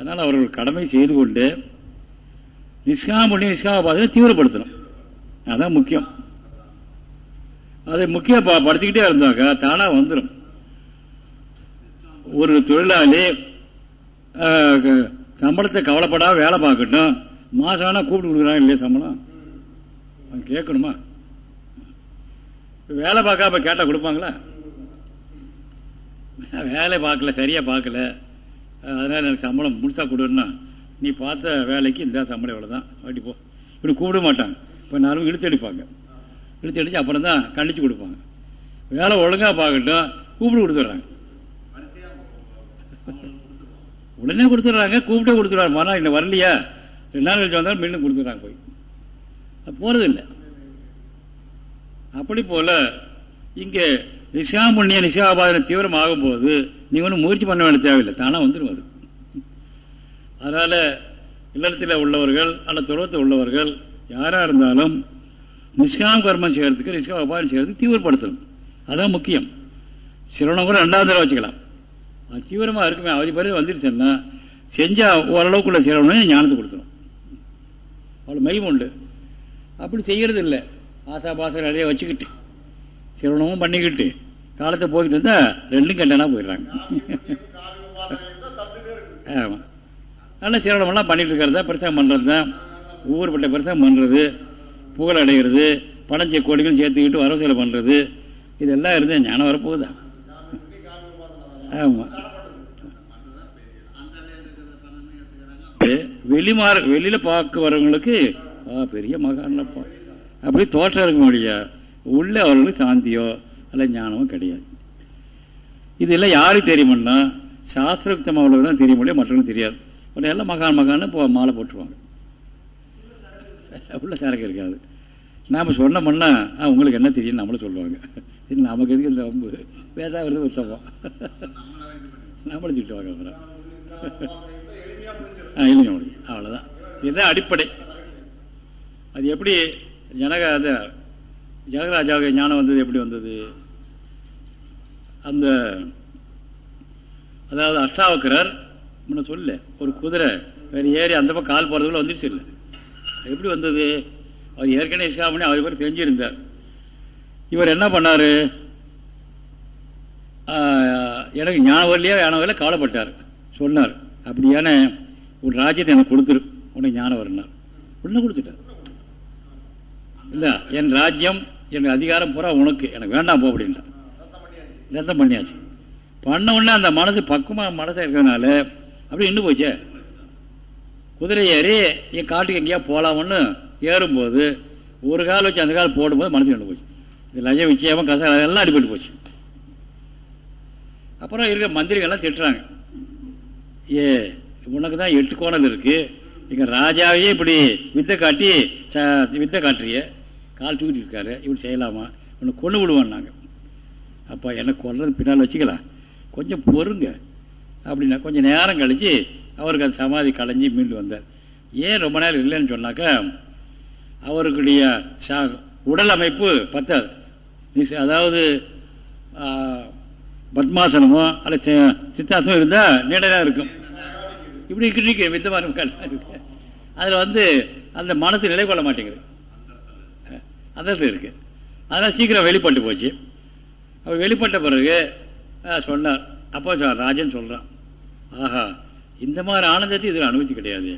அதனால் அவர்கள் கடமை செய்து கொண்டு நிஷ்காம பண்ணி தீவிரப்படுத்தணும். அதுதான் முக்கியம். அதை முக்கிய படுத்திக்கிட்டே இருந்தாக்கா தானாக வந்துடும் ஒரு தொழிலாளி சம்பளத்தை கவலைப்படாம வேலை பார்க்கட்டும். மாதம் ஆனால் கூப்பிட்டு கொடுக்குறாங்க இல்லையா சம்பளம்? கேட்கணுமா? வேலை பார்க்காம கேட்டால் கொடுப்பாங்களா? வேலை பார்க்கல சரியாக பார்க்கல. அதனால் எனக்கு சம்பளம் முழுசாக கொடுன்னா நீ பார்த்த வேலைக்கு இந்த சம்பளம் இவ்வளவுதான். வாட்டி போ. இப்படி கூப்பிட மாட்டாங்க. இப்போ நானும் இழுத்து அடிப்பாங்க. இழுத்து அடிச்சு அப்புறம் தான் கண்டித்து கொடுப்பாங்க. வேலை ஒழுங்கா பார்க்கட்டும் கூப்பிட்டு கொடுத்துட்றாங்க. உடனே கொடுத்துட்றாங்க கூப்பிட்டே கொடுத்துருவாங்க மனா இன்னும் வரலையா? ரெண்டு நாள் கழிச்சு வந்தாலும் மீண்டும் கொடுத்துட்றாங்க போய். அது இல்லை அப்படி போல இங்கே நிஷா புண்ணிய நிஷாபாதனை தீவிரம் ஆகும்போது நீ ஒன்றும் முயற்சி பண்ண வேண்டிய தேவையில்லை. தானாக வந்துடும் அது அதனால இல்லத்தில் உள்ளவர்கள் அல்ல துறவத்தில் உள்ளவர்கள் யாரா இருந்தாலும் நிஷ்காம் கர்மம் செய்கிறதுக்கு நிஷ்காம் உபாயம் செய்கிறதுக்கு தீவிரப்படுத்தணும். அதுதான் முக்கியம். சிரவணம் கூட ரெண்டாவது தடவை வச்சுக்கலாம். அது தீவிரமா இருக்குமே. அவதி பிறகு வந்துருச்சுன்னா செஞ்சால் ஓரளவுக்குள்ள சிரவணம் ஞானத்தை கொடுத்துரும். அவ்வளோ மையம் உண்டு அப்படி செய்கிறது இல்லை ஆசா பாசம் நிறைய வச்சுக்கிட்டு. சிரவணமும் பண்ணிக்கிட்டு காலத்தை போய்கிட்டு இருந்தால் ரெண்டும் கண்டனா போயிடுறாங்க. ஆமாம் ஆனால் சிரவணமெல்லாம் பண்ணிட்டு இருக்கிறதா பிரசங்கம் பண்ணுறது தான் ஊர்பட்ட பிரசங்கம் பண்ணுறது புகழ் அடைகிறது பணஞ்ச கோடிகள் சேர்த்துக்கிட்டு வரவு பண்ணுறது இதெல்லாம் இருந்து ஞானம் வரப்போகுதா? ஆமாம் வெளிமாற வெளியில் பார்க்க வரவங்களுக்கு பெரிய மகான்ப்பா அப்படி தோற்றம் இருக்க முடியா? உள்ளே அவர்களுக்கு சாந்தியோ அல்ல ஞானமோ கிடையாது. இதெல்லாம் யாருக்கு தெரியுமுன்னா சாஸ்திரயுக்தம் அவர்களுக்கு தான் தெரிய முடியும் மற்றவங்களுக்கு தெரியாது. உடனே எல்லாம் மகான் மகான்னு இப்போ மாலை போட்டுருவாங்க. உள்ள சரக்கு இருக்காது. நாம் சொன்னோம்னா உங்களுக்கு என்ன தெரியும் நம்மளும் சொல்லுவாங்க. நமக்கு எதுக்கு இந்த ரொம்ப பேசாகிறது ஒரு சம்பவம் நம்மளும் திட்டுவாங்க அப்புறம் இல்லைங்க முடியும் அவ்வளோதான் இதுதான் அடிப்படை. அது எப்படி ஜனக ஜெகராஜாவுக்கு ஞானம் வந்தது எப்படி வந்தது? அந்த அதாவது அஷ்டாவக்கரர் முன்ன சொல்ல ஒரு குதிரை வேற ஏறி அந்த பக்கம் கால் போறதுக்குள்ள வந்துருச்சு இல்லை. எப்படி வந்தது? அவர் ஏற்கனவே இஸ்லாமணி அவர் பேர் தெரிஞ்சிருந்தார். இவர் என்ன பண்ணாரு? எனக்கு ஞானம் வரலையோ ஞானம் வரல கவலைப்பட்டார். சொன்னார். அப்படியான ஒரு ராஜ்யத்தை எனக்கு கொடுத்துரு. உனக்கு ஞானம் வரனார் உடனே கொடுத்துட்டார். இல்ல என் ராஜ்யம் எனக்கு அதிகாரம் பூரா உனக்கு. எனக்கு வேண்டாம் போ அப்படின்ட்டான். ரத்தம் பண்ணியாச்சு. பண்ண உடனே அந்த மனசு பக்குவமாக மனசாக இருக்கிறதுனால அப்படி நின்று போச்சே. குதிரை ஏறி என் காட்டுக்கு எங்கேயா போகலாம்னு ஏறும்போது ஒரு கால் வச்சு அந்த கால் போடும்போது மனசு நின்று போச்சு. இது லஜ விச்சயமா கச எல்லாம் அடிபட்டு போச்சு. அப்புறம் இருக்கிற மந்திரிகள்லாம் திட்டுறாங்க. ஏ உனக்கு தான் எட்டு கோணல் இருக்குது இங்கே ராஜாவையே இப்படி வித்தை காட்டி வித்தை காட்டுறிய. கால் தூக்கிட்டு இருக்காரு. இப்படி செய்யலாமா? உன்னை கொண்டு விடுவான் நாங்கள் அப்போ என்னை கொல்றது பின்னால் வச்சுக்கலாம் கொஞ்சம் பொறுங்க. அப்படின்னா கொஞ்சம் நேரம் கழித்து அவருக்கு அந்த சமாதி களைஞ்சி மீண்டு வந்தார். ஏன் ரொம்ப நேரம் இல்லைன்னு சொன்னாக்கா அவருக்குடைய உடல் அமைப்பு பத்தாது. அதாவது பத்மாசனமோ அல்ல சித்தாசனமோ இருந்தால் நீடலாக இருக்கும். இப்படி இருக்கு வித்தமான இருக்கு அதில் வந்து அந்த மனசு நிலை கொள்ள மாட்டேங்குது. அந்த இருக்கு. அதனால் சீக்கிரம் வெளிப்பட்டு போச்சு. அவர் வெளிப்பட்ட பிறகு சொன்னார். அப்போ ராஜன் சொல்கிறான் ஆஹா இந்த மாதிரி ஆனந்தத்தை இதில் அனுபவிச்சு கிடையாது.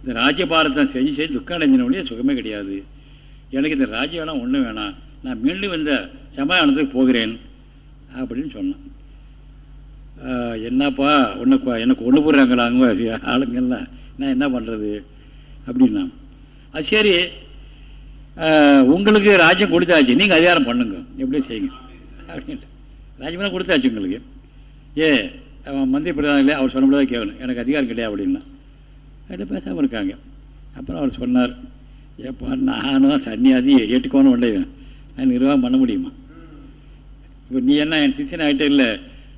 இந்த ராஜ்யபாரத்தை செஞ்சு செஞ்சு துக்கம் அடைஞ்சினோடய சுகமே கிடையாது. எனக்கு இந்த ராஜ்யம் வேணாம் ஒன்றும் வேணாம். நான் மீண்டும் இந்த சமாதானத்துக்கு போகிறேன் அப்படின்னு சொன்னான். என்னப்பா ஒன்று எனக்கு ஒன்று போடுறாங்களா அங்கே ஆளுங்கள்லாம்? நான் என்ன பண்ணுறது அப்படின்னா அது சரி உங்களுக்கு ராஜ்யம் கொடுத்தாச்சு. நீங்கள் அதிகாரம் பண்ணுங்க. எப்படி செய்யுங்க? அப்படின்னு. ராஜ்யம் கொடுத்தாச்சு உங்களுக்கு. ஏ மந்திரி பிரதானிலே அவர் சொன்னபடிதான் கேட்கணும் எனக்கு அதிகாரம் கிடையாது அப்படின்னா. அப்படி பேசாமல் இருக்காங்க. அப்புறம் அவர் சொன்னார் ஏப்பா நானும் சன்னியாசி எட்டுக்கோன்னு உண்டைவேன் நான் நிர்வாகம் பண்ண முடியுமா? இப்போ நீ என்ன என் சிஷியன் ஆகிட்டே இல்லை.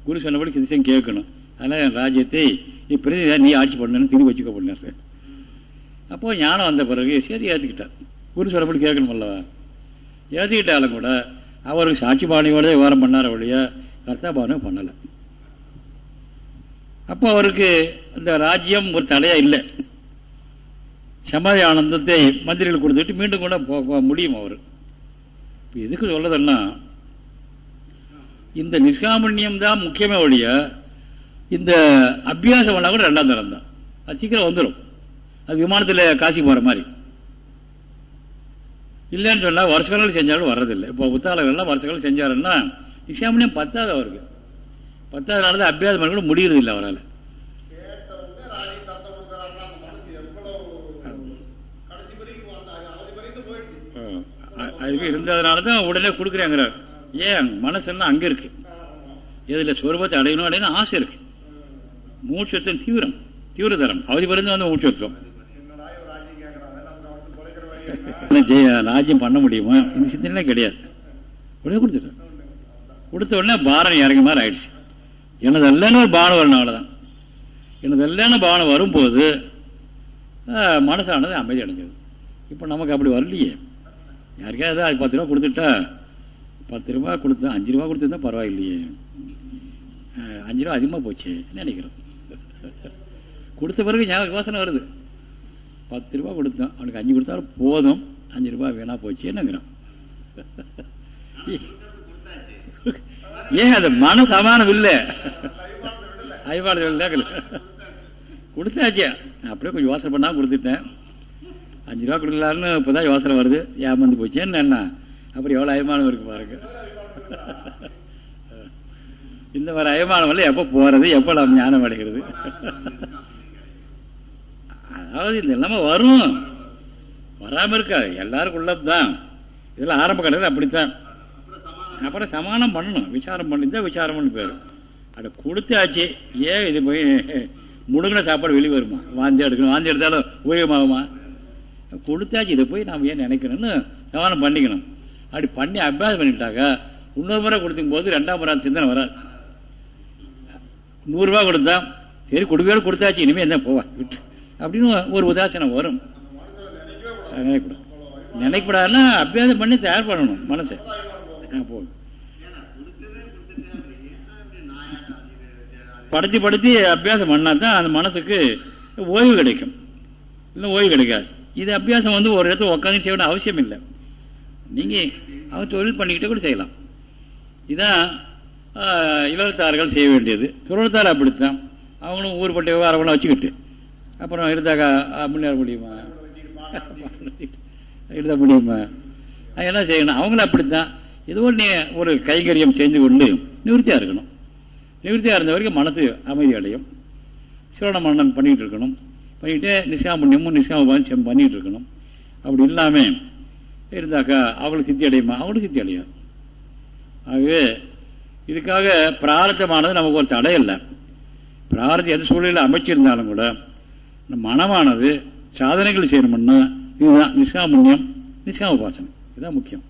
குரு சொன்னபடி சிஷியன் கேட்கணும். அதனால் என் ராஜ்யத்தை நீ பிரதி நீ ஆட்சி பண்ணணும்னு திரும்பி வச்சுக்க பண்ணார் அப்போது ஞானம் வந்த பிறகு சரி ஏற்றுக்கிட்டார் குரு சொல்லப்படி கேட்கணும் அல்லவா? ஏற்றுக்கிட்டாலும் கூட அவருக்கு சாட்சி பாணியோட விவரம் பண்ணார் அவளுடைய கர்த்தா பாவனை பண்ணலை. அப்போ அவருக்கு அந்த ராஜ்யம் ஒரு தலையாக இல்லை. சமாதி ஆனந்தத்தை மந்திரிகள் கொடுத்துட்டு மீண்டும் கூட போக முடியும் அவர். இப்போ எதுக்கு சொல்லதெல்லாம் இந்த நிஷ்காமண்யம் தான் முக்கியமே ஒழிய இந்த அபியாசம் பண்ணால் கூட ரெண்டாம் தரம் தான். அது சீக்கிரம் வந்துடும் அது விமானத்தில் காசி போகிற மாதிரி. இல்லைன்னு சொன்னால் வருஷங்கள் செஞ்சாலும் வர்றதில்லை. இப்போ புத்தாளர்கள்லாம் வருஷங்கள் செஞ்சாருன்னா நிஷாமணியம் பத்தாவது அவருக்கு. பத்தாதனால தான் அபியாசம் பண்ண கூட முடியறது இல்லை அவரால். அதுக்கு இருந்ததுனால தான் உடனே கொடுக்குறேங்கிறார். ஏன்? மனசெல்லாம் அங்கே இருக்கு. இதில் சொருபத்தை அடையணும் அடையணும் ஆசை இருக்கு. மூச்சத்தின் தீவிரம். தீவிரதரம். அவதி பிறந்து வந்து மூச்சத்துவம் ராஜ்யம் பண்ண முடியுமா? இந்த சிந்தனை கிடையாது. உடனே கொடுத்துட்டேன். கொடுத்த உடனே பாரம் இறங்க மாதிரி ஆயிடுச்சு. எனதெல்லாம் ஒரு பானம் வரணும் அவ்வளோதான் எனதெல்லாம் பானம் வரும்போது மனசானது அமைதி அடைஞ்சது. இப்போ நமக்கு அப்படி வரலையே. யாருக்காவது அது பத்து ரூபா கொடுத்துட்டா பத்து ரூபா கொடுத்தா அஞ்சு ரூபா கொடுத்துருந்தா பரவாயில்லையே. அஞ்சு ரூபா அதிகமாக போச்சு நினைக்கிறோம்? கொடுத்த பிறகு ஞாபகம் யோசனை வருது. பத்து ரூபா கொடுத்தோம் அவனுக்கு அஞ்சு கொடுத்தாலும் போதும். அஞ்சு ரூபா வீணா போச்சு என்னங்கிறான். ஏன் அது மன சமானம் இல்லை? ஐவாளர்கள் கொடுத்தாச்சு. அப்படியே கொஞ்சம் யோசனை பண்ணா கொடுத்துட்டேன். அஞ்சு ரூபா கொடுக்கலான்னு இப்போ தான் யோசனை வருது. ஏமாந்து போச்சேன்னு என்ன அப்படி எவ்வளோ அயமானம் இருக்கு பாருங்க. இந்த மாதிரி அயமானம் இல்லை எப்போ போகிறது எப்போ நம்ம ஞானம் அடைகிறது? அதாவது இந்த எல்லாமே வரும். வராமல் இருக்காது எல்லாருக்கும் உள்ளதுதான் இதெல்லாம் ஆரம்ப காலத்தில் அப்படித்தான். அப்புறம் சமானம் பண்ணணும். விசாரம் பண்ணி தான் விசாரம் பண்ணி பேர். அதை கொடுத்தாச்சு. ஏன் இது போய் முழுங்கின சாப்பாடு வெளியே வருமா? வாந்தி எடுக்கணும். வாந்தி எடுத்தாலும் உபயோகமாகுமா? கொடுத்தாச்சு. இதை போய் நாம் ஏன் நினைக்கணும்னு சமானம் பண்ணிக்கணும். அப்படி பண்ணி அபியாசம் பண்ணிட்டாக்கா இன்னொரு முறை கொடுத்துக்கும் போது ரெண்டாம் முறை சிந்தனை வராது. நூறுரூவா கொடுத்தா சரி கொடுக்கவே கொடுத்தாச்சு. இனிமேல் என்ன? போவா. விட்டு. அப்படின்னு ஒரு உதாசனம் வரும். நினைக்கூடாது. நினைக்கூடாதுன்னா அபியாசம் பண்ணி தயார் பண்ணணும் மனசை. போதும். படுத்தி படுத்தி அபியாசம் பண்ணா தான் அந்த மனசுக்கு ஓய்வு கிடைக்கும். இல்லை ஓய்வு கிடைக்காது. இது அபியாசம் வந்து ஒரு இடத்துல உட்காந்து செய்யணும் அவசியம் இல்லை. நீங்கள் அவன் தொழில் பண்ணிக்கிட்டே கூட செய்யலாம். இதுதான் இளவரசார்கள் செய்ய வேண்டியது. துறவத்தார் அப்படித்தான். அவங்களும் ஊர்பட்ட விவகாரம்லாம் வச்சுக்கிட்டு. அப்புறம் இருந்தாக்கா முன்னேற முடியுமா? எழுத முடியுமா? என்ன செய்யணும்? அவங்களும் அப்படித்தான். ஏதோ நீ ஒரு கைங்கரியம் செஞ்சு கொண்டு நிவர்த்தியாக இருக்கணும். நிவர்த்தியாக இருந்த வரைக்கும் மனசு அமைதி அடையும். சிவன மன்னன் பண்ணிகிட்டு இருக்கணும். பண்ணிட்டு நிஷ்காமண்யமும் செம் பண்ணிகிட்டு இருக்கணும். அப்படி இல்லாமல் இருந்தாக்கா அவங்களுக்கு சித்தி அடையுமா? அவங்களுக்கு சித்தி அடையாது. ஆகவே இதுக்காக பிரார்த்தமானது நமக்கு ஒரு தடையில்லை இல்லை. பிரார்த்தம் எந்த சூழலில் அமைச்சிருந்தாலும் கூட மனமானது சாதனைகள் செய்யணும்னா இதுதான் நிஷ்காமண்யம் நிஷ்காமபாசனம் இதுதான் முக்கியம்.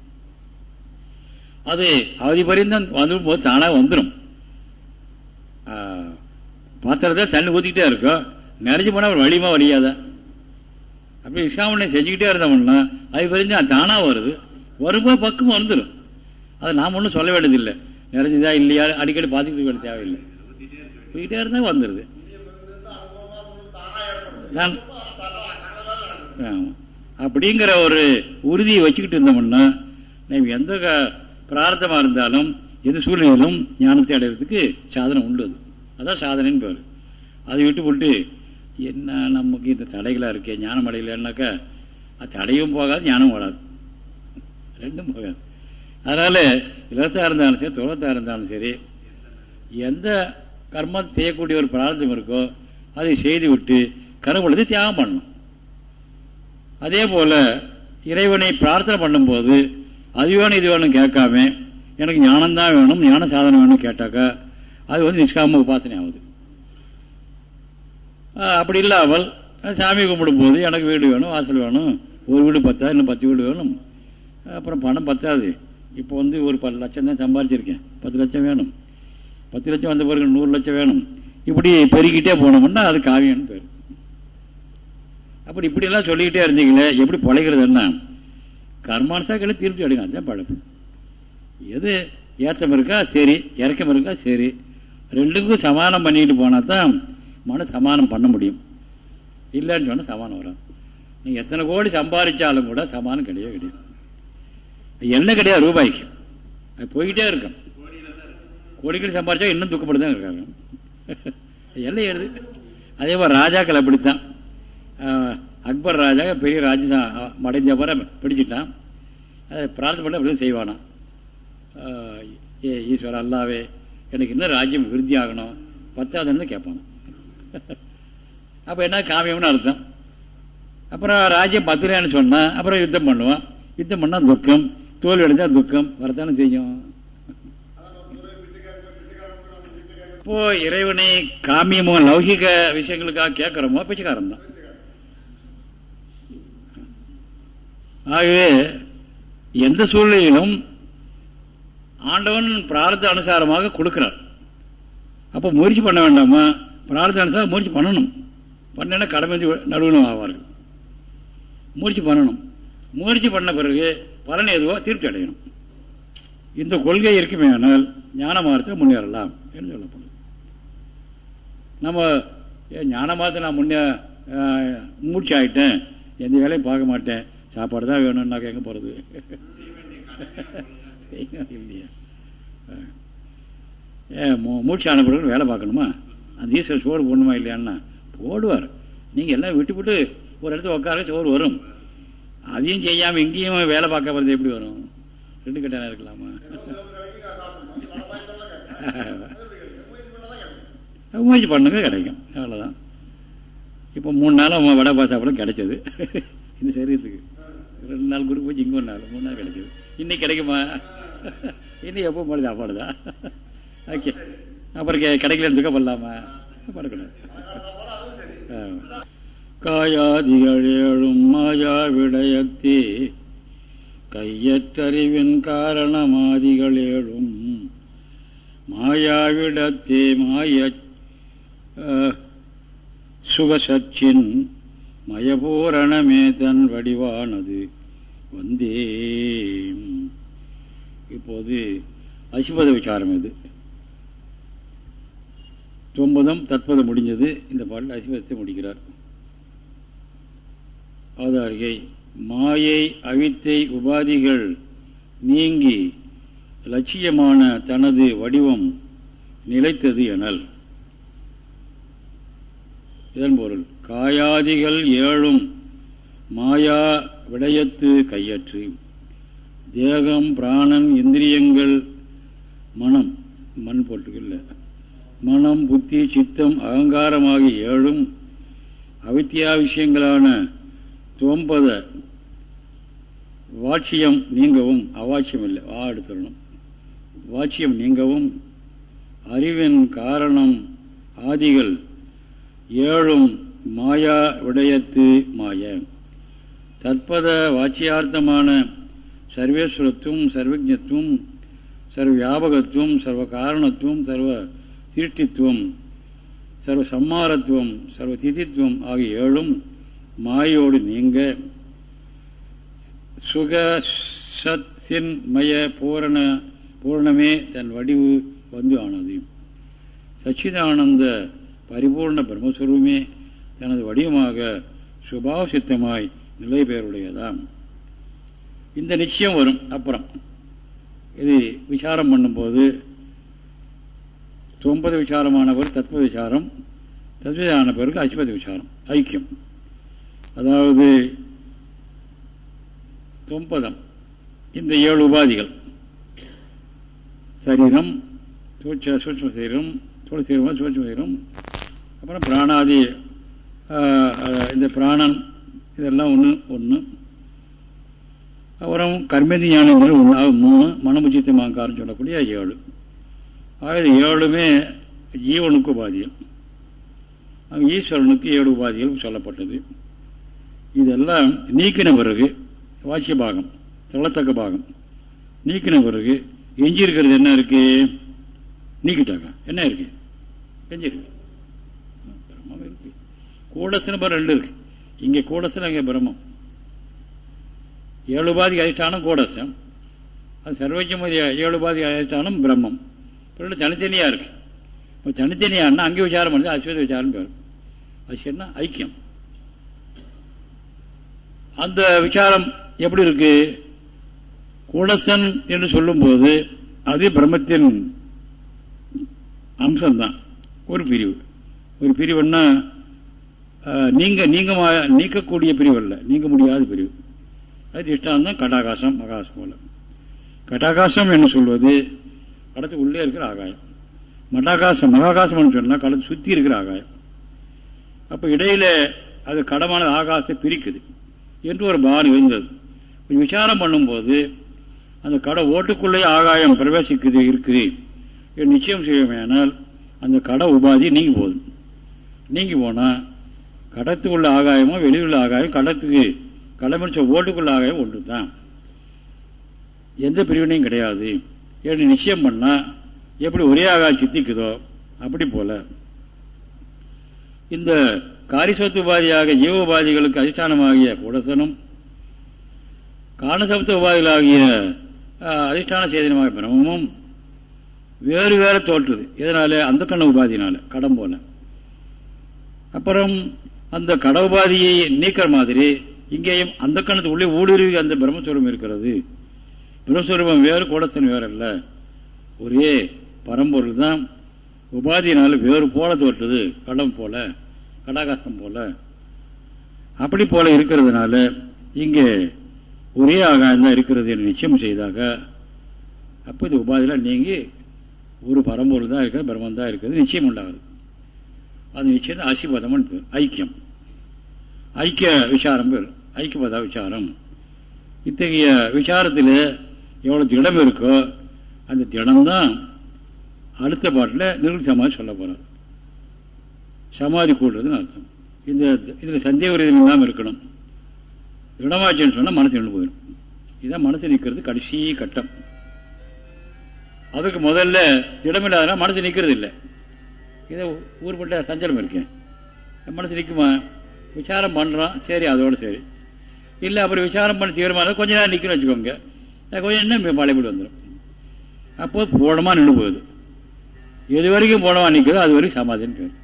அது அவதி பரிந்தம் வந்துடும் போது தானாக வந்துடும் பாத்திரத்தை தண்ணி ஊற்றிக்கிட்டே இருக்கும் நிறைஞ்சு போனால் ஒரு வழிமா வழியாத? அப்படி நிஷ்காமண்யம் செஞ்சுக்கிட்டே இருந்தோம்னா அது பரிந்து தானாக வருது. வரும்போது பக்குவம் வந்துடும் அதை நாம் ஒன்றும் சொல்ல வேண்டியதில்லை. நிறைஞ்சதா இல்லையா? அடிக்கடி பார்த்துக்கிட்டு வேண்டிய தேவையில்லை. போய்கிட்டே இருந்தால் வந்துடுது நான் அப்படிங்கிற ஒரு உறுதியை வச்சுக்கிட்டு இருந்தோம்னா நம்ம எந்த பிரார்த்தமாக இருந்தாலும் எது சூழ்நிலையிலும் ஞானத்தை அடைகிறதுக்கு சாதனை உள்ளது அதான் சாதனைன்னு பேர். அதை விட்டு போட்டு என்ன நமக்கு இந்த தடைகளாக இருக்கே ஞானம் அடையலன்னாக்கா அது தடையும் போகாது ஞானம் வராது. ரெண்டும் போகாது. அதனால் இலத்தாக இருந்தாலும் சரி துறத்தா இருந்தாலும் சரி எந்த கர்மம் செய்யக்கூடிய ஒரு பிரார்த்தம் இருக்கோ அதை செய்து விட்டு கருவொழுது தியாகம் பண்ணணும். அதே போல இறைவனை பிரார்த்தனை பண்ணும்போது அது வேணும் இது வேணும் கேட்காம எனக்கு ஞானம்தான் வேணும் ஞான சாதனம் வேணும் கேட்டாக்கா அது வந்து நிஷ்காம உபாசனை ஆகுது. அப்படி இல்லாமல் சாமி கும்பிடும்போது எனக்கு வீடு வேணும் வாசல் வேணும் ஒரு வீடு பத்தாது இன்னும் பத்து வீடு வேணும். அப்புறம் பணம் பத்தாது. இப்போ வந்து ஒரு பத்து லட்சம் தான் சம்பாதிச்சிருக்கேன் பத்து லட்சம் வேணும். பத்து லட்சம் வந்த பிறகு நூறு லட்சம் வேணும். இப்படி பெருகிட்டே போனோம்னா அது காவியம்னு பேர். அப்படி இப்படியெல்லாம் சொல்லிக்கிட்டே இருந்தீங்களே எப்படி பொழைக்கிறதுன்னா கர்மானுசாக்களை திருப்தி அடைங்க அதுதான் பழப்பு. எது ஏற்றம் இருக்கா சரி. இறக்கம் இருக்கா சரி. ரெண்டுக்கும் சமானம் பண்ணிட்டு போனால் தான் மன சமானம் பண்ண முடியும். இல்லைன்னு சொன்னால் சமானம் வரும் நீங்கள் எத்தனை கோடி சம்பாதிச்சாலும் கூட சமானம் கிடையவே கிடையாது. என்ன கிடையாது? ரூபாய்க்கு. அது போய்கிட்டே இருக்கும். கோடிகள் சம்பாதிச்சா இன்னும் துக்கப்பட்டு தான் இருக்காங்க. எல்லாம் எழுது. அதே மாதிரி ராஜாக்கள் அப்படித்தான். அக்பர் ராஜா பெரிய ராஜா மடைந்த போற பிடிச்சிட்டான். அதை பிரார்த்தனை பண்ண அப்படி செய்வானா ஏ ஈஸ்வர அல்லாவே எனக்கு இன்னும் ராஜ்யம் விருத்தி ஆகணும் பத்தாவது கேட்பான் அப்போ என்ன காமியம்னு அர்த்தம்? அப்புறம் ராஜ்யம் பத்துலையான்னு சொன்னால் அப்புறம் யுத்தம் பண்ணுவான். யுத்தம் பண்ணால் துக்கம். தோல்வி அடைஞ்சால் துக்கம். வரத்தானே செய்யும்? இப்போ இறைவனை காமியமோ லௌகிக விஷயங்களுக்காக கேட்கிறோமோ பிச்சைக்காரன் தான். ஆகவே எந்த சூழ்நிலையிலும் ஆண்டவன் பிரார்த்த அனுசாரமாக கொடுக்கிறார். அப்போ முயற்சி பண்ண வேண்டாமா? பிரார்த்த அனுசாரம் முயற்சி பண்ணணும். பண்ணினா கடமை நடுவனும் ஆவார்கள். முயற்சி பண்ணணும். முயற்சி பண்ண பிறகு பலன் எதுவோ திருப்தி அடையணும். இந்த கொள்கை இருக்குமே ஆனால் ஞான மார்க்கத்தில் முன்னேறலாம் என்று சொல்லப்படும். நம்ம ஞான மாதத்தை நான் முன்னே மூச்சு ஆகிட்டேன் எந்த வேலையும் பார்க்க மாட்டேன். சாப்பாடு தான் வேணும்னாக்க எங்கே போகிறது இல்லையா ஏ மூச்சு ஆன பிறகு வேலை பார்க்கணுமா? அந்த ஈஸ்வரர் சோறு போடணுமா இல்லையான்னா? போடுவார். நீங்கள் எல்லாம் விட்டு விட்டு ஒரு இடத்துல உட்கார சோறு வரும். அதையும் செய்யாமல் இங்கேயும் வேலை பார்க்க போகிறது எப்படி வரும்? ரெண்டு கட்டான இருக்கலாமா? முயற்சி பண்ணுங்க கிடைக்கும். அவ்வளோதான் இப்போ மூணு நாளாக வடை பாசாப்பட கிடைச்சது. இந்த சரீரத்துக்கு. ரெண்டு நாள் குரு போச்சு இங்கே ஒரு நாள் மூணு நாள் கிடைக்குது. இன்னைக்கு கிடைக்குமா? இன்னும் எப்போ போல சாப்பாடு தான் ஓகே. அப்புறம் கிடைக்கலன்னு துக்கப்படலாமா படக்கூடாது. காயாதிகளேழும் மாயா விடயத்தே கையற்றறிவின் காரணமாதிகளேழும் மாயாவிடத்தே மாய சுகசச்சின் மயபூரணமே தன் வடிவானது. வந்தே இப்போது அசிபத விசாரம் இது. தொம்பதம் தற்பதம் முடிஞ்சது. இந்த பாட்டில் அசிபதத்தை முடிக்கிறார். ஆதாரிகை மாயை அவித்தை உபாதிகள் நீங்கி லட்சியமான தனது வடிவம் நிலைத்தது எனல். இதன் பொருள் காயாதிகள் ஏழும் மாயா விடயத்து கையற்று. தேகம் பிராணன் இந்திரியங்கள் மனம் மண் போட்டுக்கல மனம் புத்தி சித்தம் அகங்காரமாகி ஏழும் அவித்தியா விஷயங்களான தோம்பத வாட்சியம் நீங்கவும் அவாட்சியம் இல்லை வா எடுத்துடணும். வாட்சியம் நீங்கவும் அறிவின் காரணம் ஆதிகள் ஏழும் மாயா விடயத்து மாய. தற்பத வாட்சியார்த்தமான சர்வேஸ்வரத்துவம் சர்வஜத்துவம் சர்வ வியாபகத்துவம் சர்வ காரணத்துவம் சர்வ திருஷ்டித்துவம் சர்வ சம்மாரத்துவம் சர்வ திதித்துவம் ஆகிய ஏழும் மாயோடு நீங்க. சுக சத்தின் மய பூரண பூரணமே தன் வடிவு வந்து ஆனது. சச்சிதானந்த பரிபூர்ண பிரம்மஸ்வரூபமே தனது வடிவமாக சுபாவசித்தமாய் நிலை பெயருடையதாம் இந்த நிச்சயம் வரும் அப்புறம். இது விசாரம் பண்ணும்போது தொம்பது விசாரமானவர் தத்துவ விசாரம் தத்விதான பிறகு அஸ்பத விசாரம் ஐக்கியம். அதாவது தொம்பதம் இந்த ஏழு உபாதிகள். சரீரம் சூட்ச சரீரம் தோல் சீரம் சூட்ச சரீரம் அப்புறம் பிராணாதி இந்த பிராணன் இதெல்லாம் ஒன்று ஒன்று அப்புறம் கர்மேந்தி ஞானங்கள் ஒன்றாக மூணு. மனமுச்சித்த மாங்காரம் சொல்லக்கூடிய ஏழு. ஆக ஏழுமே ஜீவனுக்கு உபாதிகள். ஈஸ்வரனுக்கு ஏழு உபாதிகள் சொல்லப்பட்டது. இதெல்லாம் நீக்கின பிறகு வாசிய பாகம் சொல்லத்தக்க பாகம். நீக்கின பிறகு எஞ்சி இருக்கிறது என்ன இருக்கு? நீக்கிட்டாங்க. என்ன இருக்கு? எஞ்சி இருக்கு. பிரம்மம் ரெண்டு இருக்கு. இங்க கூடசன் அங்கே பிரம்மம். ஏழு பாதி அதிஷ்டானம் கூடசம் அது சர்வஜமதிய ஏழு பாதி அதிஷ்டானம் பிரம்மம். ரெண்டு தனித்தனியா இருக்கு. இப்போ தனித்தனியானா அங்கே விசாரம் பண்ணி அஸ்வத விசாரம் பேர். அஸ்வன்னா ஐக்கியம். அந்த விசாரம் எப்படி இருக்கு? கூடசன் என்று சொல்லும்போது அது பிரம்மத்தின் அம்சம்தான். ஒரு பிரிவு. ஒரு பிரிவுன்னா நீங்க நீங்க நீக்கக்கூடிய பிரிவு அல்ல. நீங்க முடியாத பிரிவு. அது இஷ்டாந்தம் கடாகாசம் மகாசம் போல. கடாகாசம் என்று சொல்வது கடத்து உள்ளே இருக்கிற ஆகாயம். மட்டாகாசம் மகாகாசம்னு சொன்னால் கடத்து சுற்றி இருக்கிற ஆகாயம். அப்போ இடையில அது கடமான ஆகாசத்தை பிரிக்குது. என்று ஒரு பாவனை இருந்தது. விசாரம் பண்ணும்போது அந்த கடை ஓட்டுக்குள்ளே ஆகாயம் பிரவேசிக்குது இருக்குது. நிச்சயம் செய்வோமேனால் அந்த கடை உபாதி நீங்கி போதும் நீங்கி போனால் கடத்துக்குள்ள ஆகாயமும் ஆகாயமோ வெளியுள்ள ஆகாயம் கடத்துக்கு கடமிச்ச ஓட்டுக்குள்ள ஆகாயம் ஒன்று தான் எந்த பிரிவினையும் கிடையாது. என்று நிச்சயம் பண்ணால் எப்படி ஒரே ஆகாயம் சித்திக்குதோ அப்படி போல. இந்த காரிசத்து உபாதியாக ஜீவ உபாதிகளுக்கு அதிஷ்டானமாகிய கூடசனும் காரணசப்த உபாதிகளாகிய அதிஷ்டான சேதனமாக பிரமமும் வேறு வேறு தோற்றுது. எதனால? அந்த கண்ண உபாதினால கடம் போல. அப்புறம் அந்த கடவுபாதியை நீக்கிற மாதிரி இங்கேயும் அந்த கணத்து உள்ளே ஊடுருவி அந்த பிரம்மஸ்வரூபம் இருக்கிறது. பிரம்மஸ்வரூபம் வேறு கூடத்தன் வேறு அல்ல. ஒரே பரம்பொருள் தான். உபாதியினால் வேறு போல தோற்றுது கடம் போல கடாகாசம் போல. அப்படி போல இருக்கிறதுனால இங்கே ஒரே ஆகாயம் தான் இருக்கிறது என்று நிச்சயம் செய்தாக. அப்போ இந்த உபாதியெலாம் நீங்கி ஒரு பரம்பொருள் தான் இருக்கிறது பிரம்மன் தான் இருக்கிறது நிச்சயம் உண்டாகுது அது நிச்சயம் அசிபதம் பேர். ஐக்கியம். ஐக்கிய விசாரம் பேர். ஐக்கியபத விசாரம். இத்தகைய விசாரத்தில் எவ்வளவு திடம் இருக்கோ அந்த திடம்தான் அடுத்த பாட்டில் நிருள் சமாதி சொல்ல போறார். சமாதி கூடுறதுன்னு அர்த்தம். இந்த இதில் சந்தேக ரீதியம் இல்லாமல் இருக்கணும். திடமாச்சுன்னு சொன்னால் மனசு நின்று போயிடும் இதுதான் மனசு நிற்கிறது கடைசி கட்டம். அதுக்கு முதல்ல திடமில்லாதனா மனசு நிற்கிறது இல்லை இதை ஊர்பட்ட சஞ்சலம் இருக்கேன். மனசு நிற்குமா விசாரம் பண்ணுறோம் சரி அதோடு சரி. இல்லை அப்புறம் விசாரம் பண்ண தீவிரமாக கொஞ்ச நேரம் நிற்கணும் வச்சுக்கோங்க. கொஞ்சம் என்ன பழையபடி வந்துடும் அப்போது போனமா நின்று போகுது. எது வரைக்கும் போனமா நிற்கிறதோ அது வரைக்கும் சமாதின்னு பேர்.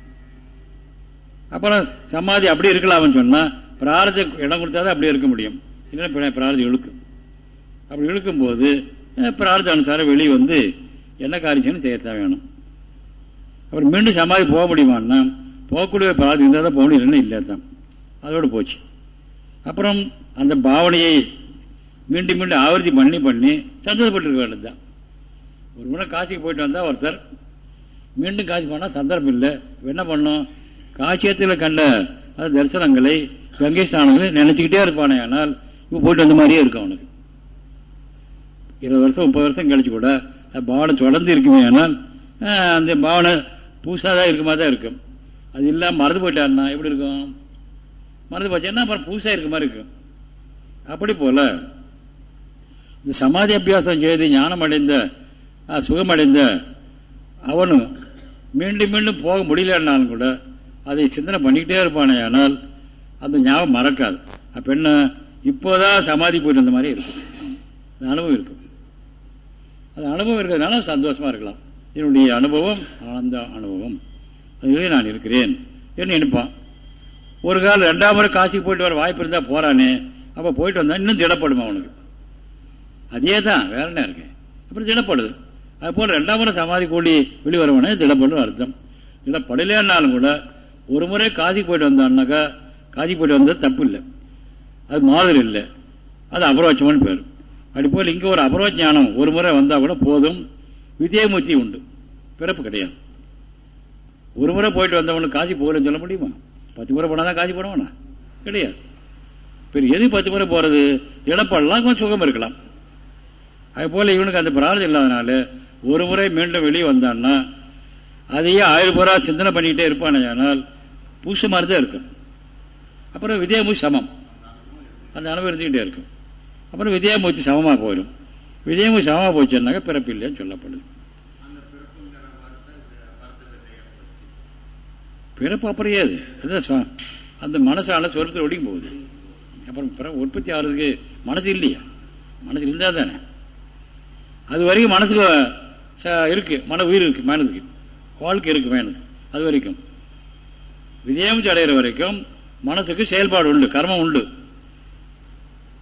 அப்புறம் சமாதி அப்படி இருக்கலாம்னு சொன்னால் பிரார்த்த இடம் கொடுத்தாதான் அப்படி இருக்க முடியும். இல்லைன்னா பிரார்த்தம் இழுக்கும். அப்படி இழுக்கும் போது பிரார்த்த அனுசாரம் வெளியே வந்து என்ன காரியம் செய்யத்தான் வேணும். அப்புறம் மீண்டும் சமாதி போக முடியுமான்னா போகக்கூடிய பாதி இருந்தால் தான் போக முடியும் இல்லைன்னா இல்லை தான் அதோடு போச்சு. அப்புறம் அந்த பாவனையை மீண்டும் மீண்டும் ஆவர்த்தி பண்ணி பண்ணி சந்தோஷப்பட்டிருக்க வேண்டியதுதான். ஒரு முறை காசிக்கு போயிட்டு வந்தால் ஒருத்தர் மீண்டும் காசி போனால் சந்தர்ப்பம் இல்லை. என்ன பண்ணோம்? காசியத்தில் கண்ட அந்த தரிசனங்களை கங்கை ஸ்நானங்களை நினச்சிக்கிட்டே இருப்பானே ஆனால் இப்போ போயிட்டு வந்த மாதிரியே இருக்கும் அவனுக்கு. இருபது வருஷம் முப்பது வருஷம் கழிச்சு கூட பாவனை தொடர்ந்து இருக்குமே ஆனால் அந்த பாவனை புதுசாக தான் இருக்க மாதிரி தான் இருக்கும். அது இல்லாமல் மறந்து போயிட்டாருன்னா எப்படி இருக்கும்? மறந்து போச்சேன்னா அப்புறம் புதுசாக இருக்க மாதிரி இருக்கும். அப்படி போல இந்த சமாதி அபியாசம் செய்து ஞானம் அடைந்த சுகமடைந்த அவனும் மீண்டும் மீண்டும் போக முடியலன்னாலும் கூட அதை சிந்தனை பண்ணிக்கிட்டே இருப்பானே ஆனால் அந்த ஞாபகம் மறக்காது. அப்ப என்ன? இப்போதான் சமாதி போயிட்டு வந்த மாதிரி இருக்கும். அனுபவம் இருக்கும். அது அனுபவம் இருக்கிறதுனால சந்தோஷமா இருக்கலாம். என்னுடைய அனுபவம் ஆனந்த அனுபவம். அதுவே நான் இருக்கிறேன் என்று நினைப்பான். ஒரு கால் ரெண்டாம் முறை காசிக்கு போயிட்டு வர வாய்ப்பு இருந்தால் போகிறானே அப்போ போயிட்டு வந்தால் இன்னும் திடப்படுமா அவனுக்கு? அதே தான் வேற என்ன இருக்கு? அப்புறம் திடப்படுது. அதுபோல் ரெண்டாம் முறை சமாதி கூடி வெளிவரவனே திடப்படும் அர்த்தம். திடப்படலைன்னாலும் கூட ஒரு முறை காசிக்கு போயிட்டு வந்தான்னாக்கா காசிக்கு போயிட்டு வந்தது தப்பு இல்லை அது மாறுதல் இல்லை. அது அபரோட்சம்னு பேர். அப்படி போல் இங்கே ஒரு அபரோஜானம் ஒரு முறை வந்தால் கூட போதும். விஜயமூர்த்தி உண்டு. பிறப்பு கிடையாது. ஒரு முறை போயிட்டு வந்தவனுக்கு காசி போகலன்னு சொல்ல முடியுமா? பத்து முறை போனாதான் காசி போனவனா? கிடையாது. பெரிய எது பத்து முறை போகிறது திடப்படலாம் கொஞ்சம் சுகம் இருக்கலாம். அது போல் இவனுக்கு அந்த பிரார்த்தம் இல்லாதனால ஒரு முறை மீண்டும் வெளியே வந்தான்னா அதையே ஆயிரம் பேரா சிந்தனை பண்ணிக்கிட்டே இருப்பானே ஆனால் புதுசு மாதிரி தான் இருக்கும். அப்புறம் விஜயமூர்த்தி சமம். அந்த அனுபவம் இருந்துக்கிட்டே இருக்கும். அப்புறம் வித்யாமூர்த்தி சமமாக போயிடும். விஜயமும் சமமாக போச்சுன்னாக்க பிறப்பு இல்லைன்னு சொல்லப்படுது. பிறப்பு அப்புறம் ஏது? அதுதான் அந்த மனசால சொரத்தில் ஒடுங்கி போகுது. அப்புறம் உற்பத்தி ஆகிறதுக்கு மனசு இல்லையா? மனசு இருந்தால் தானே. அது வரைக்கும் மனசுக்கு இருக்கு. மன உயிர் இருக்கு மனதுக்கு. வாழ்க்கை இருக்கு எனக்கு அது வரைக்கும். விஜயம் அடைகிற வரைக்கும் மனசுக்கு செயல்பாடு உண்டு கர்மம் உண்டு.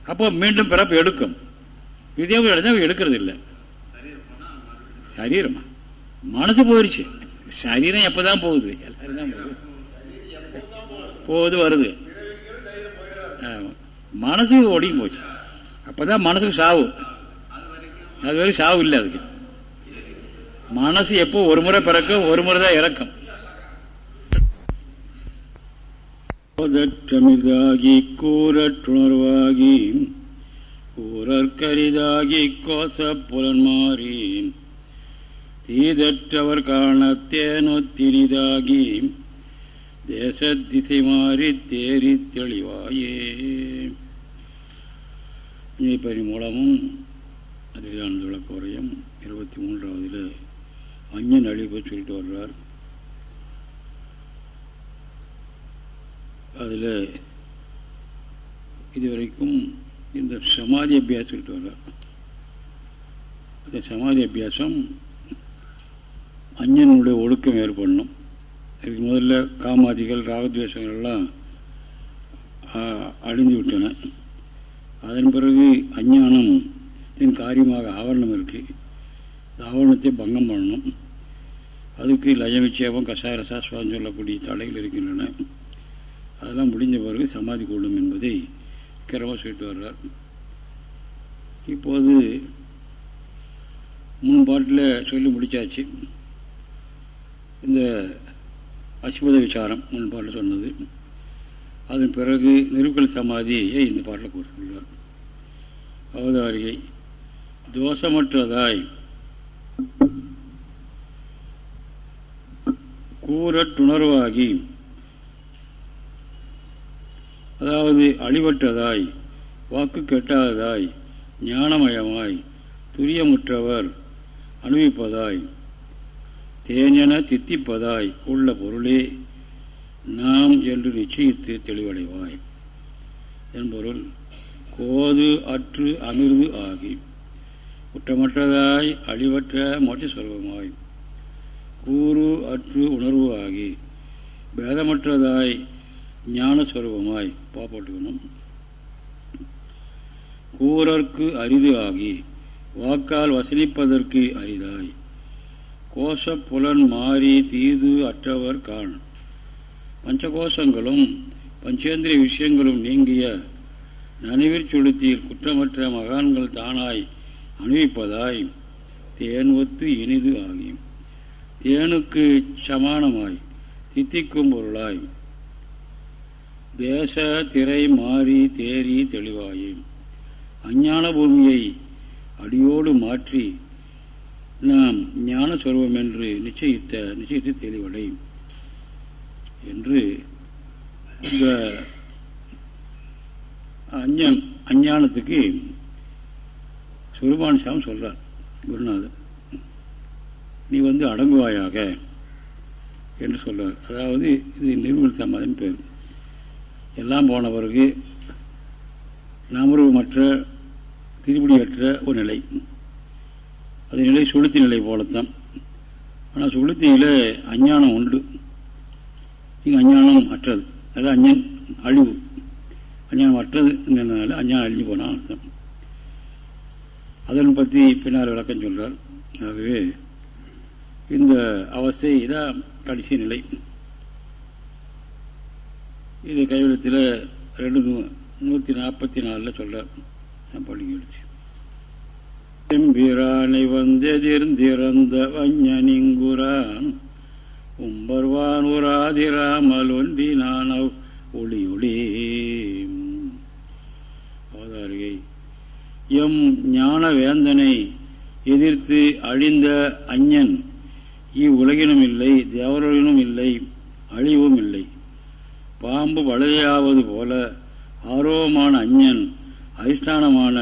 அப்போ மீண்டும் பிறப்பு எடுக்கும். விஜயம் அடைஞ்சா எடுக்கிறது இல்லை. சரீரமா? மனசு போயிருச்சு. சரீரம் எப்பதான் போகுது? எல்லாரும் போகுது. வருது. மனசு ஒடுங்கி போச்சு. அப்பதான் மனசுக்கு சாவு. அது வரைக்கும் சாவு இல்லை அதுக்கு. மனசு எப்போ ஒரு முறை பிறக்கும் ஒரு முறை தான் இறக்கும். போதற்றமிதாகி கூறற்றுணர்வாகி கூறற்கரிதாகி கோச புலன்மாறி தீதற்றவர் காணத்தேனொத்தினிதாகி தேச திசை மாறி தேறி தெளிவாயே. பரி மூலமும் அதிலான விளக்கோரையும். இருபத்தி மூன்றாவதுல அஞ்சன் அழிவு சொல்லிட்டு வர்றார். அதில் இதுவரைக்கும் இந்த சமாதி அபியாசம் வர அந்த சமாதி அபியாசம் அஞ்சனுடைய ஒழுக்கம் ஏற்படணும். இதுக்கு முதல்ல காமாதிகள் ராகத்வேஷங்கள் எல்லாம் அழிந்து விட்டன. அதன் பிறகு அஞ்ஞானம் தின் காரியமாக ஆவரணம் இருக்குது ஆவரணத்தை பங்கம் பண்ணணும். அதுக்கு லயவிச்சேபம் கஷாயரசா சுவாசம் சொல்லக்கூடிய தடைகள் இருக்கின்றன. அதெல்லாம் முடிஞ்ச பிறகு சமாதி கொள்ளும் என்பதை கிரம சொல்லிட்டு வர்றார். இப்போது மூணு பாட்டில் சொல்லி முடிச்சாச்சு. இந்த அஸ்பத விசாரம் மூணு பாட்டில் சொன்னது. அதன் பிறகு நிருக்கல் சமாதியை இந்த பாட்டில் கூறுகிறார் அவதாரியை தோஷமற்றதாய் கூறட்டுணர்வாகி அதாவது அழிவற்றதாய் வாக்கு கெட்டாததாய் ஞானமயமாய் துரியமுற்றவர் அனுபவிப்பதாய் தேஞ்சன தித்திப்பதாய் உள்ள பொருளே நாம் என்று நிச்சயித்து தெளிவடைவாய். என்பொருள் கோது அற்று அமிர்து ஆகி குற்றமற்றதாய் அழிவற்ற மோட்ச சொல்வமாய் கூறு அற்று உணர்வு ஆகி பேதமற்றதாய் ஞானஸ்வரூபமாய் பாப்பட்டுக்கணும் கூறற்கு அரிது ஆகி வாக்கால் வசனிப்பதற்கு அரிதாய். கோஷ புலன் மாறி தீது அற்றவர் காண். பஞ்சகோஷங்களும் பஞ்சேந்திரிய விஷயங்களும் நீங்கிய நனிவிற் சுளுத்தியில் குற்றமற்ற மகான்கள் தானாய் அணிவிப்பதாய் தேன் ஒத்து இனிது ஆகி. தேனுக்கு சமானமாய் தித்திக்கும் பொருளாய். தேச திரை மாறி தேறி தெளிவாயே. அஞ்ஞான பூமியை அடியோடு மாற்றி நாம் ஞான சொல்வோம் என்று நிச்சயித்த நிச்சயித்து தெளிவடை என்று இந்த அஞ்ஞான் அஞ்ஞானத்துக்கு சுருபான் சாம் குருநாதன் குருநாதர். நீ வந்து அடங்குவாயாக என்று சொல்றார். அதாவது இது நிர்மல் சமாதின் பேர். எல்லாம் போன பிறகு நமருவமற்ற திருப்படியற்ற ஒரு நிலை. அது நிலை சுளுத்தி நிலை போலத்தான். ஆனால் சுளுத்தியில் அஞ்ஞானம் உண்டு. இங்கே அஞ்ஞானம் அற்றது. அது அஞ்ஞன் அழிவு. அஞ்ஞானம் அற்றதுங்கிறதுனால அஞ்ஞானம் அழிஞ்சு போனான் அர்த்தம். அதன் பற்றி பின்னால் விளக்கம் சொல்கிறார் ஆகவே இந்த அவஸ்தை தான் கடைசி நிலை. இது கைவிடத்தில் ரெண்டு நூற்றி நாற்பத்தி நாலில் சொல்கிறார் நான் படிக்க செம்பிரானை வந்தெதிர்ந்திறந்த வஞ்சனிங்குரான் உம்பர்வான் உராதிராமல் ஒன்றி ஒளி ஒளி அவதாரிகை. எம் ஞான வேந்தனை எதிர்த்து அழிந்த அஞ்ஞன் இவ்வுலகினும் இல்லை தேவர்களினும் இல்லை அழிவும் இல்லை பாம்பு வளையாவது போல ஆர்வமான அஞ்ஞன் அதிஷ்டானமான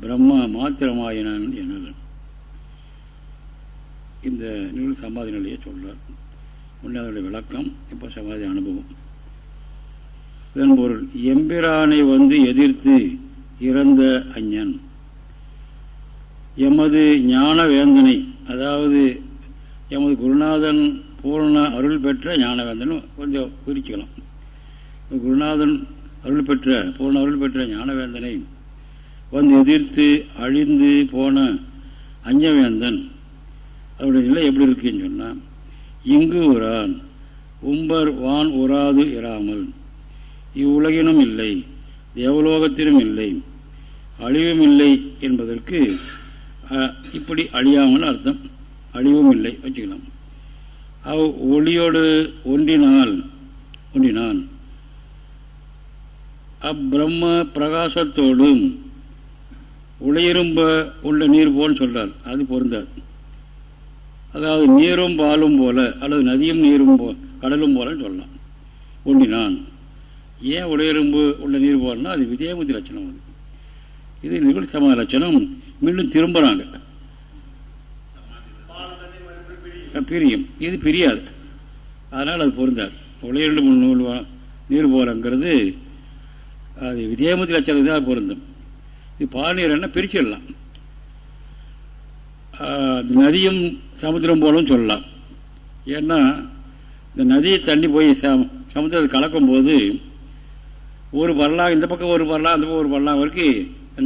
பிரம்மா மாத்திரமாயினான் என்ன இந்த நிகழ்வு சமாதி நிலையை சொல்றார். உன்னதனுடைய விளக்கம் இப்போ சமாதி அனுபவம். இதன் பொருள் எம்பிரானை வந்து எதிர்த்து இறந்த அஞ்ஞன். எமது ஞான வேந்தனை அதாவது எமது குருநாதன் பூர்ண அருள் பெற்ற ஞானவேந்தன் கொஞ்சம் குறிச்சிக்கலாம் குருநாதன் அருள் பெற்ற பூர்ண அருள் பெற்ற ஞானவேந்தனை வந்து எதிர்த்து அழிந்து போன அஞ்சவேந்தன். அவருடைய நிலை எப்படி இருக்குன்னு சொன்னால் இங்கு உரான் உம்பர் வான் உராது இராமல். இவ்வுலகினும் இல்லை தேவலோகத்திலும் இல்லை அழிவும் இல்லை என்பதற்கு இப்படி அழியாமல் அர்த்தம் அழிவும் இல்லை வச்சுக்கலாம். அவ் ஒளியோடு ஒன்றினால் ஒன்றினான். அப்பிரம்ம பிரகாசத்தோடும் உளையிரும்ப உள்ள நீர் போல் சொல்றார். அது பொருந்தார் அதாவது நீரும் பாலும் போல அல்லது நதியும் நீரும் போ கடலும் போலன்னு சொல்லலாம். ஒன்றினான். ஏன் உடையரும்பு உள்ள நீர் போலன்னா அது விஜயமுத்தி லட்சணம் அது. இது நிகழ் சம லட்சணம். மீண்டும் திரும்புறாங்க. பிரியும். இது பிரியாது. அதனால் அது பொருந்தாது. உடையரண்டு நூல் நீர் போலங்கிறது அது விதேமத்தில் லட்சணம் தான் பொருந்தும். இது பால் என்ன பிரிச்சிடலாம். நதியும் சமுத்திரம் போலும் சொல்லலாம். ஏன்னா இந்த நதியை தண்ணி போய் சமுத்திரத்தை கலக்கும் போது ஒரு பரலாம் இந்த பக்கம் ஒரு பரலாம் அந்த பக்கம் ஒரு பரலாம் வரைக்கும்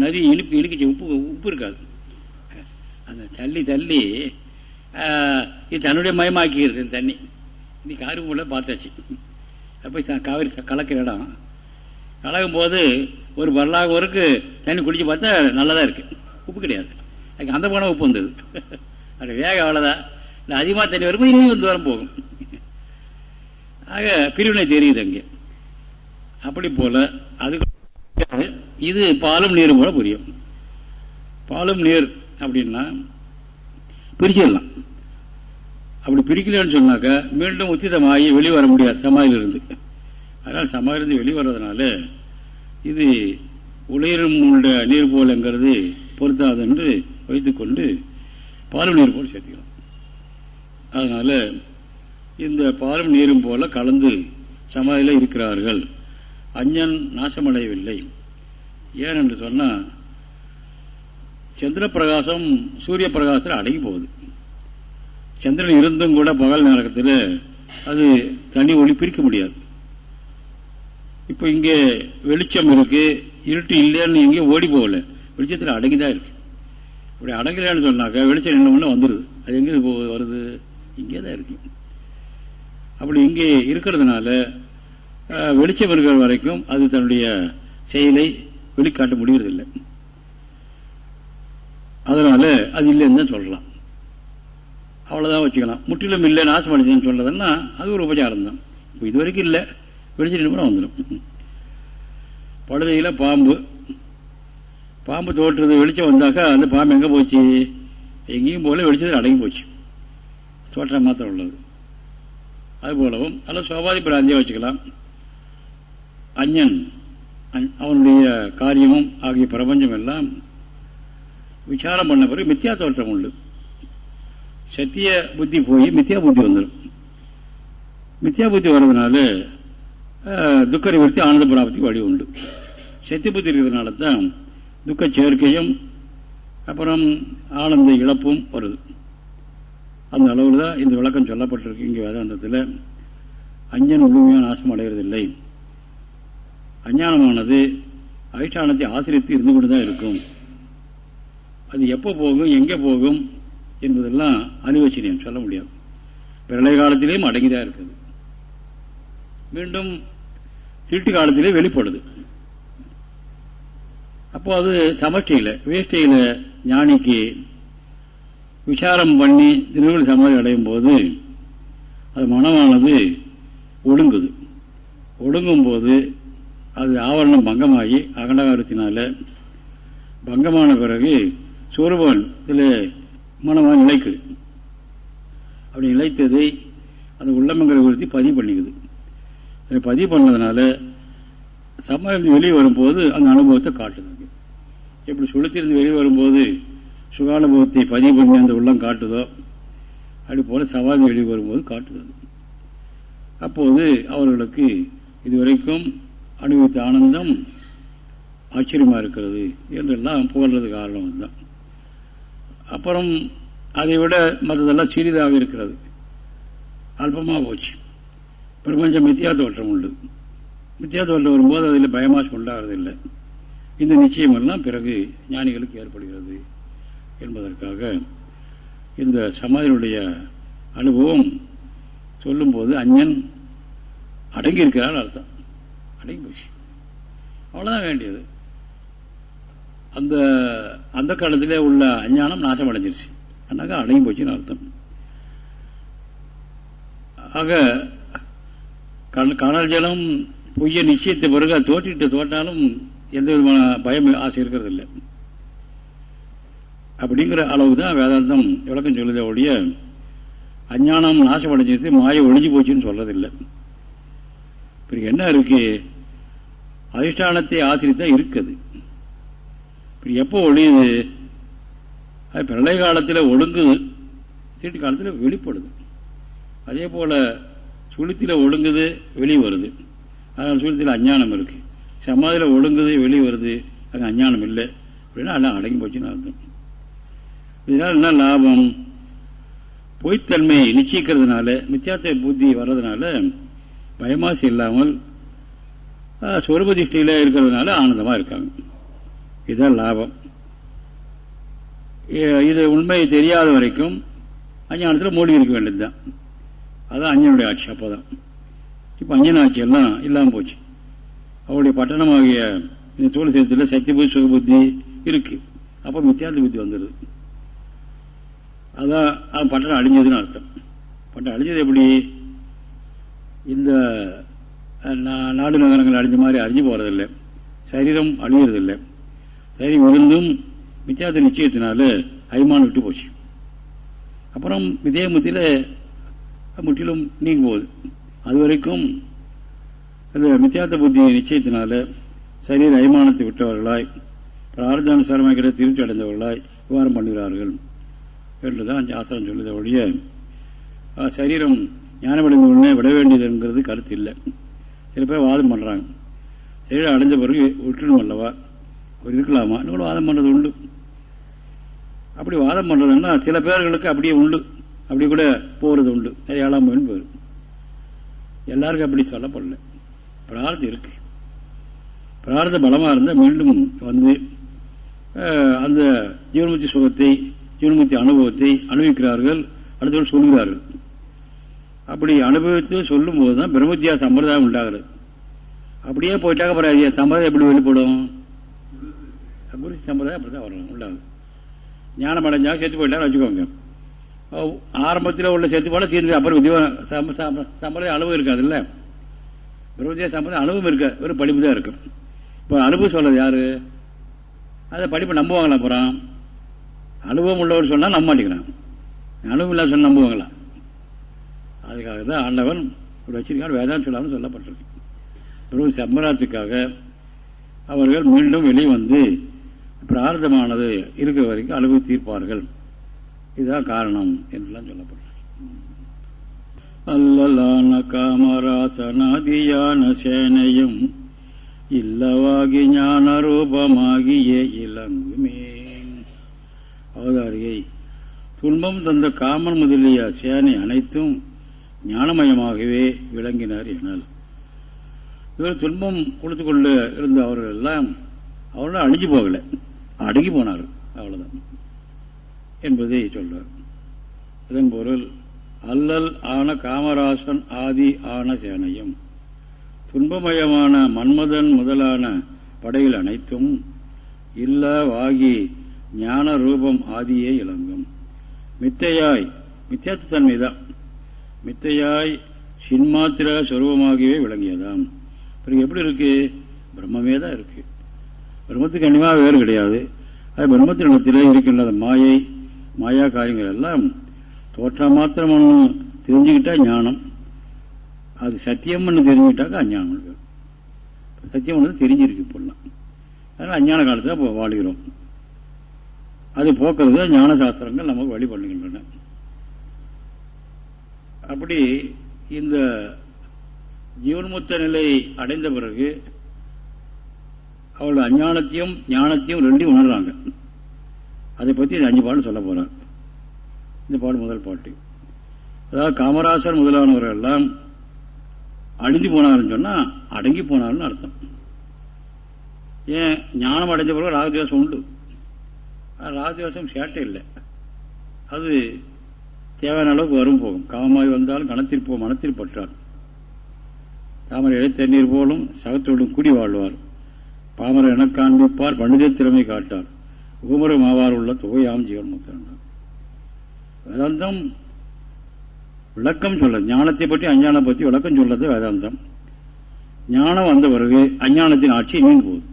நதி இனிப்பு இனிக்கிச்சு உப்பு உப்பு இருக்காது. அந்த தள்ளி தள்ளி இது தன்னுடைய மயமாக்கிடுது தண்ணி. இது காரிமூல பார்த்தாச்சு. அப்போ காவிரி கலக்கிற இடம். கலக்கும் போது ஒரு வரலாக ஒருக்கு தண்ணி குடிச்சு பார்த்தா நல்லதாக இருக்குது உப்பு கிடையாது. அதுக்கு அந்த போன உப்பு வந்தது. அது வேகம் அவ்வளோதான் இல்லை அதிகமாக தண்ணி வரும்போது இனிமே வந்து தூரம் போகும். ஆக பிரிவினை தெரியுது அங்கே. அப்படி போல அது இது பாலும் நீரும் போல புரியும். பாலும் நீர் அப்படின்னா பிரிச்சிடலாம். அப்படி பிரிக்கலன்னு சொன்னாக்கா மீண்டும் உச்சிதமாகி வெளிவர முடியாது சமாதியிலிருந்து. அதனால் சமாதிலிருந்து வெளிவரதுனால இது உளையிரும் நீர் போலங்கிறது பொருத்தாது என்று வைத்துக்கொண்டு பாலும் நீர் போல் சேர்த்துக்கலாம் அதனால இந்த பாலும் நீரும் போல கலந்து சமாதியில் இருக்கிறார்கள். அஞ்சன் நாசமடையவில்லை. ஏன் என்று சொன்னால் சந்திர பிரகாசம் சூரிய பிரகாசத்தில் அடங்கி போகுது. சந்திரன் இருந்தும் கூட பகல் நேரத்தில் அது தனி ஒளி பிரிக்க முடியாது. இப்போ இங்கே வெளிச்சம் இருக்கு இருட்டு இல்லைன்னு இங்கே ஓடி போகல. வெளிச்சத்தில் அடங்கிதான் இருக்கு. இப்படி அடங்கலைன்னு சொன்னாக்க வெளிச்சம் என்ன வந்துடுது அது எங்கே வருது? இங்கே தான் இருக்கு. அப்படி இங்கே இருக்கிறதுனால வெளிச்சம் இருக்கிற வரைக்கும் அது தன்னுடைய செயலை வெளிக்காட்ட முடியறதில்லை. அதனால அது இல்லைன்னு தான் சொல்லலாம். அவ்வளவுதான் வச்சுக்கலாம். முற்றிலும் இல்லை ஆசை அடைஞ்சதுன்னு சொல்றதுன்னா அது ஒரு உபச்சாரம் தான் இப்போ இது வரைக்கும் இல்லை. வெளிச்சம் நிமிடம் வந்துடும். பழுதையில் பாம்பு. பாம்பு தோற்றுறது வெளிச்சம் வந்தாக்கா அந்த பாம்பு எங்கே போச்சு? எங்கேயும் போல வெளிச்சத்தில் அடங்கி போச்சு. தோற்றம் மாத்திரம் உள்ளது. அது போலவும் அல்ல சோபாதி பிராந்தியாக வச்சுக்கலாம். அஞ்ஞன் அவனுடைய காரியமும் ஆகிய பிரபஞ்சம் எல்லாம் விசாரம் பண்ண பிறகு மித்தியா தோற்றம் உண்டு. சத்திய புத்தி போய் மித்தியா புத்தி வந்துடும். மித்தியா புத்தி வர்றதுனால துக்க நிவர்த்தி ஆனந்த பிராப்தி வழி உண்டு. சத்திய புத்தி இருக்கிறதுனால தான் துக்க சேர்க்கையும் அப்புறம் ஆனந்த இழப்பும் வருது. அந்த அளவில் தான் இந்த விளக்கம் சொல்லப்பட்டிருக்கு. இங்கே வேதாந்தத்தில் அஞ்சன் முழுமையான நாசம் அடைகிறதில்லை. அஞ்ஞானமானது அதிஷ்டானத்தை ஆசிரியத்து இருந்து கொண்டு தான் இருக்கும். அது எப்போ போகும் எங்கே போகும் என்பதெல்லாம் அனுவச்சனியம் சொல்ல முடியாது. பிரளய காலத்திலேயும் அடங்கிதான் இருக்குது. மீண்டும் திருட்டு காலத்திலே வெளிப்படுது. அப்போ அது சமஷ்டியில் வேஷ்டியில் ஞானிக்கு விசாரம் பண்ணி திருவிழி சமாதி அடையும் போது அது மனமானது ஒடுங்குது. ஒடுங்கும் போது அது ஆவரணம் பங்கமாகி அகண்டகாரத்தினால பங்கமான பிறகு சூரபன் இதில் மனமாக நிலைக்குது. அப்படி நிலைத்ததை அந்த உள்ளமங்கிற குறித்து பதிவு பண்ணிக்குது. பதிவு பண்ணதுனால சமாளித்து வெளியே வரும்போது அந்த அனுபவத்தை காட்டுது. எப்படி சுளுத்திருந்து வெளியே வரும்போது சுகானுபவத்தை பதிவு பண்ணி அந்த உள்ளம் காட்டுதோ அப்படி போல சவாதி வெளியே வரும்போது காட்டுது. அப்போது அவர்களுக்கு இதுவரைக்கும் அனுபவித்த ஆனந்தம் ஆச்சரியமாக இருக்கிறது என்றெல்லாம் புகழ்றது காரணம் தான் அப்புறம் அதை விட மற்றதெல்லாம் சிறிதாக இருக்கிறது. அல்பமாக போச்சு. பிரபஞ்சம் மித்தியா தோற்றம் உண்டு. மித்தியா தோற்றம் வரும்போது அதில் பயமாசம் உண்டாகிறதில்லை இந்த நிச்சயமெல்லாம் பிறகு ஞானிகளுக்கு ஏற்படுகிறது என்பதற்காக இந்த சமாதியினுடைய அனுபவம் சொல்லும்போது அஞ்ஞன் அடங்கியிருக்கிறார் அர்த்தம். அடங்கி போச்சு. அவ்வளோதான் வேண்டியது. அந்த அந்த காலத்திலே உள்ள அஞ்ஞானம் நாசம் அடைஞ்சிருச்சு அண்ணாக்கா அடங்கி போச்சுன்னு அர்த்தம். ஆக கடல் ஜலம் பொய்ய நிச்சயத்தை பிறகு தோற்றிட்டு தோட்டாலும் எந்த விதமான பயம் ஆசை இருக்கிறது இல்லை அப்படிங்கிற அளவு தான் வேதாந்தம் விளக்கம் சொல்லுதே ஒழிய அஞ்ஞானம் நாசமடைஞ்சது மாய ஒழிஞ்சு போச்சுன்னு சொல்றதில்லை. இப்போ என்ன இருக்கு? அதிஷ்டானத்தை ஆசிரியத்தான் இருக்குது. இப்படி எப்போ ஒழியுது? அது பிரளய காலத்தில் ஒழுங்குது தீட்டு காலத்தில் வெளிப்படுது. அதே போல சுளுத்தில் ஒழுங்குது வெளியே வருது. அதனால் சுளுத்தில் அஞ்ஞானம் இருக்கு. சமாதியில் ஒழுங்குது வெளியே வருது. அங்கே அஞ்ஞானம் இல்லை. அப்படின்னா எல்லாம் அடங்கி போச்சுன்னு அர்த்தம். இதனால் என்ன லாபம்? பொய்த்தன்மை நிச்சயிக்கிறதுனால மித்தியாத்த புத்தி வர்றதுனால பயமாசி இல்லாமல் சொருபதிஷ்டியில் இருக்கிறதுனால ஆனந்தமாக இருக்காங்க. இதுதான் லாபம். இது உண்மை தெரியாத வரைக்கும் அஞ்ஞானத்தில் மூழ்கி இருக்க வேண்டியது தான் அதான் அஞ்சனுடைய ஆட்சி அப்போதான். இப்போ அஞ்சன ஆட்சி எல்லாம் இல்லாமல் போச்சு. அவருடைய பட்டணமாகிய இந்த தோல் சேர்த்துல சக்தி புத்தி சுக புத்தி இருக்கு. அப்போ மித்தியாந்த புத்தி வந்துடுது அதான் அது பட்டணம் அழிஞ்சதுன்னு அர்த்தம். பட்டம் அழிஞ்சது எப்படி? இந்த நாடு நகரங்கள் அழிஞ்ச மாதிரி அழிஞ்சு போகிறதில்லை சரீரம் அழியறதில்லை. சரீரம் இருந்தும் மித்தியார்த்த நிச்சயத்தினால அபிமானம் விட்டு போச்சு. அப்புறம் விதயமுத்தில முற்றிலும் நீங்க போகுது அது வரைக்கும் அந்த மித்தியாத்த புத்தியை நிச்சயத்தினால சரீர அய்மானத்தை விட்டவர்களாய் பிரார்த்தானுசாரமாக திருச்சி அடைந்தவர்களாய் விவகாரம் பண்ணுகிறார்கள். என்றுதான் சாஸ்திரம் சொல்லுத ஒழிய சரீரம் ஞானமடைந்த உடனே விட வேண்டியதுங்கிறது கருத்து இல்லை. சில பேர் வாதம் பண்ணுறாங்க சரீரம் அடைஞ்ச பிறகு விட்டுணும் அல்லவா? ஒரு இருக்கலாமா? இன்னும் வாதம் பண்ணுறது உண்டு. அப்படி வாதம் பண்ணுறதுன்னா சில பேர்களுக்கு அப்படியே உண்டு. அப்படி கூட போகிறது உண்டு. அது ஏழாம் போயின்னு போயிடும் எல்லாருக்கும் அப்படி சொல்லப்படல. பிரார்த்தம் இருக்கு. பிரார்த்த பலமாக இருந்தால் மீண்டும் வந்து அந்த ஜீவன்முத்தி சுகத்தை ஜீவன்முத்தி அனுபவத்தை அனுபவிக்கிறார்கள். அடுத்தவர்கள் சொல்கிறார்கள் அப்படி அனுபவித்து சொல்லும் போது தான் பிரம்மத்தியா சம்பிரதாயம் உண்டாகிறது. அப்படியே போயிட்டாக்க பிறகு சம்பிரதாயம் எப்படி வெளிப்படும்? குருசி சம்பிரதாயம் அப்படிதான் வரணும் உண்டாகும் ஞானம் அடைஞ்சாலும் சேர்த்து போயிட்டாலும் வச்சுக்கோங்க. ஆரம்பத்தில் உள்ள சேர்த்து போல தீர்ந்து அப்புறம் விதிவ அளவு இருக்காது இல்லை பிரம்மத்தியா சம்பிரதாயம் அளவும் இருக்காது வெறும் படிப்பு தான் இருக்கும். இப்போ அளவு சொல்றது யாரு? அதை படிப்பு நம்புவாங்களா அப்புறம் அனுபவம் உள்ளவர் சொன்னால் நம்ப மாட்டேங்கிறான் அனுபவம் இல்லாத சொன்ன நம்புவாங்களா? அதுக்காக தான் ஆண்டவன் ஒரு வச்சிருக்கான் வேதாந்த சொல்லாமல் சொல்லப்பட்டிருக்கு. பிரபு சம்பராத்துக்காக அவர்கள் மீண்டும் வெளியே வந்து பிரார்த்தமானது இருக்கிற வரைக்கும் அனுபவி தீர்ப்பார்கள். இதுதான் காரணம் என்றெல்லாம் சொல்லப்படுறார் அல்லலான காமராசனாதியான சேனையும் இல்லவாகி ஞான ரூபமாகிய இளங்குமே அவதாரியை துன்பம் தந்த காமன் முதலிய சேனை அனைத்தும் ஞானமயமாகவே விளங்கினார் எனல். இவர் துன்பம் கொடுத்து கொண்டு இருந்த அவர்கள் எல்லாம் அவர்கள் அழிஞ்சு போகலை. அடுங்கி போனார். அவ்வளவுதான். என்பதை சொல்வார் இதன் பொருள் அல்லல் ஆன காமராசன் ஆதி ஆன சேனையும் துன்பமயமான மன்மதன் முதலான படைகள் அனைத்தும் இல்ல வாகி ஞான ரூபம் ஆதியே இளங்கும். மித்தையாய் மித்தியத்தன்மைதான் மித்தையாய் சின்மாத்திர சொருபமாகவே விளங்கியதாம். பிறகு எப்படி இருக்கு? பிரம்மமே தான் இருக்கு. பிரம்மத்துக்கு கண்டிப்பாக வேறு கிடையாது. அது பிரம்மத்தினிடத்திலே இருக்கின்ற மாயை மாயா காரியங்கள் எல்லாம் தோற்றம் மாத்திரம் ஒன்று தெரிஞ்சுக்கிட்டா ஞானம். அது சத்தியம்னு தெரிஞ்சுக்கிட்டாக்கா அஞ்ஞானம் சத்தியம் ஒன்று தெரிஞ்சிருக்கு இப்பெல்லாம். அதனால் அஞ்ஞான காலத்தில் இப்போ வாழ்கிறோம். அது போக்குறது ஞான சாஸ்திரங்கள் நமக்கு வழி பண்ணுகின்றன அப்படி இந்த ஜீவன்முத்த நிலை அடைந்த பிறகு அவள் அஞ்ஞானத்தையும் ஞானத்தையும் ரெண்டையும் உணர்றாங்க. அதை பற்றி அஞ்சு பாடல் சொல்ல போகிறார் இந்த பாட்டு முதல் பாட்டு. அதாவது காமராசர் முதலானவர்கள் எல்லாம் அழிஞ்சு போனாருன்னு சொன்னால் அடங்கி போனார்னு அர்த்தம். ஏன்? ஞானம் அடைஞ்ச பிறகு ராகத்வேஷம் உண்டு. ராகத்வேஷம் சேட்டை இல்லை. அது தேவையான அளவுக்கு வரும் போகும். காமாய் வந்தாலும் கணத்தில் போ மனத்தில் பற்றார் தாமரை தண்ணீர் போலும் சகத்தோடும் குடி வாழ்வார். பாமர என காண்பிப்பார் பண்டித திறமை காட்டார். உகுமர மாவார் உள்ள தொகையாம் ஜீவன் வேதாந்தம் விளக்கம் சொல்றது ஞானத்தை பற்றி அஞ்ஞானம் பற்றி விளக்கம் சொல்றது வேதாந்தம். ஞானம் வந்த பிறகு அஞ்ஞானத்தின் ஆட்சி நீங்க போகுது.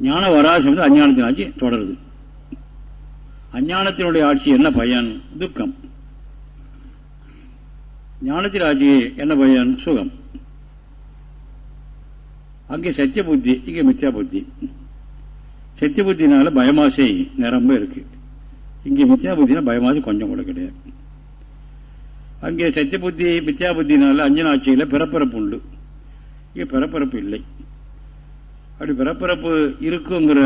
ஞானம் வராது அஞ்ஞானத்தின் ஆட்சி தொடருது. அஞ்ஞானத்தினுடைய ஆட்சி என்ன பயன்? துக்கம். ஞானத்தின் ஆட்சி என்ன பயன்? சுகம். அங்கே சத்திய புத்தி இங்கே மித்யா புத்தி. சத்திய புத்தினால பயமாசை நிரம்ப இருக்கு. இங்கே மித்யா புத்தினா பயமாசை கொஞ்சம் கூட கிடையாது. அங்கே சத்திய புத்தி மித்யா புத்தினால அஞ்சனாட்சியில் பிறப்பிறப்பு உண்டு. இங்கே பிறப்பிறப்பு இல்லை. அப்படி பிறப்பிறப்பு இருக்குங்கிற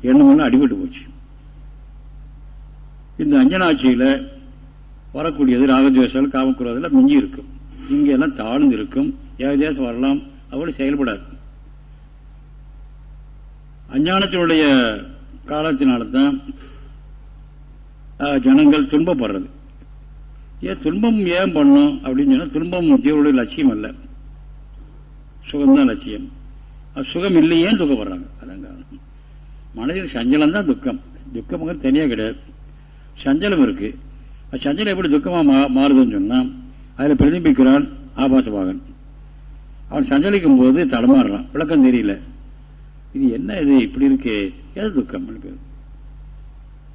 எண்ணம் அடிபட்டு போச்சு. இந்த அஞ்சனாட்சியில் வரக்கூடியது ராகத்வேஷால் காமக்குறதெல்லாம் மிஞ்சி இருக்கும். இங்கெல்லாம் தாழ்ந்து இருக்கும் ஏகதேசம் வரலாம். அவ்வளோ செயல்படாது. அஞ்ஞானத்தினுடைய காலத்தினால்தான் ஜனங்கள் துன்பப்படுறது. ஏன் துன்பம் ஏன் பண்ணும் அப்படின்னு சொன்னால் துன்பம் தேவருடைய லட்சியம் அல்ல. சுகம்தான் லட்சியம். அது சுகம் இல்லையே துக்கப்படுறாங்க அதான் காரணம் மனதில் சஞ்சலம் தான் துக்கம். துக்கம் தனியாக கிடையாது. சஞ்சலம் இருக்கு. சஞ்சலம் எப்படி துக்கமா மாறுதுன்னு சொன்னால் அதில் பிரதிபிக்கிறான் ஆபாசபாகன் அவன் சஞ்சலிக்கும் போது தடமாறுறான். விளக்கம் தெரியல. இது என்ன இது? இப்படி இருக்கு. எது துக்கம் பேர்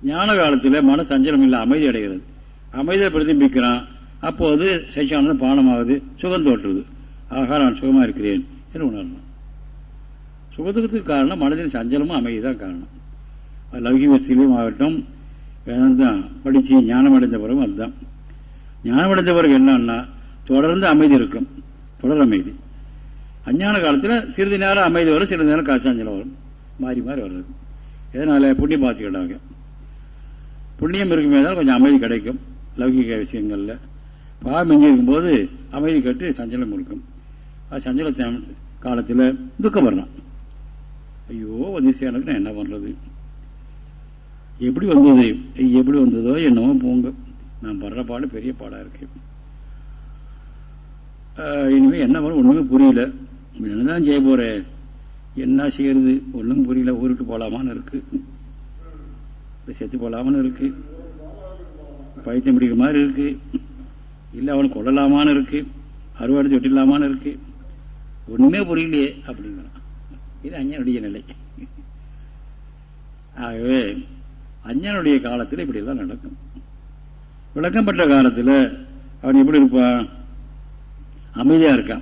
ஞான காலத்தில் மன சஞ்சலம் இல்லை அமைதி அடைகிறது. அமைதியை பிரதிபிக்கிறான். அப்போது சச்சியானந்தம் பானமாகுது சுகம் தோற்றுது ஆகா நான் சுகமா இருக்கிறேன் என்று உணரணும் சுகத்துக்கு காரணம் மனதின் சஞ்சலமும் அமைதி தான் காரணம் லௌகிகத்திலையும் ஆகட்டும் வேதாந்தம் படிச்சு ஞானம் அடைந்த பிறகு அதுதான். ஞானம் அடைந்த பிறகு என்னன்னா தொடர்ந்து அமைதி இருக்கும். தொடர் அமைதி. அஞ்ஞான காலத்தில் சிறிது நேரம் அமைதி வரும் சிறிது நேரம் காசாஞ்சலம் வரும். மாறி மாறி வர்றது எதனால? புண்ணியம் பார்த்துக்கிட்டாங்க புண்ணியம் இருக்குமே தான் கொஞ்சம் அமைதி கிடைக்கும் லௌகிக விஷயங்களில். பாவம் எங்கே இருக்கும்போது அமைதி கட்டு சஞ்சலம் இருக்கும் அது சஞ்சல காலத்தில் துக்கம் வரலாம். ஐயோ வந்து எனக்கு நான் என்ன பண்ணுறது எப்படி வந்தது? எப்படி வந்ததோ என்னவோ போங்க. நான் படுற பாடு பெரிய பாடாக இருக்கு. இனிமேல் என்ன பண்ண ஒன்றுமே புரியல. என்னதான் செய்ய போற. என்ன செய்யறது? ஒண்ணும் புரியல. ஊருக்கு போலாமான்னு இருக்கு. செத்து போலாமான்னு இருக்கு. பைத்தியம் பிடிக்கிற மாதிரி இருக்கு. இல்லை அவனை கொள்ளலாமான்னு இருக்கு. அறுவாடு தொட்டிடலாமான்னு இருக்கு. ஒண்ணுமே புரியலையே அப்படிங்கிறான். இது அஞ்சனுடைய நிலை. ஆகவே அஞ்சனுடைய காலத்தில் இப்படி எல்லாம் நடக்கும் பெற்ற காலத்தில் அவன் எப்படி இருப்பான்? அமைதியா இருக்கான்.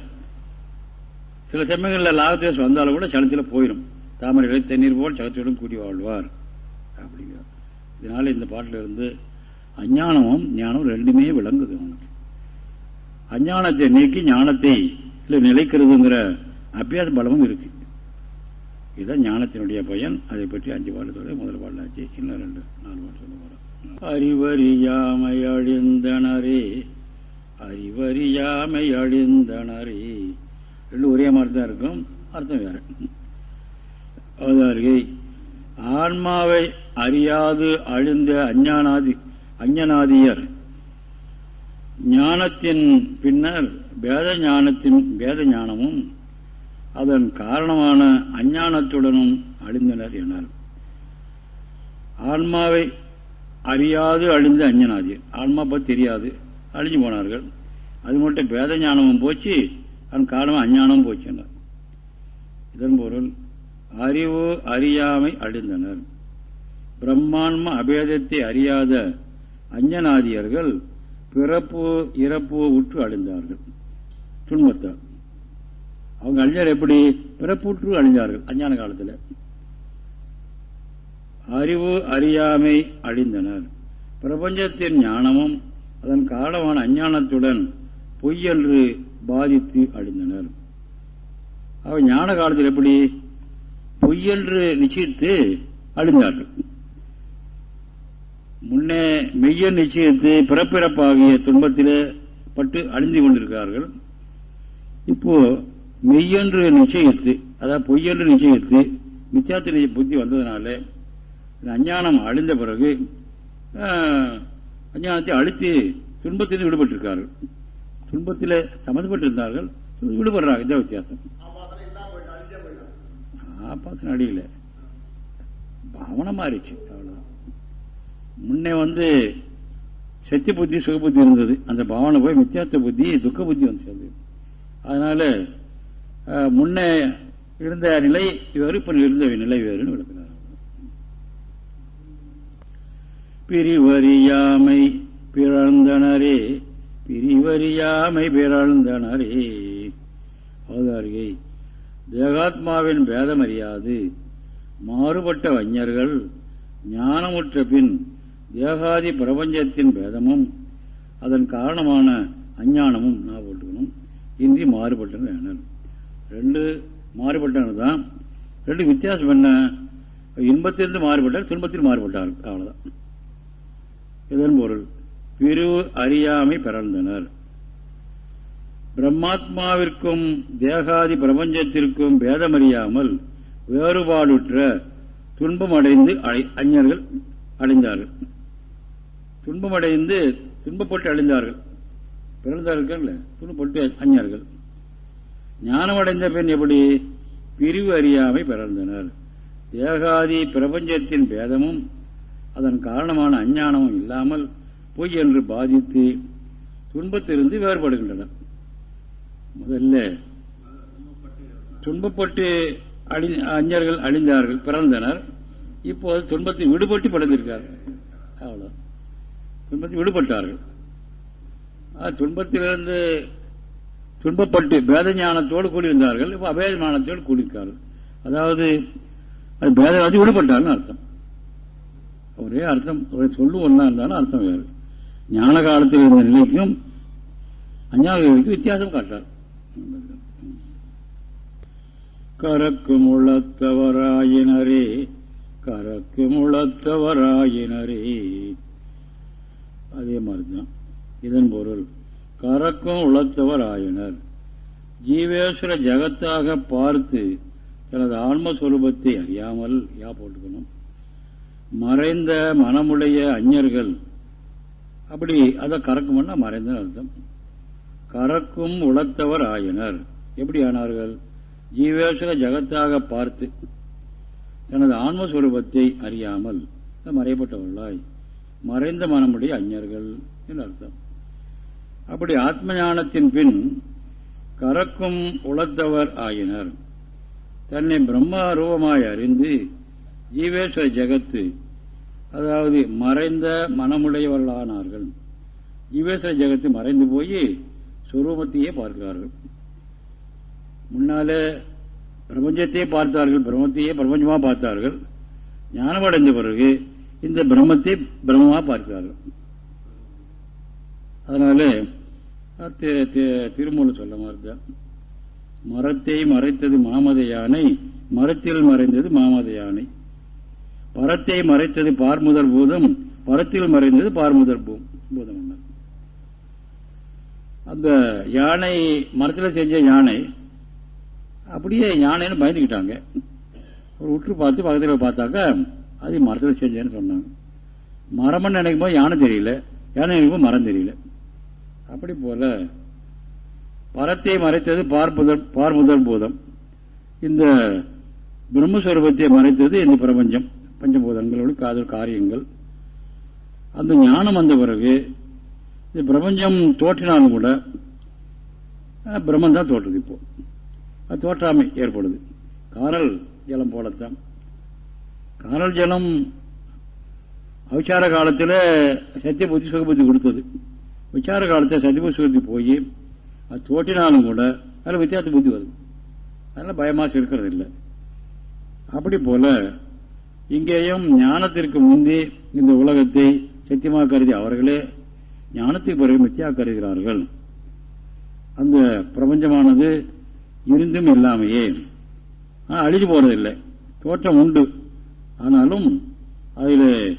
சில சமயங்களில் லாகத்வேஷம் வந்தாலும் கூட சலத்தில் போயிடும் தாமரை தண்ணீர் போல் சகத்துடன் கூட்டி வாழ்வார். அப்படிங்கிறார். இதனால இந்த பாட்டில் இருந்து அஞ்ஞானமும் ஞானம் ரெண்டுமே விளங்குது அவனுக்கு. அஞ்ஞானத்தை நீக்கி ஞானத்தை நிலைக்கிறதுங்கிற அபியாச பலமும் இருக்கு. இதுதான் ஞானத்தினுடைய பயன். அதை பற்றி அஞ்சு பாடத்தோட முதல் பாடலாச்சு இன்னும் ரெண்டு நாலு பாட்டு சொல்ல போறோம். அறிவறியாமை அழிந்தனரே அறிவறியாமை அழிந்தனரே. ரெண்டு ஒரே மாதிரி தான் இருக்கும். அர்த்தம் வேற. அவதாரிகை ஆன்மாவை அறியாது அழிந்த அஞ்ஞானாதி அஞ்ஞனாதியர். ஞானத்தின் பின்னர் பேத ஞானத்தின் பேத ஞானமும் அதன் காரணமான அஞ்ஞானத்துடனும் அழிந்தனர் என்றார். ஆன்மாவை அறியாது அழிந்த அஞ்சனாதி ஆன்மா பற்றி தெரியாது. அழிஞ்சு போனார்கள். அது மட்டும் பேத ஞானமும் போச்சு அதன் காரணம் அஞ்ஞானம் போச்சுனர் இதன் பொருள் அறிவு அறியாமை அழிந்தனர். பிரம்மாண்ம அபேதத்தை அறியாத அஞ்சனாதியர்கள் பிறப்பு இறப்பு உற்று அழிந்தார்கள். துன்பத்தார் அவங்க அழிஞ்சார் எப்படி? பிறப்புற்று அழிஞ்சார்கள் அஞ்ஞான காலத்தில். அறிவு அறியாமை அழிந்தனர். பிரபஞ்சத்தின் ஞானமும் அதன் காரணமான அஞ்ஞானத்துடன் பொய்யென்று பாதித்து அழிந்தனர். அவர் ஞான காலத்தில் எப்படி பொய்யென்று நிச்சயித்து அழிந்தார்கள். முன்னே மெய்ய நிச்சயத்து பிறப்பிறப்பாகிய துன்பத்திலே பட்டு அழிந்து கொண்டிருக்கிறார்கள். இப்போ மெய்யென்று நிச்சயித்து அதாவது பொய்யென்று நிச்சயித்து மித்தியாத்திரிய புத்தி வந்ததுனால இந்த அஞ்ஞானம் அழிந்த பிறகு அஞ்ஞானத்தை அழித்து துன்பத்திலிருந்து விடுபட்டிருக்கார்கள் துன்பத்தில் சம்மந்தப்பட்டிருந்தார்கள் விடுபடுறாங்க. இந்த வித்தியாசம். ஆபாசன அடியில். பாவனை மாறிச்சு அவ்வளவுதான். முன்னே வந்து சத்திய புத்தி சுக புத்தி இருந்தது. அந்த பாவனை போய் மித்தியாத்த புத்தி துக்க புத்தி வந்து சேர்ந்தது அதனால முன்னே இருந்த நிலை வேறு இப்ப இருந்த நிலை வேறுனு விளக்குறார் பிரிவறியாமை பிறந்தனரே பிரிவறியாமை பிறழ்ந்தனரே. அவதாரிகை தேகாத்மாவின் பேதம் அறியாது மாறுபட்ட வஞ்சர்கள் ஞானமுற்ற பின் தேகாதி பிரபஞ்சத்தின் பேதமும் அதன் காரணமான அஞ்ஞானமும் நான் போட்டுக்கணும். இன்றி மாறுபட்டனர் ரெண்டு மாறுபட்டனர் தான் ரெண்டு வித்தியாசம் என்ன? இன்பத்திலிருந்து மாறுபட்டார் துன்பத்தில் மாறுபட்டார். அவ்வளோதான் இதன் பொருள். பிரிவு அறியாமை பிறந்தனர். பிரம்மாத்மாவிற்கும் தேகாதி பிரபஞ்சத்திற்கும் பேதமறியாமல் வேறுபாடுற்ற துன்பம் அடைந்து அஞ்ஞர்கள் அடைந்தார்கள். துன்பமடைந்து துன்பப்பட்டு அடைந்தார்கள் பிறந்தார்கள் துன்பப்பட்டு அஞ்ஞர்கள் ஞானம் அடைந்த பெண் எப்படி? பிரிவு அறியாமை பிறந்தனர். தேகாதி பிரபஞ்சத்தின் பேதமும் அதன் காரணமான அஞ்ஞானமும் இல்லாமல் பொய் என்று பாதித்து துன்பத்திலிருந்து வேறுபடுகின்றனர் முதல்ல துன்பப்பட்டு அழி அஞ்சர்கள் அழிந்தார்கள் பிறந்தனர். இப்போது துன்பத்தை விடுபட்டு பிறந்திருக்கார்கள் அவ்வளோ துன்பத்தை விடுபட்டார்கள். துன்பத்திலிருந்து துன்பப்பட்டு பேத ஞானத்தோடு கூடியிருந்தார்கள். இப்போ அபேத ஞானத்தோடு கூடியிருக்கார்கள். அதாவது அது பேதவாதி விடுபட்டார்கள் அர்த்தம். ஒரே அர்த்தம் ஒரே சொல்லு ஒன்றா இருந்தாலும் அர்த்தம் வேறு. ஞான காலத்தில் இருந்த நிலைக்கும் அஞ்ஞான நிலைக்கும் வித்தியாசம் காட்டார் கரக்கும் உளத்தவராயினரே கரக்கும் உளத்தவராயினரே அதே மாதிரிதான். இதன் பொருள் கரக்கும் உளத்தவராயினர் ஜீவேஸ்வர ஜகத்தாக பார்த்து தனது ஆன்மஸ்வரூபத்தை அறியாமல் யா போட்டுக்கணும். மறைந்த மனமுடைய அஞ்ஞர்கள் அப்படி அதை கறக்கும்னா மறைந்தன்னு அர்த்தம். கறக்கும் உளத்தவர் ஆயினர் எப்படி ஆனார்கள்? ஜீவேஸ்வர ஜகத்தாக பார்த்து தனது ஆன்மஸ்வரூபத்தை அறியாமல் மறைப்பட்டவர்களாய் மறைந்த மனமுடைய அஞ்ஞர்கள் என்று அர்த்தம். அப்படி ஆத்ம ஞானத்தின் பின் கறக்கும் உளத்தவர் ஆயினர். தன்னை பிரம்மா ரூபமாய் அறிந்து ஜீவேஸ்வர ஜெகத்து அதாவது மறைந்த மனமுடையவர்களானார்கள். ஜீவேஸ்வர ஜெகத்தை மறைந்து போய் சொரூபத்தையே பார்க்கிறார்கள். முன்னாலே பிரபஞ்சத்தையே பார்த்தார்கள் பிரம்மத்தையே பிரபஞ்சமாக பார்த்தார்கள். ஞானமடைந்த பிறகு இந்த பிரம்மத்தை பிரம்மமாக பார்க்கிறார்கள். அதனால திருமூலம் சொல்ல மாதிரிதான் மரத்தை மறைத்தது மாமத யானை மரத்தில் மறைந்தது மாமத யானை பரத்தை மறைத்தது பார்முதல் பூதம் பரத்தில் மறைந்தது பார்முதல் பூதம் அந்த யானை மரத்தில் செஞ்ச யானை அப்படியே யானைன்னு பயந்துக்கிட்டாங்க ஒரு உற்று பார்த்து பக்கத்தில் பார்த்தாக்கா அது மரத்தில் செஞ்சேன்னு சொன்னாங்க. மரம்னு நினைக்கும் போது யானை தெரியல. யானை நினைக்கும் மரம் தெரியல. அப்படி போல பரத்தை மறைத்தது பார்முதல் பார்முதல் பூதம். இந்த பிரம்மஸ்வரூபத்தை மறைத்தது இந்த பிரபஞ்சம். பஞ்சபூதங்களோடு காதல் காரியங்கள். அந்த ஞானம் வந்த பிறகு இந்த பிரபஞ்சம் தோற்றினாலும் கூட பிரம்மன் தான் தோற்றுது இப்போ. அது தோற்றாமை ஏற்படுது. காரல் ஜலம் போலத்தான். காரல் ஜலம் அவிச்சார காலத்தில் சத்திய புத்தி சுகபுத்தி கொடுத்தது. விசார காலத்தில் சத்திய சுகத்தி போய் அது தோட்டினாலும் கூட அதில் வித்தியாச புத்தி வருது. அதெல்லாம் பயமாக இருக்கிறது இல்லை அப்படி போல இங்கேயும் ஞானத்திற்கு முந்தி இந்த உலகத்தை சத்தியமாக கருதி அவர்களே ஞானத்துக்கு பிறகு மித்தியாக கருதுகிறார்கள். அந்த பிரபஞ்சமானது இருந்தும் இல்லாமையே. அழிஞ்சு போறதில்லை. தோற்றம் உண்டு. ஆனாலும் அதில்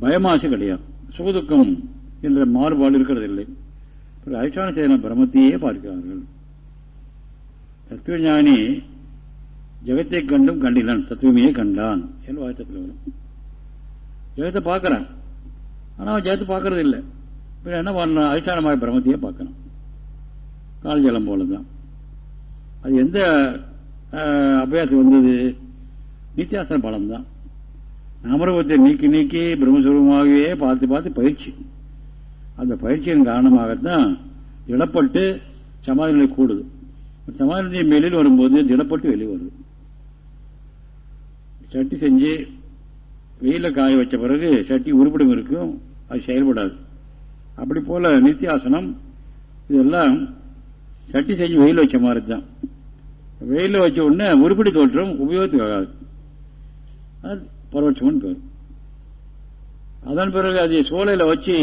பயமாசு கிடையாது. சுகதுக்கம் என்ற மாறுபாடு இருக்கிறது இல்லை அதிஷ்டான சேதன பிரமத்தையே பார்க்கிறார்கள். தத்துவஞானி ஜெகத்தை கண்டும் கண்டிலான் தத்துவமையே கண்டான். என்று வாய்த்தத்தில் வரும். ஜெகத்தை பார்க்கறான். ஆனால் அவன் ஜெகத்தை பார்க்கறது இல்லை. பின்ன என்ன பண்ணணும்? அதிஷ்டானமாக பிரமத்தையே பார்க்கணும். கால் ஜலம் போல தான் அது எந்த அபியாசம் வந்தது? நித்தியாசன பலம் தான் நாமரூபத்தை நீக்கி நீக்கி பிரம்மஸ்வரூபமாகவே பார்த்து பார்த்து பயிற்சி. அந்த பயிற்சியின் காரணமாகத்தான் திடப்பட்டு சமாதி நிலை கூடுது. சமாதி மேலில் வரும்போது திடப்பட்டு வெளியே வருது சட்டி செஞ்சு வெயில காய வச்ச பிறகு சட்டி உருப்படும் இருக்கும் அது செயல்படாது. அப்படி போல நித்தியாசனம் இதெல்லாம் சட்டி செஞ்சு வெயில் வச்ச மாதிரி தான் வெயில வச்ச உடனே உருப்படி தோற்றம் உபயோகத்துக்கு ஆகாது அது பரவட்சம்னு பேர். அதன் பிறகு அது சோலையில வச்சு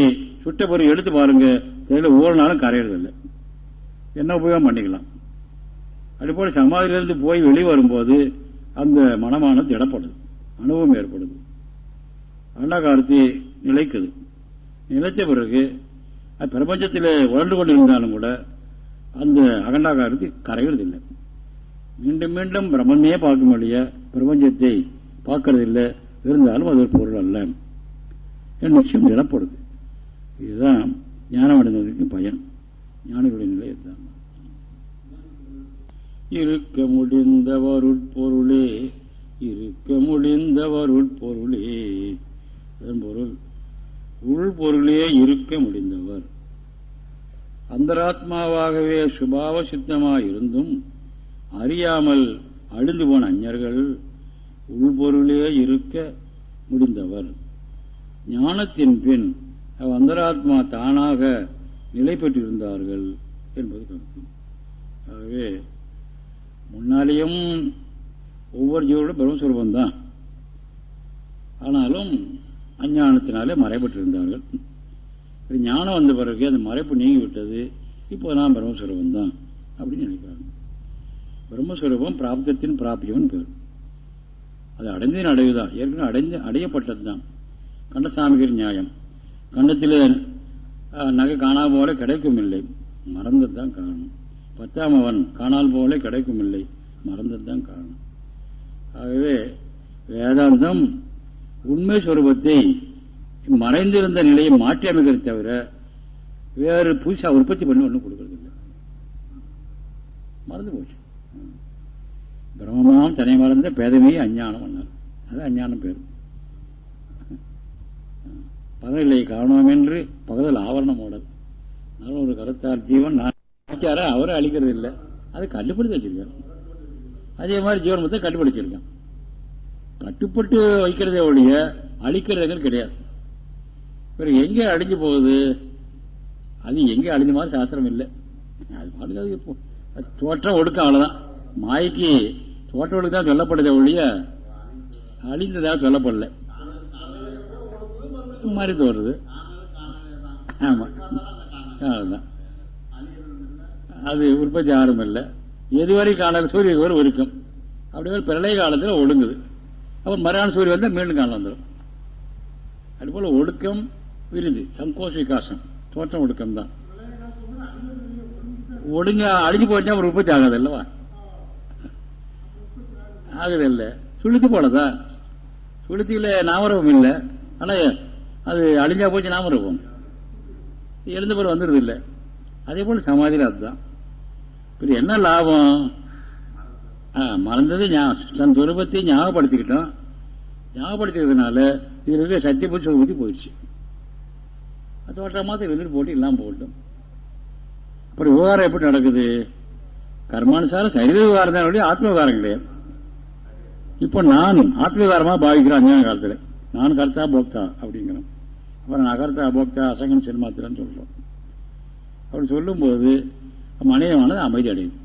சுட்ட பிறகு எடுத்து பாருங்க தெரியல ஒவ்வொரு நாளும் கரையிறதில்லை. என்ன உபயோகம் பண்ணிக்கலாம். அதுபோல் சமாதியிலிருந்து போய் வெளியே வரும்போது அந்த மனமானது இடப்படுது அனுபவம் ஏற்படுது. அண்டாகாரத்தி நிலைக்குது. நிலைத்த பிறகு பிரபஞ்சத்தில் உழண்டு கொண்டு இருந்தாலும் கூட அந்த அகண்டாகாரத்தை கரைகிறது இல்லை. மீண்டும் மீண்டும் பிரம்மனே பார்க்க முடிய பிரபஞ்சத்தை பார்க்கறது இல்லை. இருந்தாலும் அது ஒரு பொருள் அல்ல. என் நிச்சயம் நிலப்படுது இதுதான் ஞானம் அடைந்ததுக்கு பயன். ஞானிகளுடைய நிலை இதுதான். இருக்க முடிந்தவருட்பொருளே இருக்க முடிந்தவருட்பொருளே உட்பொருளே பொருள் உள்பொருளே இருக்க முடிந்தவர். அந்தராத்மாவாகவே சுபாவ சித்தமாயிருந்தும் அறியாமல் அழிந்து போன அஞ்ஞர்கள் உள்பொருளே இருக்க முடிந்தவர். ஞானத்தின் பின் அந்தராத்மா தானாக நிலை பெற்றிருந்தார்கள் என்பது கருத்து. ஆகவே முன்னாலேயும் ஒவ்வொரு ஜீவனும் பிரம்மஸ்வரூபம் தான் ஆனாலும் அஞ்ஞானத்தினாலே மறைப்பட்டிருந்தார்கள் ஞானம் வந்த பிறகு அந்த மறைப்பு நீங்கி விட்டது இப்போ நான் பிரம்மஸ்வரூபம் தான் அப்படின்னு நினைக்கிறாங்க. பிரம்மஸ்வரூபம் பிராப்தத்தின் பிராபியம்னு பேர். அது அடைந்ததின் அடைவுதான். ஏற்கனவே அடைந்து அடையப்பட்டது தான் கண்டசாமிகிரி நியாயம். கண்டத்தில் நகை காணாமல் போல கிடைக்கும் இல்லை மறந்தது தான் காரணம். பத்தாம் அவன் காணால் போல கிடைக்கும் இல்லை மறந்ததுதான் காரணம். ஆகவே வேதாந்தம் உண்மை சுரூபத்தை மறைந்திருந்த நிலையை மாற்றி அமைக்கிறது தவிர வேறு புதுசா உற்பத்தி பண்ணி ஒன்றும் கொடுக்கறது இல்லை மறந்து போச்சு. பிரம்மமாம் தனி மறந்த பேதமே அஞ்ஞானம் பண்ணார் அது அஞ்ஞானம் பேர். பதவில்லை காரணம் என்று பகதல் ஆவரணம் ஓடல் ஒரு கருத்தார் ஜீவன் நான் அவரை அழிக்கிறது இல்லை. அதை கண்டுபிடித்து வச்சிருக்காரு. அதே மாதிரி ஜீவன் மொத்தம் கட்டுப்படுத்திருக்கான் கட்டுப்பட்டு வைக்கிறதே ஒழிய அழிக்கிறதுங்கிறது கிடையாது. பிறகு எங்கே அழிஞ்சு போகுது? அது எங்கே அழிஞ்ச மாதிரி சாஸ்திரம் இல்லை. அது பாட்டுக்கு அது தோற்றம் ஒடுக்கம் அவ்வளோதான் மாய்க்கு தோற்றம் ஒடுக்கு தான் சொல்லப்படுதே ஒழிய அழிந்ததாக சொல்லப்படல. மாதிரி தோறுது. ஆமாம் அவ்வளோதான் அது உற்பத்தி ஆரம்பம் இல்லை எதுவரை காணல சூரிய ஒரு இருக்கும் அப்படி பிரளய காலத்தில் ஒடுங்குது. அப்புறம் மறையான சூரியன் வந்தால் மீண்டும் காலம் வந்துடும் அதுபோல் ஒடுக்கம் விருது சங்கோஷ விகாசம் தோற்றம் ஒடுக்கம் தான். ஒடுங்க அழிஞ்சு போச்சா ஒரு உற்பத்தி ஆகாது அல்லவா ஆகுது இல்லை சுளுத்தி போலதா? சுளுத்தியில் நாமரூபம் இல்லை. ஆனால் அது அழிஞ்சா போச்சு நாமரூபம். எழுந்த பிறகு வந்துடுது இல்லை அதே போல் சமாதியில் அதுதான். பிறகு என்ன லாபம்? மறந்தது தன் துருபத்தை ஞாபகப்படுத்திக்கிட்டோம். ஞாபகப்படுத்திக்கிறதுனால இதில் இருக்க சத்திய புத்தி போயிடுச்சு. அது வட்ட மாதம் இருந்துட்டு போட்டு இல்லாமல் போகட்டும். அப்புறம் விவகாரம் எப்படி நடக்குது? கர்மானுசாரம் சரீர விவகாரம் தான் ஆத்ம விவகாரம் கிடையாது. இப்போ நான் ஆத்ம விவகாரமா பாவிக்கிறேன் காலத்தில். நான் கர்த்தா போக்தா அப்படிங்கிறோம். அப்புறம் நான் கர்த்தா போக்தா அசங்கன் சினிமாத்திரன்னு சொல்கிறோம் அப்படி சொல்லும்போது மனிதமானது அமைதி அடையுது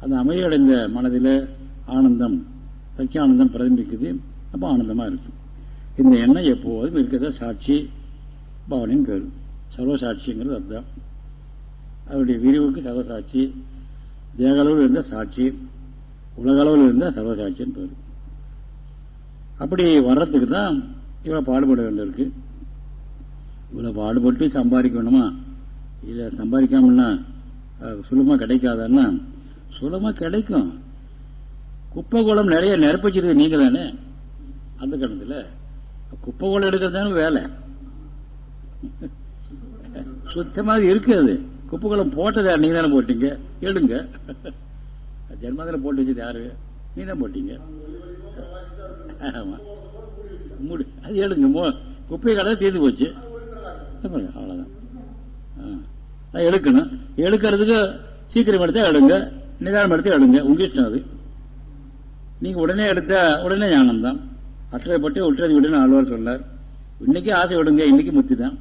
அந்த அமைதி அடைந்த மனதில் ஆனந்தம் சச்சியானந்தம் பிரதிபிக்குது. அப்போ ஆனந்தமாக இருக்கும் இந்த எண்ணம் எப்போதும் இருக்கிறத. சாட்சி பவனின் பேர். சர்வசாட்சிங்கிறது அதுதான். அவருடைய விரிவுக்கு சர்வசாட்சி தேகளவில் இருந்த சாட்சி. உலகளவில் இருந்த சர்வசாட்சின்னு பேர். அப்படி வர்றதுக்கு தான் இவ்வளோ பாடுபட வேண்டியிருக்கு. இவ்வளோ பாடுபட்டு சம்பாதிக்க வேணுமா இல்லை சம்பாதிக்காமன்னா சுலமாக கிடைக்காதன்னா சுலமாக கிடைக்கும். குப்பை குளம் நிறைய நிரப்பிச்சிருக்கு நீங்கள் தானே அந்த கணத்தில் குப்பை குளம் எடுக்கிறது தானே வேலை. சுத்தமாக இருக்காது அது. குப்பை குளம் போட்டது யார்? நீங்கள் தானே போட்டீங்க. எடுங்க. ஜென்மத்தில் போட்டு வச்சது யாரு? நீ தான் போட்டீங்க. ஆமாம் மூடு. அது எடுங்க. மோ குப்பை கடை தீர்ந்து போச்சு. அவ்வளோதான் எடுக்கணும். எடுக்கிறதுக்கு சீக்கிரம் எடுத்தா எடுங்க. நிதானம் எடுத்து எடுங்க. உங்க இஷ்டம் அது. நீங்க உடனே எடுத்தா உடனே ஞானம் தான் அற்றை பட்டு உற்றது விடுன்னு ஆழ்வார் சொன்னார். இன்னைக்கு ஆசை விடுங்க. இன்னைக்கு முத்தி தான்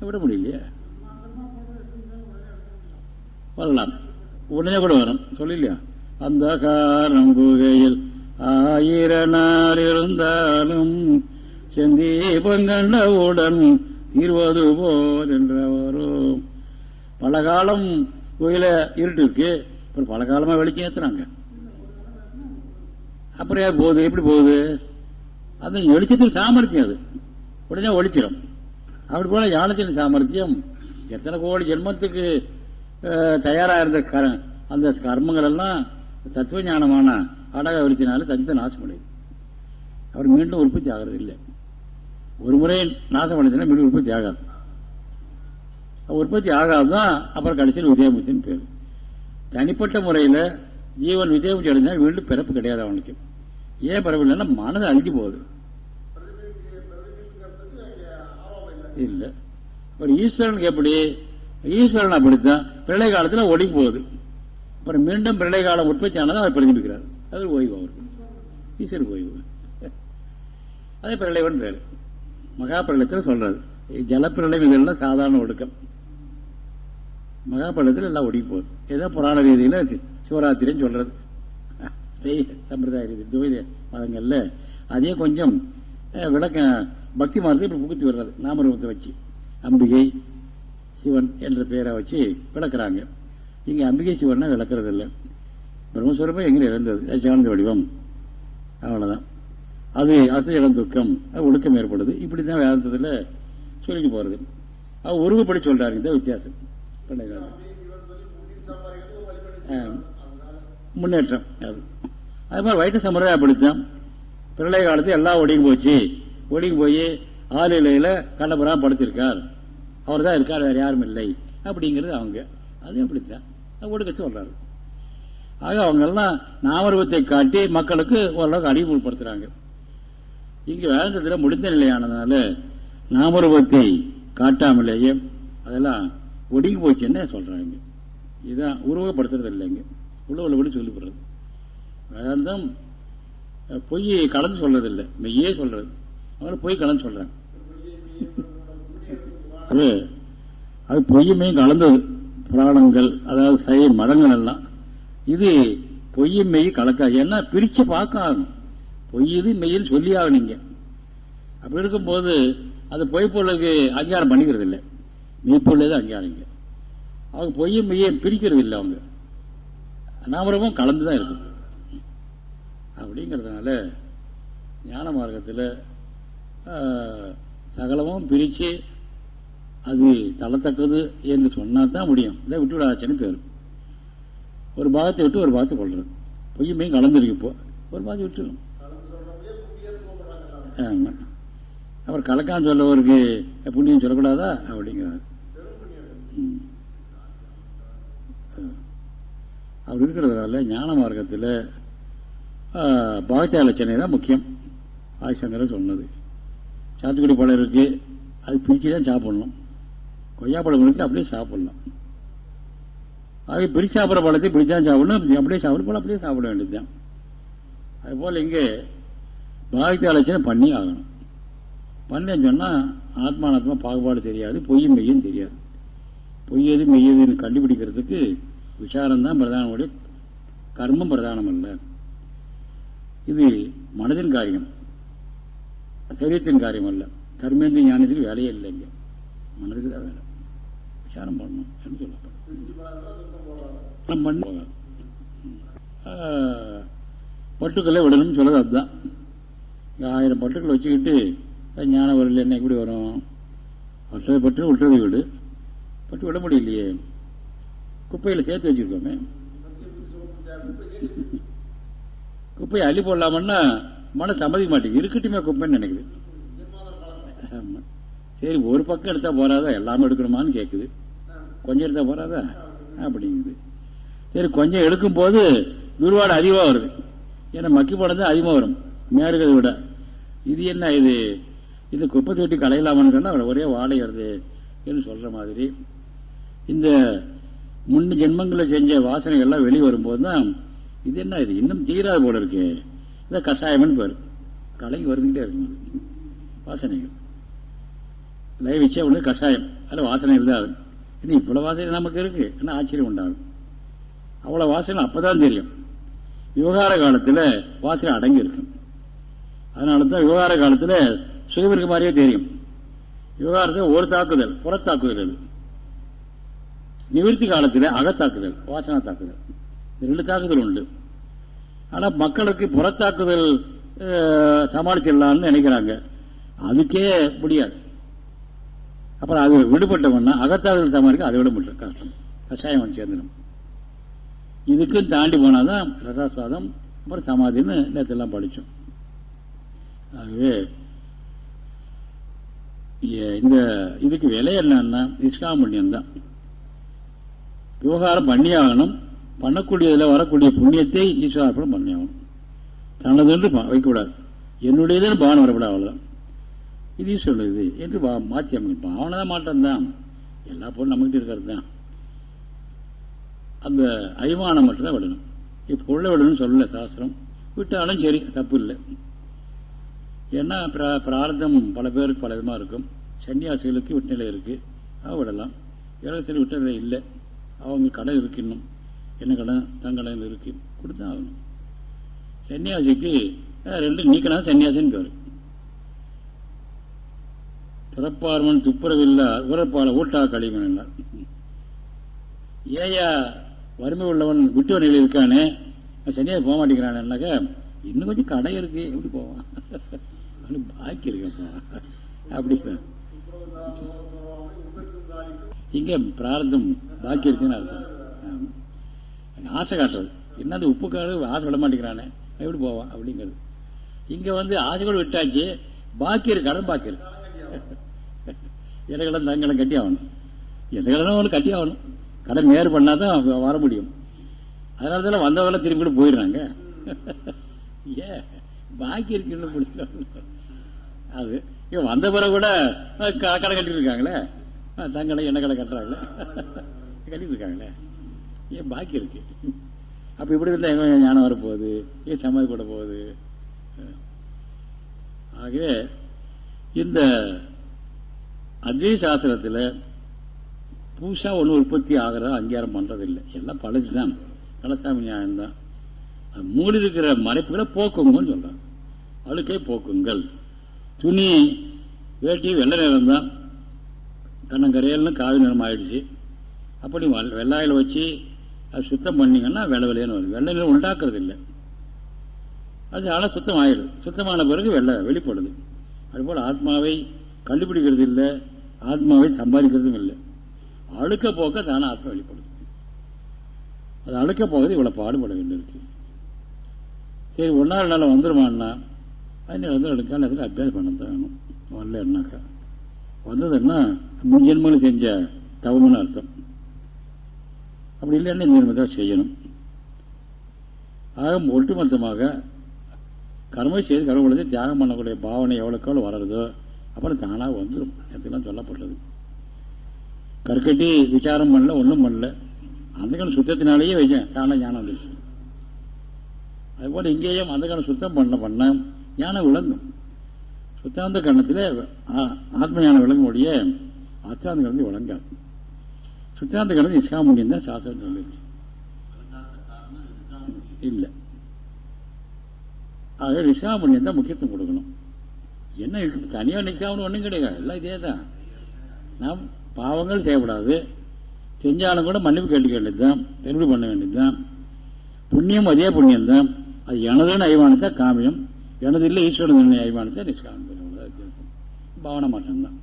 விட முடியலையே. வரலாம். உடனே கூட வரும். சொல்லலையா அந்த காரம் குகையில் ஆயிர நாள் இருந்தாலும் செந்தீபங்கண்டவுடன் தீர்வது போல் என்றவரும். பல காலம் கோயில இருட்டு இருக்கு அப்புறம் பல காலமா வெளிச்சம் ஏத்துறாங்க. அப்புறம் ஏன் போகுது? எப்படி போகுது? அந்த வெளிச்சத்தின் சாமர்த்தியம் அது. உடனே ஒழிச்சிடும் அப்படி போல ஞானத்தின் சாமர்த்தியம். எத்தனை கோடி ஜென்மத்துக்கு தயாரா இருந்த அந்த கர்மங்கள் எல்லாம் தத்துவ ஞானமான அடக வெளிச்சினால சஞ்சத்தை நாசம் அடையுது. அவர் மீண்டும் உற்பத்தி ஆகிறது இல்லை ஒரு முறை நாசம் அடைச்சுன்னா மீண்டும் உற்பத்தி ஆகாது. உற்பத்தி ஆகாதுதான் அப்புறம் கடைசியில் விஜயமுத்தின் பேர். தனிப்பட்ட முறையில் ஜீவன் விஜயமுத்தி அடைஞ்சா மீண்டும் பிறப்பு கிடையாது அவனுக்கு. ஏன் பிறப்பு இல்லைன்னா மனதை அழிஞ்சு போகுது. இல்லை. ஒரு ஈஸ்வரனுக்கு எப்படி? ஈஸ்வரன் அப்படித்தான் பிள்ளை காலத்தில் ஒடுங்கி போகுது. அப்புறம் மீண்டும் பிள்ளை காலம் உற்பத்தி ஆனதை அவர் பிரதிபிக்கிறார் அது ஓய்வு அவருக்கு. ஈஸ்வரன் ஓய்வு. அதே பிரளயவன் பேர் மகா சொல்றது ஜலப்பிரளயம் இதெல்லாம் சாதாரண ஒடுக்கம். மகா எல்லாம் ஒடுங்கி போகுது. ஏதோ புராண ரீதியில் சிவராத்திரின்னு சொல்றது. சம்பிரதாய ரீதி துவைத மதங்கள்ல. அதே கொஞ்சம் விளக்க பக்தி மார்க்கத்தை இப்படி புகுத்தி வர்றது நாமரூபத்தை வச்சு. அம்பிகை சிவன் என்ற பெயரை வச்சு விளக்குறாங்க. இங்க அம்பிகை சிவன்னா விளக்குறது இல்லை பிரம்மஸ்வரூபம் எங்கே இறந்தது சிவந்த வடிவம். அவ்வளோதான் அது அசஜலம் துக்கம். ஒழுக்கம் ஏற்படுது. இப்படி தான் வேதாந்தத்தில் சொல்லிட்டு போகிறது அவர் உருவப்படி சொல்கிறாருங்க தான் வித்தியாசம். முன்னேற்றம். அது. அது மாதிரி வயிற்று சம்பிரதாயம் அப்படித்தான் பிரளய காலத்தில் எல்லாம் ஒடுங்கி போச்சு. ஒடுங்கி போய் ஆளுநிலையில் கண்டபுரம் படுத்திருக்கார். அவர் தான் இருக்கார். வேறு யாரும் இல்லை. அப்படிங்கிறது அவங்க. அது அப்படித்தான். ஒடுக்க சொல்கிறாரு ஆக அவங்கெல்லாம் நாமரூபத்தை காட்டி மக்களுக்கு ஓரளவுக்கு அறிவுப்படுத்துகிறாங்க இங்கு வேதத்தில் முடிந்த நிலையானதுனால நாமரூபத்தை காட்டாமலேயே அதெல்லாம் ஒடுங்கி போச்சுன்னு சொல்கிறாங்க இதுதான் உருவப்படுத்துறது இல்லைங்க உள்ள உள்ளபடி சொல்லிவிடுறது வேதாந்தம் பொய் கலந்து சொல்றது இல்லை மெய்யே சொல்றது. அவங்கள பொய் கலந்து சொல்றாங்க அது பொய்யுமே கலந்தது. புராணங்கள் அதாவது சை மதங்கள் எல்லாம். இது பொய்யும் மெய் கலக்காது. ஏன்னா பிரித்து பார்க்க ஆகணும். பொய்யுது இது மெய்யில் சொல்லி ஆகணுங்க அப்படி இருக்கும்போது அது பொய் பொருளுக்கு அங்கீகாரம் பண்ணிக்கிறது இல்லை மெய்ப்பொருளே தான் அங்கீகாரங்க அவங்க பொய்யும் மெய்யும் பிரிக்கிறது இல்லை அவங்க. நாமரமும் கலந்து தான் இருக்குது அப்படிங்கிறதுனால ஞான மார்க்கத்தில் சகலமும் பிரித்து அது தள்ளத்தக்கது என்று சொன்னால் தான் முடியும். இதை விட்டு விடாச்சுன்னு பேர். ஒரு பாகத்தை விட்டு ஒரு பாகத்தை கொள்றது. பொய்யுமே கலந்துருக்கு இப்போ. ஒரு பாகத்தை விட்டுரும் அவர் அப்புறம் கலக்கான்னு சொல்லவருக்கு புண்ணியம் சொல்லக்கூடாதா? அப்படிங்கிறார். அப்படி இருக்கிறதுனால ஞான மார்க்கத்தில் பாகத்தியாலோசனை தான் முக்கியம். ஆதிசங்கர சொன்னது. சாத்துக்குடி பழம் இருக்கு. அது பிரித்து தான் சாப்பிடணும். கொய்யாப்பழம் இருக்கு அப்படியே சாப்பிடலாம். ஆகவே பிரிச்சு சாப்பிட்ற பழத்தை பிடிச்சா சாப்பிடணும். அப்படியே சாப்பிட போல அப்படியே சாப்பிட வேண்டியதுதான். அதுபோல் இங்கே பாகத்தை ஆலோசனை பண்ணி ஆகணும். பண்ணேன்னு சொன்னால் ஆத்மானாத்மா பாகுபாடு தெரியாது பொய்யும் மெய்யும் தெரியாது. பொய்யது மெய்யதுன்னு கண்டுபிடிக்கிறதுக்கு விசாரம் தான் பிரதானமுடைய கர்மம் பிரதானம் அல்ல. இது மனதின் காரியம். சரீரத்தின் காரியம் அல்ல. கர்மேந்திர ஞானத்துக்கு வேலையே இல்லைங்க மனதுக்கு தான் வேலை. விசாரம் பண்ணணும் என்று சொல்லப்படும். பண்ண பட்டுக்களை விடணும்னு சொல்றது அதுதான். ஆயிரம் பட்டுக்கள் வச்சுக்கிட்டு ஞானம் வரல என்ன எப்படி வரும்? அற்றது பட்டு விட்டது வீடு. பட்டு விட முடியலையே. குப்பையில் சேர்த்து வச்சிருக்கோமே. குப்பையை அள்ளி போடலாமன்னா மன சம்மதிக்க மாட்டேங்குது. இருக்கட்டுமே குப்பைன்னு நினைக்குது. ஆமா. சரி ஒரு பக்கம் எடுத்தா போறாதா? எல்லாமே எடுக்கணுமான்னு கேட்குது கொஞ்சம் எடுத்தா போறாதா? அப்படிங்குது. சரி கொஞ்சம் எடுக்கும் போது துர்வாடை அதிகமாக வருது. ஏன்னா மக்கி படம் தான் அதிகமாக வரும். மேருகிறத விட. இது என்ன இது? இது குப்பை தொட்டி களையலாமான்னு சொன்னா ஒரே வாடகை வருது என்று சொல்கிற மாதிரி. இந்த முன் ஜென்மங்களில் செஞ்ச வாசனைகள் எல்லாம் வெளியே வரும்போது தான் இது என்ன இது? இன்னும் தீராது போல இருக்கு. இதை கஷாயம்னு பேர். கலைக்கு வருதுகிட்டே இருக்கும் வாசனைகள். லை ஒன்று கஷாயம். அதில் வாசனைகள் தான் இன்னும் இவ்வளோ வாசனை நமக்கு இருக்கு. என்ன ஆச்சரியம் உண்டாகும். அவ்வளோ வாசனை அப்போ தான் தெரியும். விவகார காலத்தில் வாசனை அடங்கி இருக்கும் அதனால தான் விவகார காலத்துல சுகம் இருக்க மாதிரியே தெரியும். விவகாரத்தில் ஒரு தாக்குதல் புறத்தாக்குதல். அது நிவர்த்தி காலத்தில் அகத்தாக்குதல் வாசனா தாக்குதல். ரெண்டு தாக்குதல் உண்டு. ஆனால் மக்களுக்கு புறத்தாக்குதல் சமாளிச்சிடலாம்னு நினைக்கிறாங்க. அதுக்கே முடியாது. அப்புறம் அது விடுபட்டவன்னா அகத்தாக்குதல் சமாளிக்க அதை விட முடியல கஷ்டம். கஷாயம் வந்து சேர்ந்துடும் இதுக்கும் தாண்டி போனாதான் ரசாஸ்வாதம் அப்புறம் சமாதின்னு நேரத்தெல்லாம் படித்தோம் ஆகவே இந்த இதுக்கு விலை என்னன்னா நிஷ்காமண்யம் தான் விவகாரம் பண்ணியாகணும். பண்ணக்கூடியதில் வரக்கூடிய புண்ணியத்தை ஈஸ்வரார்ப்பணம் பண்ணியாகணும். தனதென்று பா- வைக்கக்கூடாது. என்னுடையதுன்னு பாவனை வரக்கூடாது அவ்வளோதான் இது சொல்லுது என்று மாற்றி அமைக்கணும். பாவனை தான் மாற்றம் தான் எல்லா பொருளும் நம்மகிட்ட இருக்கிறது தான் அந்த அய்மானம் மட்டும்தான் விடணும். இப்போ பொருளை விடணும்னு சொல்லல சாஸ்திரம். விட்டாலும் சரி தப்பு இல்லை. ஏன்னா பிரா- பிரார்த்தம் பல பேருக்கு பல விதமாக இருக்கும். சன்னியாசிகளுக்கு விட்டுநிலை இருக்கு. அவ விடலாம். ஏழத்தில் விட்டுநிலை இல்லை. அவங்க கடன் இருக்கு இன்னும். என்ன கடன் தங்கடன் இருக்கு. கொடுத்தா ஆகணும். சன்னியாசிக்கு அஹ், ரெண்டு நீக்கினா சன்னியாசின்னு பேரு. பிறப்பார்மன் துப்புரவில்லா உரப்பால ஊட்டா கழிவன் ஏயா வறுமை உள்ளவன் விட்டு நிலையில் இருக்கானே சன்னியாசி போக மாட்டேங்கிறான்னாக்க இன்னும் கொஞ்சம் கடை இருக்கு. எப்படி போவான்? அவனுக்கு பாக்கி இருக்கப்பா அப்படிங்கிறான் இங்க பிரார்த்தம் பாக்கி இருக்குன்னு அர்த்தம். ஆசை காட்டுறது. என்னது உப்பு காடு ஆசை விட மாட்டேங்கிறானே. எப்படி போவான் அப்படிங்கிறது. இங்க வந்து ஆசை கூட விட்டாச்சு பாக்கி இருக்கு கடன் பாக்கி இருக்கு. இலைகளும் தங்களும் கட்டி ஆகணும்? எதைகளும் அவனுக்கு கட்டி ஆகணும்? கடன் நேர் பண்ணாதான் வர முடியும். அதனால தான் வந்தவங்க திரும்பி கூட போயிடுறாங்க. ஏ பாக்கி இருக்குன்னு பிடிக்கும் அது. இவன் வந்த பிறகு கூட க- கடை கட்டிட்டு இருக்காங்களே தங்களை தங்கடை எண்ணெய் கடை கட்டுறாங்களே? கட்டிட்டு இருக்காங்களே ஏன் பாக்கி இருக்கு. அப்ப இப்படி இருந்தா எங்க ஞானம் வரப்போகுது? ஏன் சமாதி கூட போகுது? ஆகவே இந்த அத்வை சாஸ்திரத்தில் புதுசாக ஒன்று உற்பத்தி ஆகிறத அங்கீகாரம் பண்ணுறதில்லை எல்லாம் பழசுதான் கலசாமி நியாயம்தான். மூடி இருக்கிற மறைப்புகளை போக்குங்கன்னு சொல்கிறாங்க அழுக்கை போக்குங்கள். துணி வேட்டி வெள்ளை நிறம் தான். கண்ணங்கரையல்னு காவி நிறம் ஆயிடுச்சு. அப்படி வெள்ளாயில் வச்சு அது சுத்தம் பண்ணிங்கன்னா வெள்ளை விலையன்னு வரும். வெள்ளை நிறம் உண்டாக்குறது இல்லை அது ஆனால் சுத்தம் ஆயிடுது. சுத்தமான பிறகு வெள்ளை வெளிப்படுது. அதுபோல் ஆத்மாவை கண்டுபிடிக்கிறது இல்லை ஆத்மாவை சம்பாதிக்கிறதும் இல்லை. அழுக்க போக்க தானே ஆத்மா வெளிப்படுது. அது அழுக்க போகிறது இவ்வளோ பாடுபட வேண்டியிருக்கு. சரி ஒன்னாறு நாள் வந்துருமான்னா அது வந்து காலத்தில் அபியாசம் பண்ண தான் வேணும் வரலன்னாக்கா வந்ததுன்னா முன் செஞ்ச தவம்னு அர்த்தம் அப்படி இல்லைன்னா இந்த ஜென்மத்தை செய்யணும் ஆக ஒட்டுமொத்தமாக கர்ம செய்து கர்ம தியாகம் பண்ணக்கூடிய பாவனை எவ்வளோக்கு எவ்வளோ வளருதோ அப்புறம் தானாக வந்துடும் இதெல்லாம் சொல்லப்பட்டது கற்கட்டி விசாரம் பண்ணல ஒன்றும் பண்ணல அந்த கால சுத்தத்தினாலேயே வைச்சேன் தானாக ஞானம் வந்துருச்சு அதுபோல் இங்கேயும் அந்த காலம் சுத்தம் பண்ண பண்ண ஞானம் விளங்கும். சுத்தாந்த கரணத்தில் ஆத்ம ஞானம் விளங்குடைய அச்சாந்த கரணத்தை விளங்காது. சுத்தாந்த கரணத்தில் இஸ்லாமுடியும் தான் சாஸ்திரம் சொல்லிருக்கு இல்லை. ஆக நிஷ்காமணியம் தான் முக்கியத்துவம் கொடுக்கணும். என்ன தனியாக நிஷ்காமணம் ஒன்றும் கிடையாது. எல்லாம் இதே தான் நாம் பாவங்கள் செய்யப்படாது. செஞ்சாலும் கூட மன்னிப்பு கேட்டுக்க வேண்டியதுதான் திரும்பி பண்ண வேண்டியதுதான். புண்ணியம் அதே புண்ணியம் தான் அது எனதுன்னு ஐவானத்தை காமியம். எனது இல்லை ஈஸ்வரன் அபிமானத்தை நிஷ்காமம் வித்தியாசம். பாவனை மாற்றம்தான்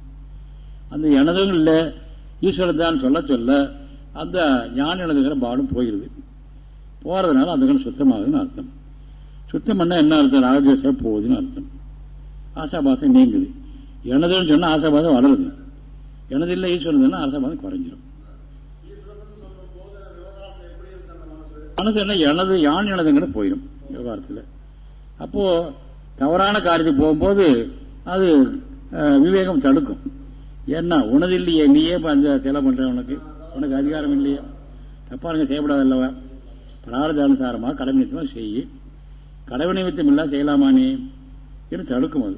அந்த எனதும் இல்லை ஈஸ்வரன் தான் சொல்ல சொல்ல அந்த ஞான எனதுங்கிற பாவனம் போயிடுது போகிறதுனால அந்த சுத்தமாகுதுன்னு அர்த்தம். சுத்தம் பண்ணால் என்ன அர்த்தம்? ராஜசே போகுதுன்னு அர்த்தம். ஆசாபாசம் நீங்குது. எனதுன்னு சொன்னால் ஆசாபாசம் வளருது. எனது இல்லை ஈஸ்வரன் சொன்னா ஆசாபாசம் குறைஞ்சிரும். மனசு என்ன? எனது யான் எனதுங்கிற போயிடும் விவகாரத்தில் அப்போ தவறான காரியத்துக்கு போகும்போது அது விவேகம் தடுக்கும். ஏன்னா உனது இல்லையே நீயே அந்த சிலை பண்ற உனக்கு. உனக்கு அதிகாரம் இல்லையே. தப்பாருங்க செய்யப்படாது அல்லவா பிரார்த்தானுசாரமாக கடமை நிமித்தமாக செய்யி கடமை நிமித்தம் இல்லா செய்யலாமானே என்று தடுக்கும் அது.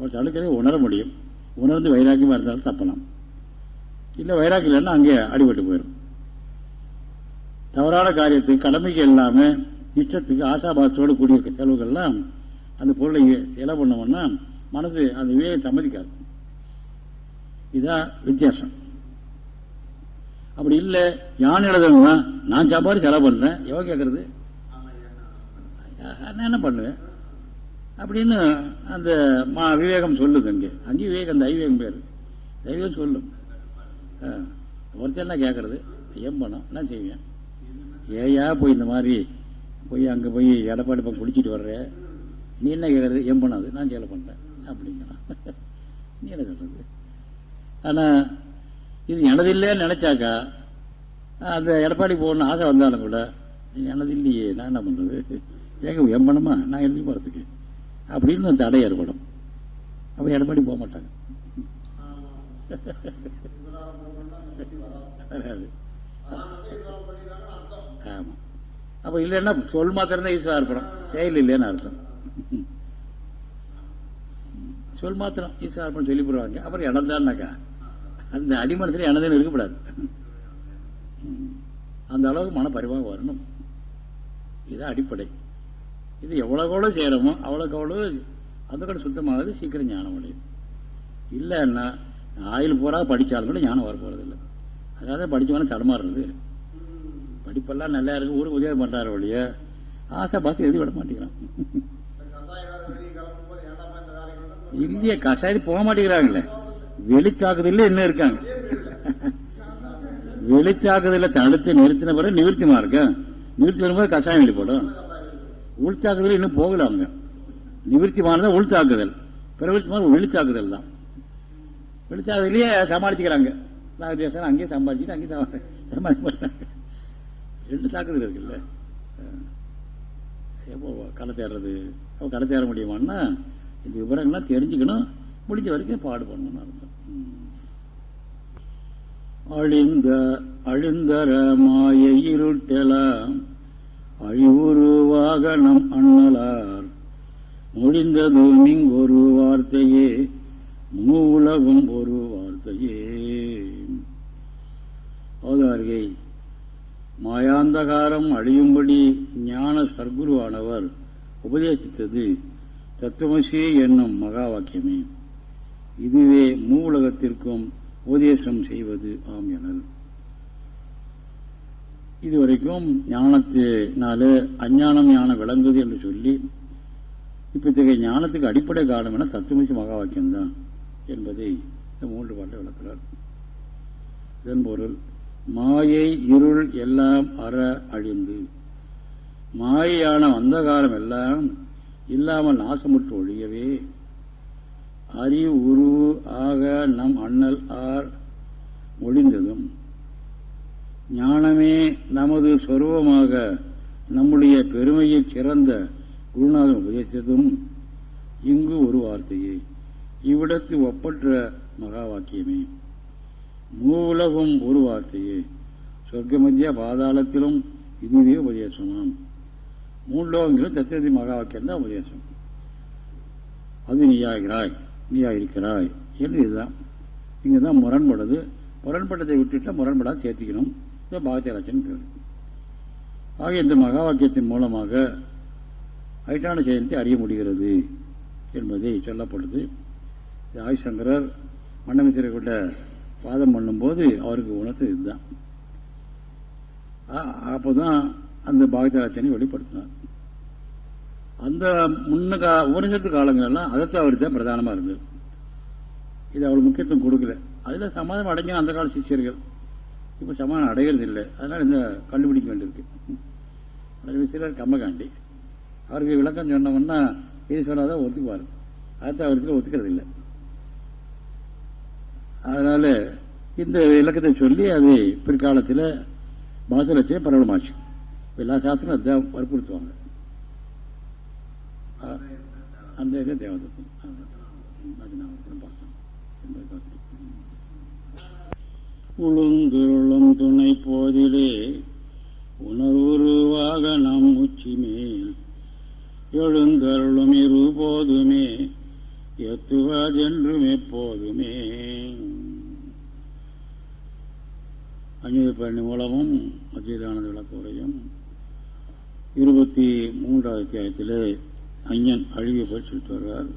ஒரு தடுக்கிறதை உணர முடியும். உணர்ந்து வைராக்கியமாக இருந்தாலும் தப்பலாம். இல்லை வைராக்கியம் இல்லைன்னா அங்கே அடிபட்டு போயிடும் தவறான காரியத்துக்கு கடமைக்கு இல்லாமல் இஷ்டத்துக்கு ஆசாபாசத்தோடு கூடிய செலவுகள்லாம் அந்த பொருளை செலவு பண்ணோம்னா மனது அந்த விவேகம் சம்மதிக்காது. இதுதான் வித்தியாசம். அப்படி இல்லை யான் எழுதணும்னா நான் சாப்பாடு செலவு பண்றேன். எவ்வளோ கேட்கறது நான் என்ன பண்ணுவேன்? அப்படின்னு அந்த விவேகம் சொல்லுது அங்கே. அங்கேயும் விவேகம் அந்த ஐவேகம் பேர். தெய்வம் சொல்லும். ஒருத்தர் என்ன கேட்கறது ஏன் பணம் என்ன செய்வேன்? ஏயா போய் இந்த மாதிரி போய் அங்கே போய் எடப்பாடி பக்கம் குடிச்சிட்டு வர்ற. நீ என்ன கேட்கறது ஏன் பண்ணாது நான் சேலை பண்ணுறேன் அப்படிங்கிறான். நீ என்ன சொல்றது? ஆனால் இது எனது இல்லைன்னு நினைச்சாக்கா அந்த எடப்பாடி போகணும்னு ஆசை வந்தாலும் கூட எனது இல்லையே. நான் என்ன பண்ணுறது ஏங்க ஏன் பண்ணுமா? நான் எழுதி போகிறதுக்கு அப்படின்னு தடை ஏற்படும். அப்போ எடப்பாடி போக மாட்டாங்க. ஆமா. அப்ப இல்லைன்னா சொல் மாத்திரம் தான் ஈஸ்வரா இருப்படும் செயல் இல்லைன்னு அர்த்தம். சொல் மாத்திரம் ஈஸ்வரா இருப்போம் சொல்லி போடுவாங்க அப்புறம் இடம் அந்த அடிமனத்துல எனதுன்னு இருக்கக்கூடாது. அந்த அளவுக்கு மன பரிவாக வரணும். இதுதான் அடிப்படை. இது எவ்வளவு எவ்வளோ செய்யறோமோ அவ்வளவுக்கு அவ்வளவு அந்த கூட சுத்தமானது சீக்கிரம் ஞானம் அடையும். இல்லைன்னா ஆயில் பூரா படித்தாலும் கூட ஞானம் வர போறது இல்லை அதாவது படிச்சவன தடமாறுறது. படிப்பெல்லாம் நல்லா இருக்கு ஊருக்கு உதவி பண்றாரு வழிய ஆசை பாசம் எழுதி விட மாட்டேங்கிறான். இல்லையே கசாயத்து போக மாட்டேங்கிறாங்களே. வெளித்தாக்குதல்ல என்ன இருக்காங்க? வெளித்தாக்குதல தடுத்து நிறுத்தின பிறகு நிவர்த்திமா இருக்க நிவர்த்தி வரும்போது கஷாயம் வெளிப்படும் உள்தாக்குதல் இன்னும் போகல அவங்க. நிவர்த்திமானதான் உள்தாக்குதல். பிரவர்த்திமான வெளித்தாக்குதல் தான். வெளித்தாக்குதலையே சமாளிச்சுக்கிறாங்க. நாகதேசம் அங்கேயே சம்பாதிச்சுட்டு அங்கேயே மாட்டாங்க ரெண்டு தாக்குதல் இருக்குல்ல? எப்போ கடை தேடுறது? அப்போ கடை தேட முடியுமான்னா இந்த விவரங்கள்லாம் தெரிஞ்சுக்கணும். முடிஞ்ச வரைக்கும் பாடு அர்த்தம். அழிந்த அழிந்தர மாய இருட்டலாம் அழிவுருவாக நம் அண்ணலார். முடிந்ததும் இங்கொரு வார்த்தையே மூலகம் ஒரு வார்த்தையே. அவதாரிகை மாயாந்தகாரம் அழியும்படி ஞான சர்க்குருவானவர் உபதேசித்தது தத்துவசி என்னும் மகா வாக்கியமே. இதுவே மூலகத்திற்கும் உபதேசம் செய்வது ஆம் எனல். இதுவரைக்கும் ஞானத்தினால அஞ்ஞானம் ஞானம் விளங்குது என்று சொல்லி இப்போ இத்தகைய ஞானத்துக்கு அடிப்படை காரணம் என தத்துவசி மகா வாக்கியம்தான் என்பதை இந்த மூன்று பாட்டை விளக்கிறார். இதன் பொருள் மாயை இருள் எல்லாம் அற அழிந்து. மாயான அந்தகாரம் எல்லாம் இல்லாமல் நாசமுற்று ஒழியவே. அறிவு உருவு ஆக நம் அண்ணல் ஆர் ஒழிந்ததும். ஞானமே நமது சொருவமாக நம்முடைய பெருமையை சிறந்த குருநாதன் உபதேசித்ததும். இங்கு ஒரு வார்த்தையே இவ்விடத்து ஒப்பற்ற மகா வாக்கியமே மூலகம் ஒரு வார்த்தையே. சொர்க்க மத்திய பாதாளத்திலும் இதுவே உபதேசமாம். மூலோகங்களும் தத்திரதி மகா வாக்கியம் தான் உபதேசம். அது நீயாகிறாய் நீயா இருக்கிறாய் என்று இதுதான். இங்கே தான் முரண்படுது. முரண்பட்டதை விட்டுட்டா முரண்படாத சேர்த்திக்கணும். இதை பாகத்தியராஜன் பேர் ஆக இந்த மகா வாக்கியத்தின் மூலமாக ஐட்டான ஜெயந்தி அறிய முடிகிறது என்பதை சொல்லப்பட்டது ஆயுசங்கரர் மன்னமிசிறை கொண்ட சாதம் பண்ணும்போது அவருக்கு உணர்த்து இதுதான். அப்போதான் அந்த பாகத்தியராஜனை வெளிப்படுத்தினார். அந்த முன்ன கா உபனிஷத்து காலங்களெல்லாம் அதை தவிர தான் பிரதானமாக இருந்தது. இது அவ்வளோ முக்கியத்துவம் கொடுக்கல. அதில் சமாதானம் அடைஞ்ச அந்த கால சிஷியர்கள். இப்போ சமாதானம் அடைகிறது இல்லை அதனால் இந்த கண்டுபிடிக்க வேண்டியிருக்கு. அதில் சிலர் கம்மகாண்டி அவருக்கு விளக்கம் சொன்னோம்னா இது சொன்னாதான் ஒத்துக்குவார். அதை அவருக்கு ஒத்துக்கிறது இல்லை அதனால இந்த இலக்கத்தை சொல்லி அது பிற்காலத்தில் பாசலட்சிய பிரபலமாச்சு எல்லா சாஸ்திரம் அதுதான் வற்புறுத்துவாங்க. அந்த இது தேவதத்தம் உளுந்துருளும் துணை போதிலே உணர்வுருவாக நம் உச்சி மேல் எழுந்தருளும் இரு போதுமே எத்துவதென்றும் எப்போதுமே. அஞ்சது பழனி மூலமும் அத்வைதானந்த விளக்குறையும் இருபத்தி மூன்றாவது அத்தியாயத்தில் அஞ்சன் அழிவை போய் சொல்லிட்டு வர்றார்.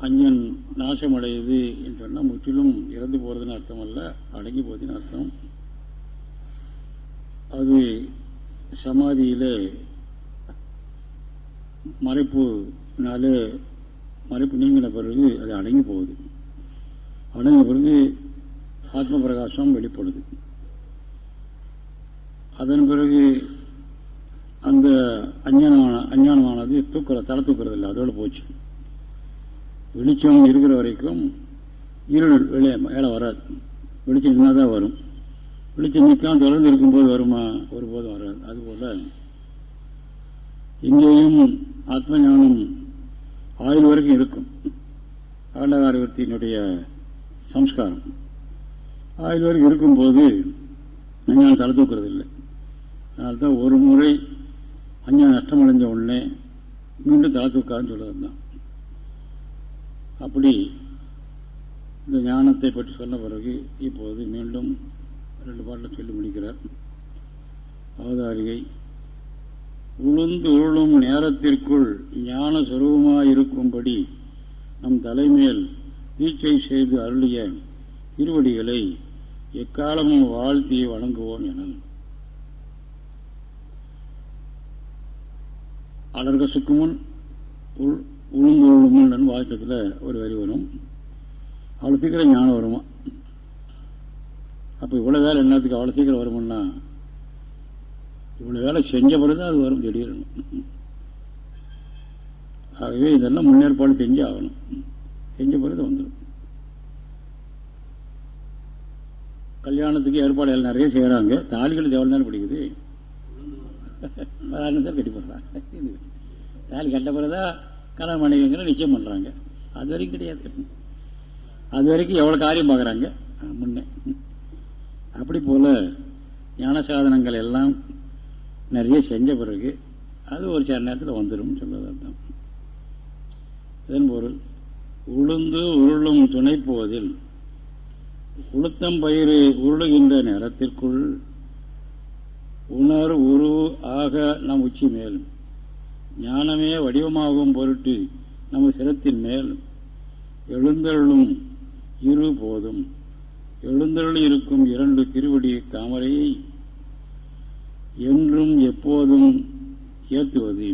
அஞ்சன் நாசமடையுது என்று சொன்னால் முற்றிலும் இறந்து போறதுன்னு அர்த்தம் அல்ல அடங்கி போகிறதுன்னு அர்த்தம். அது சமாதியிலே மறைப்புனாலே மறைப்பு நீங்கின பிறகு அது அடங்கி போகுது. அடங்கிய பிறகு ஆத்ம பிரகாசம் வெளிப்படுது. அதன் பிறகு அந்த அஞ்ஞானமான அஞ்ஞானமானது தூக்கிற தலை தூக்கிறது இல்லை அதோடு போச்சு. வெளிச்சம் இருக்கிற வரைக்கும் இருள் வெளியே மேலே வராது. வெளிச்சம் நின்னா தான் வரும். வெளிச்சம் நிற்காம தொடர்ந்து இருக்கும்போது வருமா? ஒருபோதும் வராது. அதுபோல் இங்கேயும் ஆத்ம ஞானம் ஆயுள் வரைக்கும் இருக்கும். ஆண்டகாரவர்த்தியினுடைய சம்ஸ்காரம். ஆயுள் வரைக்கும் இருக்கும்போது அஞ்ஞானம் தலை தூக்குறது இல்லை அதனால்தான் ஒரு முறை அஞ்ஞானம் நஷ்டமடைஞ்ச உடனே மீண்டும் தலை தூக்காதுன்னு சொல்றது தான் அப்படி இந்த ஞானத்தை பற்றி சொன்ன பிறகு இப்போது மீண்டும் ரெண்டு பாட்டில் சொல்லி முடிக்கிறார். அவதாரிகை உளுந்து உருளும் நேரத்திற்குள் ஞான சுரூபமாயிருக்கும்படி நம் தலைமேல் வீச்சை செய்து அருளிய திருவடிகளை எக்காலமும் வாழ்த்தி வணங்குவோம் என அலர்க சுக்குமுன் உளுந்துருளுமுன் வாழ்க்கத்தில் ஒரு வரி வரும். அவ்வளோ சீக்கிரம் ஞானம் வருமா? அப்போ இவ்வளோ வேலை என்னத்துக்கு அவ்வளோ சீக்கிரம் வருமுன்னா இவ்வளோ வேலை செஞ்ச பிறகு அது வரும் திடீர்னு. ஆகவே இதெல்லாம் முன்னேற்பாடு செஞ்சு ஆகணும். செஞ்ச பிறகு வந்துடும். கல்யாணத்துக்கு ஏற்பாடு எல்லாம் நிறைய செய்கிறாங்க தாலிகள் எவ்வளோ நேரம் பிடிக்குது? பதினாறு நிமிஷம் கட்டி போடுறாங்க. தாலி கட்ட பிறகுதான் கணவன் மனைவிங்கிற நிச்சயம் பண்ணுறாங்க அது வரைக்கும் கிடையாது. அது வரைக்கும் எவ்வளோ காரியம் பார்க்குறாங்க முன்னே. அப்படி போல் ஞான சாதனங்கள் எல்லாம் நிறைய செஞ்ச பிறகு அது ஒரு சில நேரத்தில் வந்துடும் அர்த்தம். இதன் பொருள் உளுந்து உருளும் துணை போவதில் உளுத்தம் பயிர் உருளுகின்ற நேரத்திற்குள் உணர் உரு ஆக நம் உச்சி மேல் ஞானமே வடிவமாகும் பொருட்டு நம் சிரத்தின் மேல் எழுந்தருளும் இரு போதும் எழுந்தருள் இருக்கும் இரண்டு திருவடி தாமரையை என்றும் எப்போதும் ஏத்துவது.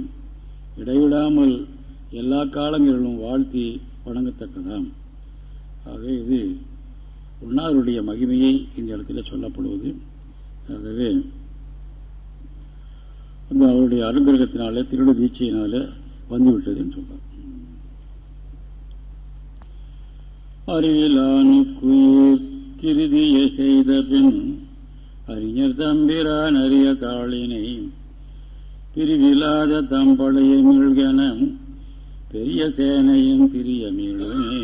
இடைவிடாமல் எல்லா காலங்களிலும் வாழ்த்தி வணங்கத்தக்கதாம். ஆகவே இது உன்னாருடைய மகிமையை இந்த இடத்துல சொல்லப்படுவது. ஆகவே அந்த அவருடைய அனுகிரகத்தினாலே திருட தீட்சையினால வந்துவிட்டதுன்னு சொல்றார் அறிவிலானுக்குயிர் கிருதியை செய்த பின் அறிஞர் தம்பிரான் அறிய தாளினை பிரிவிலாத தம்பளைய மீழ்கன பெரிய சேனையும் திரிய மீளுமே.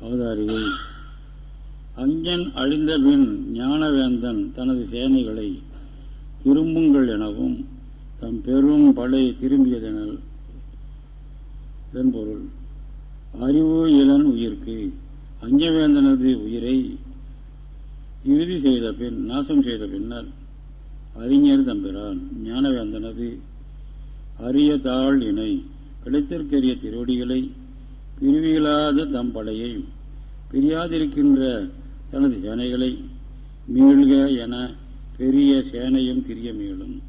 அவதாரிகள். அஞ்சன் அழிந்த பின் ஞானவேந்தன் தனது சேனைகளை திரும்புங்கள் எனவும் தம் பெரும் படை திரும்பியதெனல் இதன் பொருள் அறிவு இளன் உயிர்க்கு அஞ்சவேந்தனது உயிரை இறுதி செய்த பின் நாசம் செய்த பின்னர் அறிஞர் தம்பிரான் ஞானவேந்தனது அரிய தாழ் இணை கிடைத்திற்கரிய திருவடிகளை பிரிவியலாத தம் படையை பிரியாதிருக்கின்ற தனது சேனைகளை மீள்க என பெரிய சேனையும் திரிய மீளும்.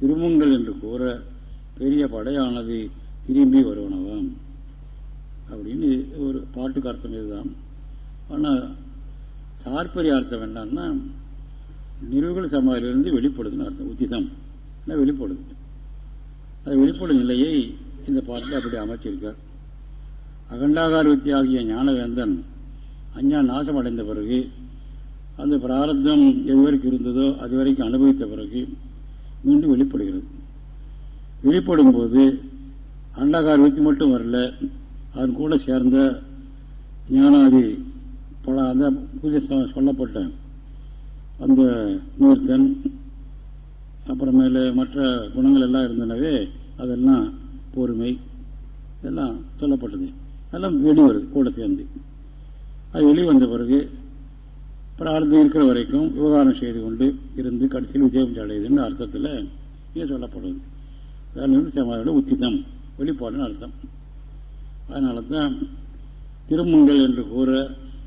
திருமுங்கள் என்று கூற பெரிய படையானது திரும்பி வருவனவாம். அப்படின்னு ஒரு பாட்டுக்கு அர்த்தம் இதுதான். ஆனால் தாற்பரிய அர்த்தம் என்னன்னா நிறுவல் சமாதியிலிருந்து வெளிப்படுதுன்னு அர்த்தம் உத்திதம். வெளிப்படுது? அது வெளிப்படும் நிலையை இந்த பாட்டில் அப்படி அமைச்சிருக்கார். அகண்டாகார வித்தி ஆகிய ஞானவேந்தன் அஞ்ஞா நாசம் அடைந்த பிறகு அந்த பிராரத்தம் எதுவரைக்கும் இருந்ததோ அது வரைக்கும் அனுபவித்த பிறகு மீண்டும் வெளிப்படுகிறது. வெளிப்படும் போது அண்டாகார வித்தி மட்டும் வரல அதன் கூட சேர்ந்த ஞானாதி பல அந்த பூஜை சொல்லப்பட்ட அந்த நூர்த்தன் அப்புறமேல மற்ற குணங்கள் எல்லாம் இருந்தனவே அதெல்லாம் பொறுமை. இதெல்லாம் சொல்லப்பட்டது. அதெல்லாம் வெளிவருது கூட சேர்ந்து. அது வெளி வந்த பிறகு பிரார்த்தம் இருக்கிற வரைக்கும் விவகாரம் செய்து கொண்டு இருந்து கடைசியில் விஜயம் அடையுதுன்னு அர்த்தத்தில் இங்கே சொல்லப்படுது. வேலையோட உத்திதம் வெளிப்பாடுன்னு அர்த்தம். அதனால தான் திருமங்கள் என்று கூற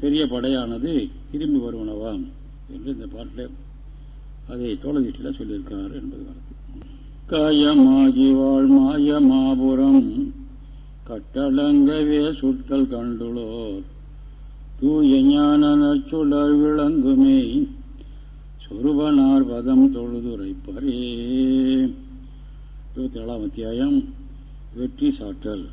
பெரிய படையானது திரும்பி வருவனவாம் என்று இந்த பாட்டில் அதை தோழதீட்டில் சொல்லியிருக்கார் என்பது கருத்து. காயமாகி வாழ் மாய மாபுரம் கட்டளங்கவே சுட்டல் கண்டுளோர். தூய ஞான நச்சுடர் விளங்குமே சொருபனார் பதம் தொழுதுரைப்பரே. இருபத்தி ஏழாம் அத்தியாயம் வெற்றி சாற்றல்.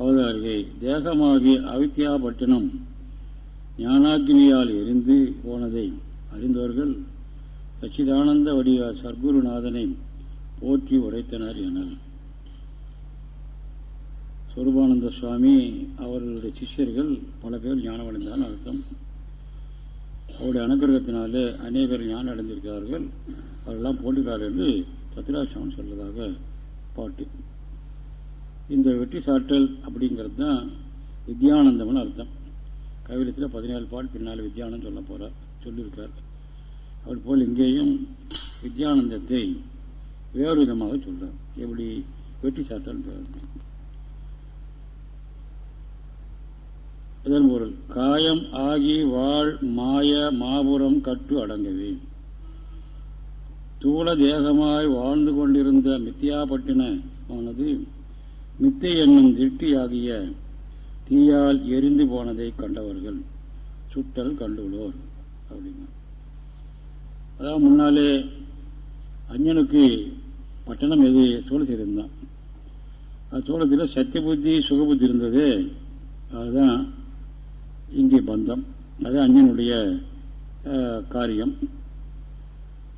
அவதாரிகை தேகமாகி அவித்யாபட்டினம் ஞானாக்கினியால் எரிந்து போனதை அறிந்தவர்கள் சச்சிதானந்த வடிவ சர்க்குருநாதனை போற்றி உரைத்தனர் எனல். சொருபானந்த சுவாமி அவர்களுடைய சிஷ்யர்கள் பல பேர் ஞானம் அடைந்தால் அர்த்தம். அவருடைய அனுகிரகத்தினாலே அநேகர் ஞானம் அடைந்திருக்கிறார்கள் அவரெல்லாம் போட்டுகிறார்கள் என்று சத்யராஜாமன் சொல்வதாக பாட்டு. இந்த வெற்றி சாற்றல் அப்படிங்கிறது தான் வித்யானந்தம்னு அர்த்தம். கவிதத்தில் பதினேழு பாட்டு பின்னால் வித்யானம் சொல்ல போகிறார் சொல்லியிருக்கார். அவர் போல் இங்கேயும் வித்யானந்தத்தை வேறு விதமாக சொல்கிறார் எப்படி? வெற்றி சாற்றல் இதன் பொருள் காயம் ஆகி வாழ் மாய மாபுரம் கட்டு அடங்கவே. தூள தேகமாய் வாழ்ந்து கொண்டிருந்த மித்தியாப்பட்டினமானது மித்தை என்னும் திருஷ்டியாகிய தீயால் எரிந்து போனதை கண்டவர்கள் சுட்டல் கண்டுள்ளோர் அப்படின்னா அதாவது முன்னாலே அஞ்சனுக்கு பட்டணம் எது? சோழத்தில் இருந்தான். அது சோழத்தில் சத்திய புத்தி சுகபுத்தி இருந்தது. அதுதான் இங்கே பந்தம். அது அஞ்சனுடைய காரியம்.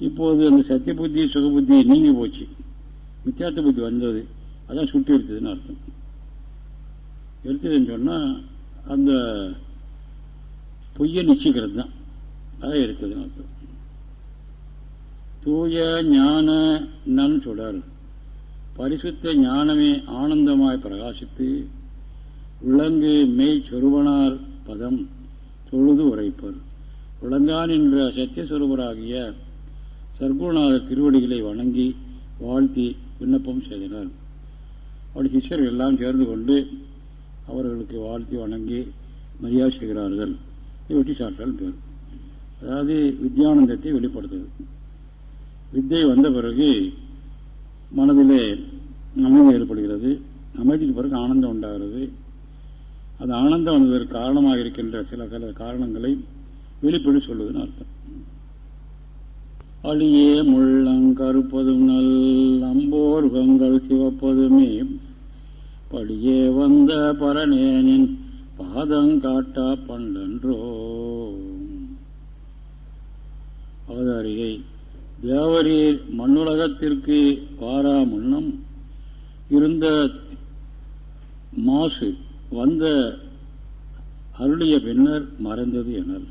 இப்போது அந்த சத்திய புத்தி சுகபுத்தி நீங்கி போச்சு. மித்தியாத்த புத்தி வந்தது. அதான் சுட்டு எடுத்ததுன்னு அர்த்தம். எடுத்ததுன்னு சொன்னால் அந்த பொய்யை நிச்சயிக்கிறது தான் அதான் எடுத்ததுன்னு அர்த்தம். தூய ஞான நன் சுடர் பரிசுத்த ஞானமே ஆனந்தமாய் பிரகாசித்து விலங்கு மெய் சொருவனார் பதம் தொழுது உரைப்பர். விளங்கான் என்ற சத்தியஸ்வரூபராகிய சர்க்குருநாதர் திருவடிகளை வணங்கி வாழ்த்தி விண்ணப்பம் செய்தனர். அப்படி சிஷ்யர்கள் எல்லாம் சேர்ந்து கொண்டு அவர்களுக்கு வாழ்த்தி வணங்கி மரியாதை செய்கிறார்கள். வெட்டி சாற்றல் பேர். அதாவது வித்யானந்தத்தை வெளிப்படுத்துது. வித்தை வந்த பிறகு மனதிலே அமைதி ஏற்படுகிறது. அமைதிக்கு பிறகு ஆனந்தம் உண்டாகிறது. அது ஆனந்தம் வந்ததற்கு காரணமாக இருக்கின்ற சில சில காரணங்களை வெளிப்படி சொல்வதுன்னு அர்த்தம். அழியே முள்ளங் கருப்பதும் நல் அம்போர்கங்கள் சிவப்பதுமே. படியே வந்த பரநேனின் பாதங்காட்டா பண்டன்றோ. அவதாரிகை தேவரீர் மண்ணுலகத்திற்கு வாரா முன்னம் இருந்த மாசு வந்த அருளிய பின்னர் மறைந்தது எனல்.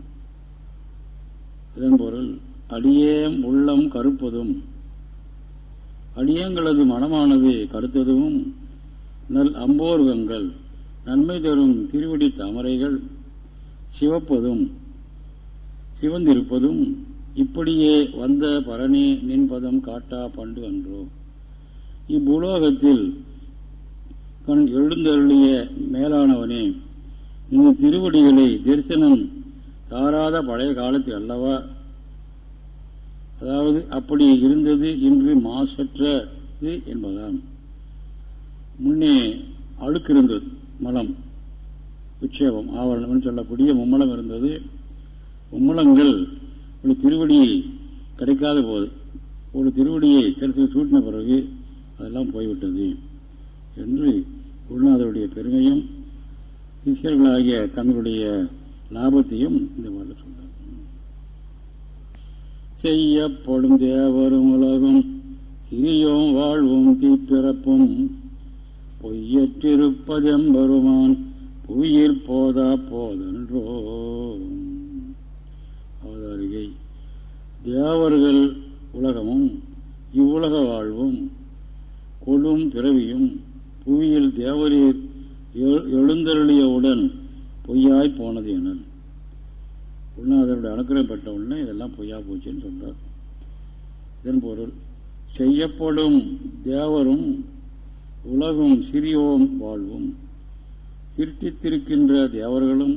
இதன் பொருள் அடியேம் உள்ளம் கருப்பதும் அடியங்களது மனமானது கருத்ததும் நல் அம்போர்கங்கள் நன்மை தரும் திருவடி தாமரைகள் சிவப்பதும் சிவந்திருப்பதும் இப்படியே வந்த பரணி நின்பதம் காட்டா பண்டு அன்றோ. இப்புலோகத்தில் கண் எழுந்தருளிய மேலானவனே இந்த திருவடிகளை தரிசனம் தாராத பழைய காலத்தில் அல்லவா? அதாவது அப்படி இருந்தது இன்று மாசற்றது என்பதான் முன்னே அழுக்கு இருந்தது மலம் உட்சேபம் ஆவரணம் சொல்லக்கூடிய மும்மலம் இருந்தது. மும்மலங்கள் ஒரு திருவடி கிடைக்காத போது ஒரு திருவடியை சிலத்தில் சூட்டின பிறகு அதெல்லாம் போய்விட்டது என்று குருநாதருடைய பெருமையும் சிஷியர்களாகிய தங்களுடைய லாபத்தையும் இந்த மாதிரி சொல்றார். செய்யப்படும் தேவரும் உலகம். சிறியோம் வாழ்வும் தீப்பிறப்பும். பொய்யற்றிருப்பதெம்பெருமான் புவியில் போதா போதன்றோ. அவதாரிகை. தேவர்கள் உலகமும் இவ்வுலக வாழ்வும் கொடும் பிறவியும் புவியில் தேவரீர் எழுந்தருளியவுடன் பொய்யாய் போனது எனல். உண்ணாதருடைய அனுக்கிரம் பெற்ற உடனே இதெல்லாம் பொய்யா போச்சுன்னு சொல்றார். இதன் பொருள் செய்யப்படும் தேவரும் உலகும் சிறியோம் வாழ்வும். சிருஷ்டித்திருக்கின்ற தேவர்களும்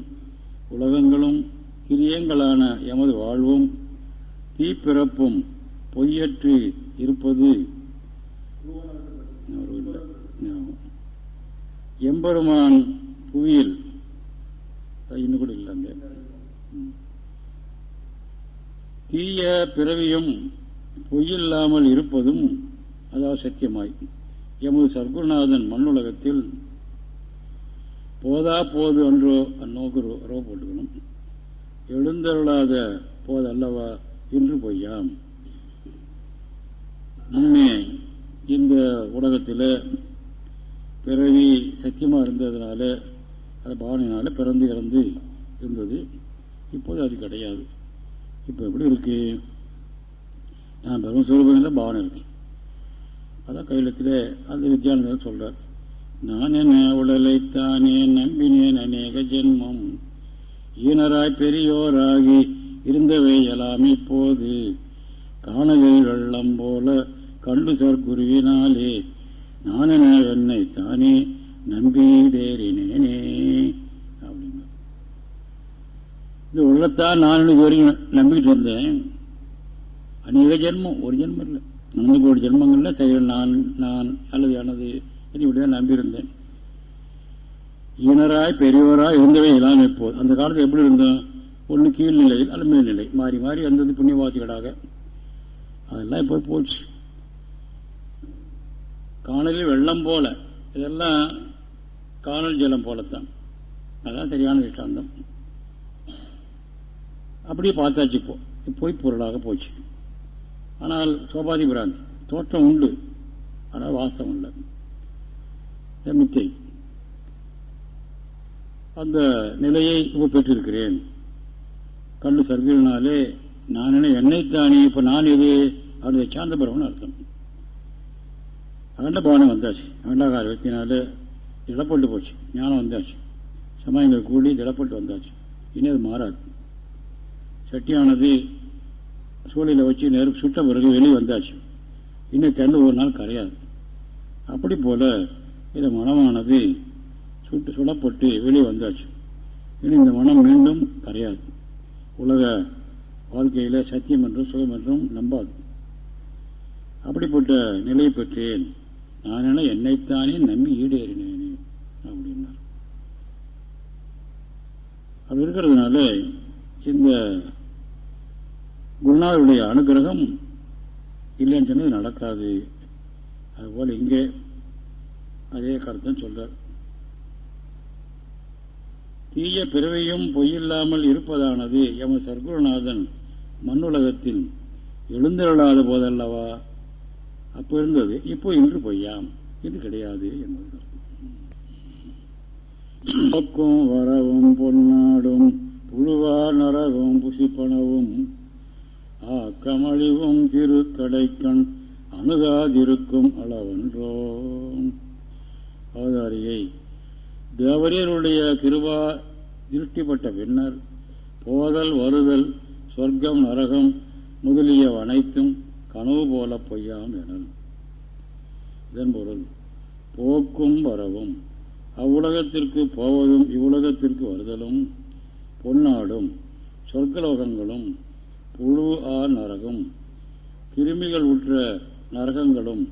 உலகங்களும் சிறியங்களான எமது வாழ்வும் தீப்பிறப்பும் பொய்யற்று இருப்பது. எம்பெருமான் புவியில் இன்னும் கூட இல்லைங்க தீய பிறவியும் பொய்யில்லாமல் இருப்பதும் அதாவது சத்தியமாய். எமது சர்க்குருநாதன் மண்ணுலகத்தில் போதா போது அன்றோ அந்நோக்கு ரோ போட்டுக்கணும். எழுந்தருளாத போதல்லவா இன்று பொய்யாம். முன்னே இந்த உலகத்தில் பிறவி சத்தியமாக இருந்ததுனால அது பாவனையினால பிறந்து இறந்து இருந்தது. இப்போது அது கிடையாது. இப்போ எப்படி இருக்கு? நான் பிரம்மஸ்வரூபங்களில் பாவனை இருக்கு அதான் கையிலத்தில் அந்த வித்யானந்தர் சொல்றார். நான் என்ன உடலைத்தானே நம்பினேன் அநேக ஜென்மம். ஈனராய் பெரியோராகி இருந்தவை எல்லாம் இப்போது. காணலில் வெள்ளம் போல கண்டு சற்குருவினாலே நானென என்னை தானே நம்பிடேறினேனே. இந்த உலகத்தான் நான் இது வரைக்கும் நம்பிக்கிட்டு இருந்தேன். அநேக ஜென்மம். ஒரு ஜென்மம் இல்லை. நமது கோடி ஜென்மங்கள்ல செயல் நான் நான் அல்லது எனது இப்படிதான் நம்பியிருந்தேன் இனராய் பெரியவராய் இருந்தவை எல்லாம் இப்போது அந்த காலத்தில் எப்படி இருந்தோம்? ஒன்று கீழ்நிலையில் அல்ல மேல்நிலை மாறி மாறி வந்தது புண்ணியவாசிகளாக. அதெல்லாம் இப்போ போச்சு. காணலில் வெள்ளம் போல. இதெல்லாம் காணல் ஜலம் போலத்தான். அதான் சரியான திஷ்டாந்தம். அப்படியே பார்த்தாச்சு இப்போ. பொய் பொருளாக போச்சு. ஆனால் சோபாதி பிராந்தி தோற்றம் உண்டு. ஆனால் வாசம் இல்லை. மித்தை அந்த நிலையை இப்போ பெற்றிருக்கிறேன். கல் சர்க்கினாலே நான் என்ன என்னைத்தானே இப்போ நான் எது? அவருடைய சாந்த அர்த்தம். அகண்ட பவனம் வந்தாச்சு. அகண்டாகார இருபத்தி திடப்பட்டு போச்சு. ஞானம் வந்தாச்சு. சமயங்கள் கூடி திடப்பட்டு வந்தாச்சு. இனி அது மாறாது. சட்டியானது சூழலில் வச்சு நெருப்பு சுட்ட பிறகு வெளியே வந்தாச்சு. இன்னும் தண்ணி ஒரு நாள் கரையாது. அப்படி போல இந்த மனமானது சுட்டு சுடப்பட்டு வெளியே வந்தாச்சு. இனி இந்த மனம் மீண்டும் கரையாது. உலக வாழ்க்கையில் சத்தியம் என்றும் சுகம் என்றும் நம்பாது. அப்படிப்பட்ட நிலை பெற்றேன். நான் என்ன என்னைத்தானே நம்பி ஈடேறினேனே அப்படின்னார். அப்படி இருக்கிறதுனால இந்த குருநாதருடைய அனுகிரகம் இல்லைன்னு சொன்னது நடக்காது. அதுபோல் இங்கே அதே கருத்தம் சொல்றார். தீய பிறவையும் பொய்யில்லாமல் இருப்பதானது? எம சர்க்குருநாதன் மண்ணுலகத்தில் எழுந்திரளாத போதல்லவா? அப்போ இருந்தது இப்போ இன்று பொய்யாம். இது கிடையாது என்பது வரவும் பொன்னாடும் புழுவா நரகம் புசிப்பனவும் ஆக்கமழிவும் திருக்கடைக்கண் அணுகாதிருக்கும் அளவன்றோ. அவதாரியை தேவரீருடைய கிருபா திருஷ்டிப்பட்ட பின்னர் போதல் வருதல் சொர்க்கம் நரகம் முதலிய அனைத்தும் கனவு போல பொய்யாம் எனல். இதன் பொருள் போக்கும் வரவும் அவ்வுலகத்திற்கு போவதும் இவ்வுலகத்திற்கு வருதலும் பொன்னாடும் சொர்க்கலோகங்களும் புழு ஆ நரகம். கிருமிகள் உற்ற நரகங்களும்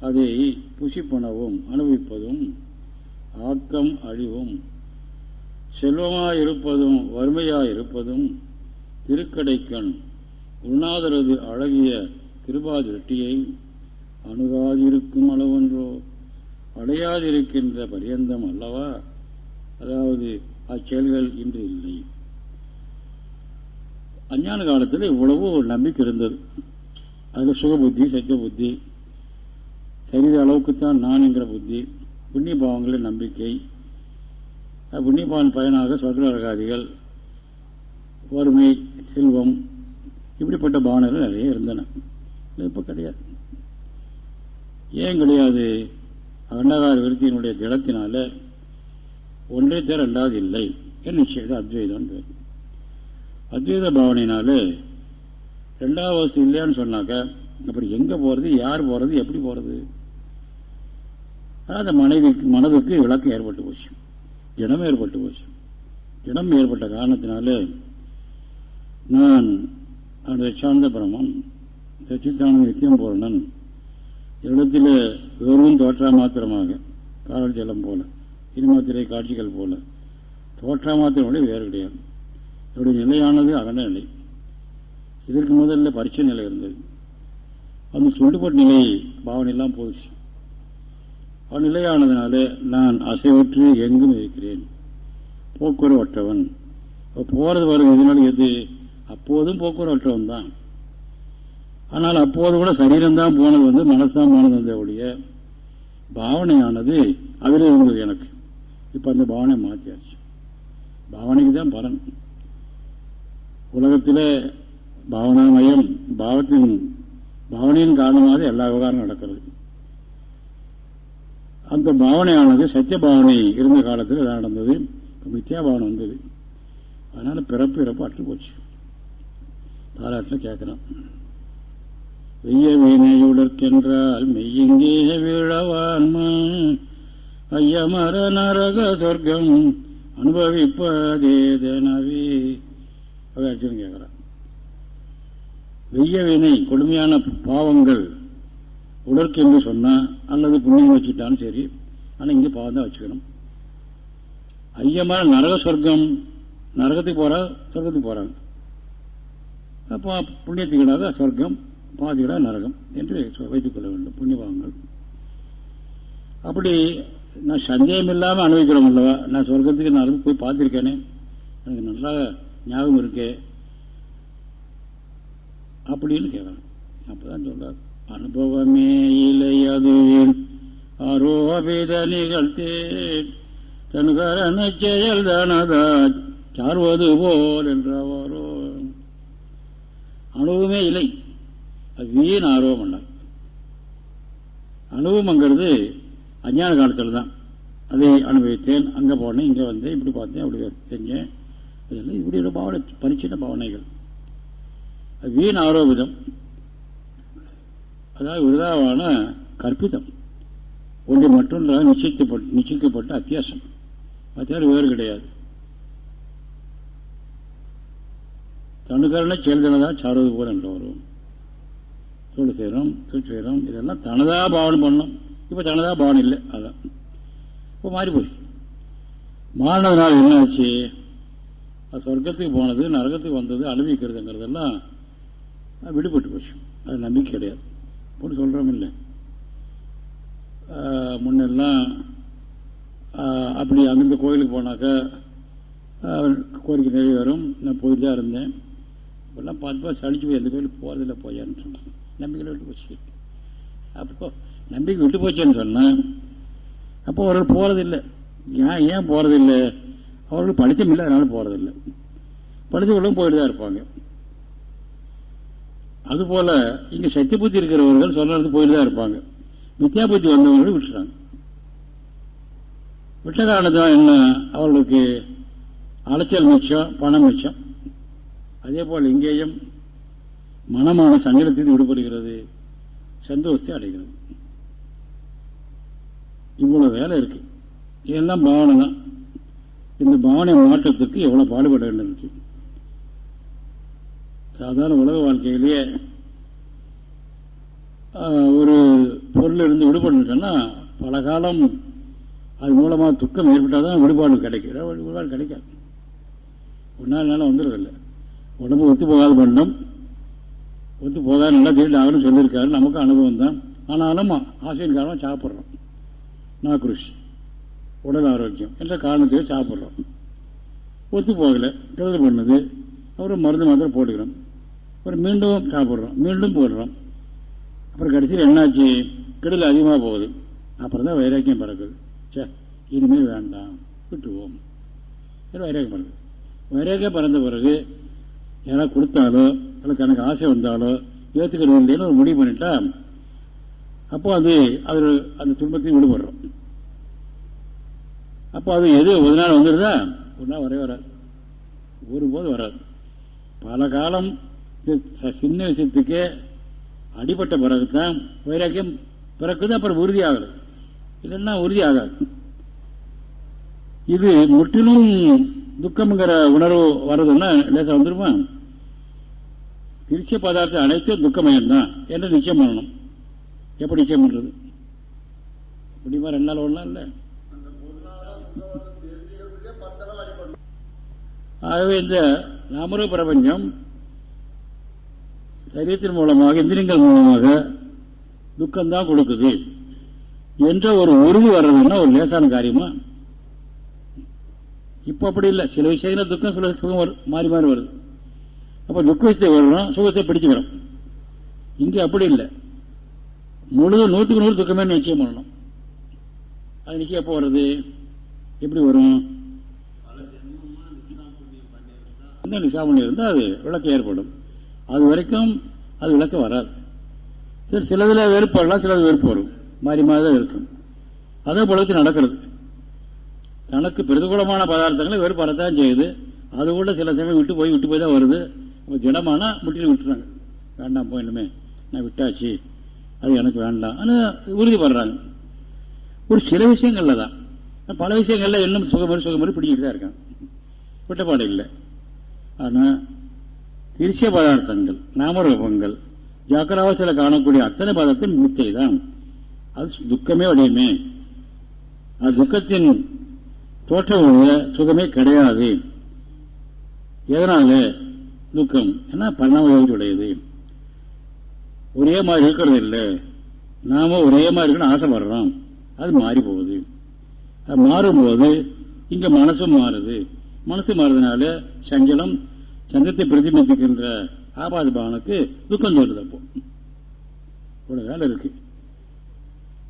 அதை புசிப்பனவும் அனுபவிப்பதும் ஆக்கம் அழிவும். செல்வமாயிருப்பதும் வறுமையாயிருப்பதும் திருக்கடைக்கண் குருநாதரது அழகிய கிருபாதிருஷ்டியை அணுகாதிருக்கும் அளவொன்றோ அடையாதிருக்கின்ற பரியந்தம் அல்லவா? அதாவது அச்செயல்கள் இன்று இல்லை. அஞ்ஞான காலத்தில் இவ்வளவு ஒரு நம்பிக்கை இருந்தது. அதில் சுகபுத்தி சத்திய புத்தி சரீர அளவுக்குத்தான் நான்ங்கிற புத்தி புண்ணிய பாவங்களின் நம்பிக்கை புண்ணியபாவன் பயனாக சொர்க்கரகாதிகள் வறுமை செல்வம் இப்படிப்பட்ட பாவனைகள் நிறைய இருந்தன. இப்போ கிடையாது. ஏன் கிடையாது? அண்டகார விருத்தியினுடைய திடத்தினால ஒன்றே தேர் ரெண்டாவது இல்லை. என் நிச்சயம் அத்வைதம் அத்வைத பாவனையினாலே ரெண்டாவது வசதி இல்லையான்னு சொன்னாக்க அப்புறம் எங்கே போகிறது யார் போகிறது எப்படி போகிறது அந்த மனதுக்கு மனதுக்கு விளக்கம் ஏற்பட்டு போச்சு. திடம் ஏற்பட்டு போச்சு. திடம் ஏற்பட்ட காரணத்தினாலே நான் அந்த லட்சானந்த பிரமன் சச்சித்தானந்த நித்தியம் பூரணன் இடத்தில் வெறும் தோற்றா மாத்திரமாக காவல் ஜலம் போல சினிமா திரை காட்சிகள் போல தோற்றா மாத்திரம் வேறு கிடையாது. என்னுடைய நிலையானது அகண்ட நிலை. இதற்கு முதல்ல பரிச்சை நிலை இருந்தது. அந்த சுண்டுபட்ட நிலை பாவனையெல்லாம் போச்சு. அவன் நிலையானதுனால நான் அசைவற்று எங்கும் இருக்கிறேன். போக்குவரவற்றவன். போறது வருது இதனால எது? அப்போதும் போக்குவரவற்றவன் தான். ஆனால் அப்போது கூட சரீரம்தான் போனது வந்து மனசுதான் போனது வந்த ஒழிய பாவனையானது அதில் இருந்தது எனக்கு. இப்போ அந்த பாவனை மாற்றியாச்சு பாவனைக்கு தான் பலன். உலகத்தில் பாவனாமயம் பாவத்தின் பாவனையின் காரணமாக எல்லா விவகாரம் நடக்கிறது. அந்த பாவனையானது சத்திய பாவனை இருந்த காலத்தில் நடந்தது. மித்தியா பாவனை வந்தது. அதனால் பிறப்பு இறப்பு அற்று போச்சு. தாராட்டில் கேட்குறான் வெய்ய வீணையுடற்கென்றால் மெய்யங்கே வீழவான்மா ஐயமர நரக சொர்க்கம் அனுபவிப்பதேதனவே அதை கேட்கிறான். வெய்ய வெய்யவினை கொடுமையான பாவங்கள் உடற்கு என்று சொன்னா அல்லது புண்ணியம் வச்சுட்டாலும் சரி ஆனால் இங்கே பாவம் தான் வச்சுக்கணும். ஐயமான நரக சொர்க்கம் நரகத்துக்கு போகிறா சொர்க்கத்துக்கு போறாங்க புண்ணியத்துக்கிடாக சொர்க்கம் பாதிக்கிடாக நரகம் என்று வைத்துக் கொள்ள வேண்டும் புண்ணியபாவங்கள் அப்படி நான் சந்தேகம் இல்லாமல் அனுபவிக்கிறோம் அல்லவா? நான் சொர்க்கத்துக்கு நான் போய் பார்த்துருக்கேனே. எனக்கு நல்லா ஞாபகம் இருக்கே. அப்படின்னு கேட்கலாம் அப்பதான் சொல்றார் அனுபவமே இல்லை அதுவேன் ஆரோபித நிகழ்த்தேன். தன்கரண செயல் தானதா. சார்வது போல் என்றவாரோ. அனுபவமே இல்லை. அது வீண் ஆர்வம் பண்ணார் அனுபவம்ங்கிறது அஞ்ஞான காலத்தில் தான். அதை அனுபவித்தேன் அங்கே போனேன் இங்கே வந்தேன் இப்படி பார்த்தேன் அப்படி செஞ்சேன் இதெல்லாம் இப்படி ஒரு பாவனை பரிச்சின பாவனைகள். வீண் ஆரோபிதம். அதாவது விருதாவான கற்பிதம். ஒன்று மற்றொன்றாக நிச்சயிக்கப்பட்டு நிச்சயிக்கப்பட்ட அத்தியாசம். அது வேறு கிடையாது. தனுகரண செயல்தனதா சாருவது போல என்று வரும் தோல் செய்கிறோம் தொழில் செய்கிறோம் இதெல்லாம் தனதா பாவனை பண்ணோம் இப்போ தனதா பாவனை இல்லை அதான். இப்போ மாறி போச்சு மாறினதுனால என்ன ஆச்சு சொர்க்கத்துக்கு போனது நரகத்துக்கு வந்தது அனுபவிக்கிறதுங்கிறதெல்லாம் விடுபட்டு போச்சு. அது நம்பிக்கை கிடையாது. போட்டு சொல்கிறோம் இல்லை. முன்னெல்லாம் அப்படி அங்கிருந்து கோயிலுக்கு போனாக்கா கோரிக்கை நிறைவேறும். நான் போயிட்டு தான் இருந்தேன். இப்பெல்லாம் பார்த்து பார்த்து சளிச்சு போய் எந்த கோயிலுக்கு போகிறதில்ல போயான்னு சொன்னேன். நம்பிக்கையில் விட்டு போச்சு. அப்போ நம்பிக்கை விட்டு போச்சேன்னு சொன்னேன் அப்போ ஒரு போகிறதில்லை ஏன் ஏன் போகிறதில்லை அவர்கள் படித்தம் இல்லை அதனால போகிறதில்லை படித்தவர்களும் போயிட்டு தான் இருப்பாங்க. அதுபோல இங்க சத்திய புத்தி இருக்கிறவர்கள் சொல்றது போயிட்டு தான் இருப்பாங்க. மித்யா புத்தி வந்தவர்கள் விட்டுறாங்க. விட்ட காரணத்தான் என்ன? அவர்களுக்கு அலைச்சல் மிச்சம் பணம் மிச்சம். அதே போல் இங்கேயும் மனமான சங்கடத்திற்கு விடுபடுகிறது சந்தோஷத்தை அடைகிறது. இவ்வளவு வேலை இருக்கு. இதெல்லாம் பாவனை தான் இந்த பாவனை மாற்றத்துக்கு எவ்வளவு பாடுபட வேண்டும் சாதாரண உலக வாழ்க்கையிலேயே ஒரு பொருள் இருந்து விடுபடணுன்னா பல காலம் அது மூலமாக துக்கம் ஏற்பட்டால் தான் விடுபாடு கிடைக்கிற விடுபாடு கிடைக்காது. ஒரு நாள் வந்துடுறதில்லை. உடம்பு ஒத்து போகாத பண்ணம் ஒத்து போகாத நல்லா தெரியும் அவரும் சொல்லியிருக்காரு. நமக்கு அனுபவம் தான் ஆனாலும் ஆசையின் காரணம் சாப்பிட்றோம். நாக்குருஷி. உடல் ஆரோக்கியம். என்ற காரணத்தையும் சாப்பிட்றோம். ஒத்து போகலை. கெடுதல் பண்ணுது அப்புறம் மருந்து மாத்திரம் போட்டுக்கிறோம். அப்புறம் மீண்டும் சாப்பிட்றோம். மீண்டும் போடுறோம். அப்புறம் கடைசியில் என்னாச்சு? கெடுதல் அதிகமாக போகுது. அப்புறம் தான் வைராக்கியம் பிறக்குது. சே இனிமேல் வேண்டாம். விட்டுவோம் வைராக்கியம் பிறகு வைராக்கியம் பிறந்த பிறகு யாராவது கொடுத்தாலோ இல்லை தனக்கு ஆசை வந்தாலோ ஏற்றுக்கிறது இல்லைன்னு ஒரு முடிவு பண்ணிட்டா அப்போ அது அது அந்த துன்பத்தையும் விடுபடுறோம். அப்போ அது எது? ஒரு நாள் வந்துடுதா? ஒரு நாள் வரவே வராது. ஒருபோது வராது. பல காலம் சின்ன விஷயத்துக்கே அடிபட்ட பிறகுதான் வைராக்கியம் பிறக்குது அப்புறம் உறுதி ஆகுது இல்லைன்னா உறுதி ஆகாது இது முற்றிலும் துக்கம்ங்கிற உணர்வு வர்றதுன்னா லேசா வந்துருமா? திருச்சிய பதார்த்தம் அனைத்தும் துக்கமயம்தான் என்று நிச்சயம் பண்ணணும். எப்படி நிச்சயம் பண்றது? முடியுமா ரெண்டு நாள் ஒன்றா இல்லை ஆகவே இந்த நாமர பிரபஞ்சம் சரீரத்தின் மூலமாக இந்திரியங்கள் மூலமாக துக்கம்தான் கொடுக்குது. என்ற ஒரு உறுதி வர்றதுன்னா ஒரு லேசான காரியமா? இப்ப அப்படி இல்லை. சில விஷயங்கள் துக்கம் சில சுகம் வரும் மாறி மாறி வருது. அப்ப துக்கத்தை வர்றோம் சுகத்தை பிடிச்சுக்கிறோம். இங்க அப்படி இல்லை. முழுதும் நூற்றுக்கு நூறு துக்கமே நிச்சயம் பண்ணணும். அது நிச்சயம் எப்போ வருது? எப்படி வரும்? நிசாமணி இருந்தால் அது விளக்கம் ஏற்படும். அது வரைக்கும் அது விளக்க வராது. சரி சிலதில் வெறுப்பு வரலாம் சிலது வெறுப்பு வரும். மாறி மாறி தான் இருக்கும். அதே போலத்து நடக்கிறது. தனக்கு பிரதிகூலமான பதார்த்தங்களை வெறுப்பு வரத்தான் செய்யுது. அது கூட சில சமயம் விட்டு போய் விட்டு போய் தான் வருது. திடமானா முட்டில் விட்டுறாங்க. வேண்டாம் போயிடுமே நான் விட்டாச்சு. அது எனக்கு வேண்டாம். ஆனால் உறுதிப்படுறாங்க. ஒரு சில விஷயங்கள்ல தான். பல விஷயங்கள்ல இன்னும் சுகமரி சுகமரி பிடிக்கிட்டு தான் இருக்காங்க. விட்டப்பாடு இல்லை. ஆனால் திருச்சிய பதார்த்தங்கள் நாமரூபங்கள் ஜாக்கிராவசியில் காணக்கூடிய அத்தனை பதார்த்தம் மித்தை தான் அது துக்கமே வடிவமே அது துக்கத்தின் தோற்றம் சுகமே கிடையாது. எதனால? துக்கம். ஏன்னா பரிணாமத்துடையது ஒரே மாதிரி இருக்கிறது இல்லை. நாம ஒரே மாதிரி இருக்கணும்னு ஆசைப்படுறோம். அது மாறி போகுது. மாறும்போது இங்க மனசும் மாறுது. மனசு மாறுறதுனால சஞ்சலம் சங்கத்தை பிரதிபலிக்கின்ற ஆபாத பவனுக்கு துக்கம் தோன்றுது அப்போ. இவ்வளவு வேலை இருக்கு.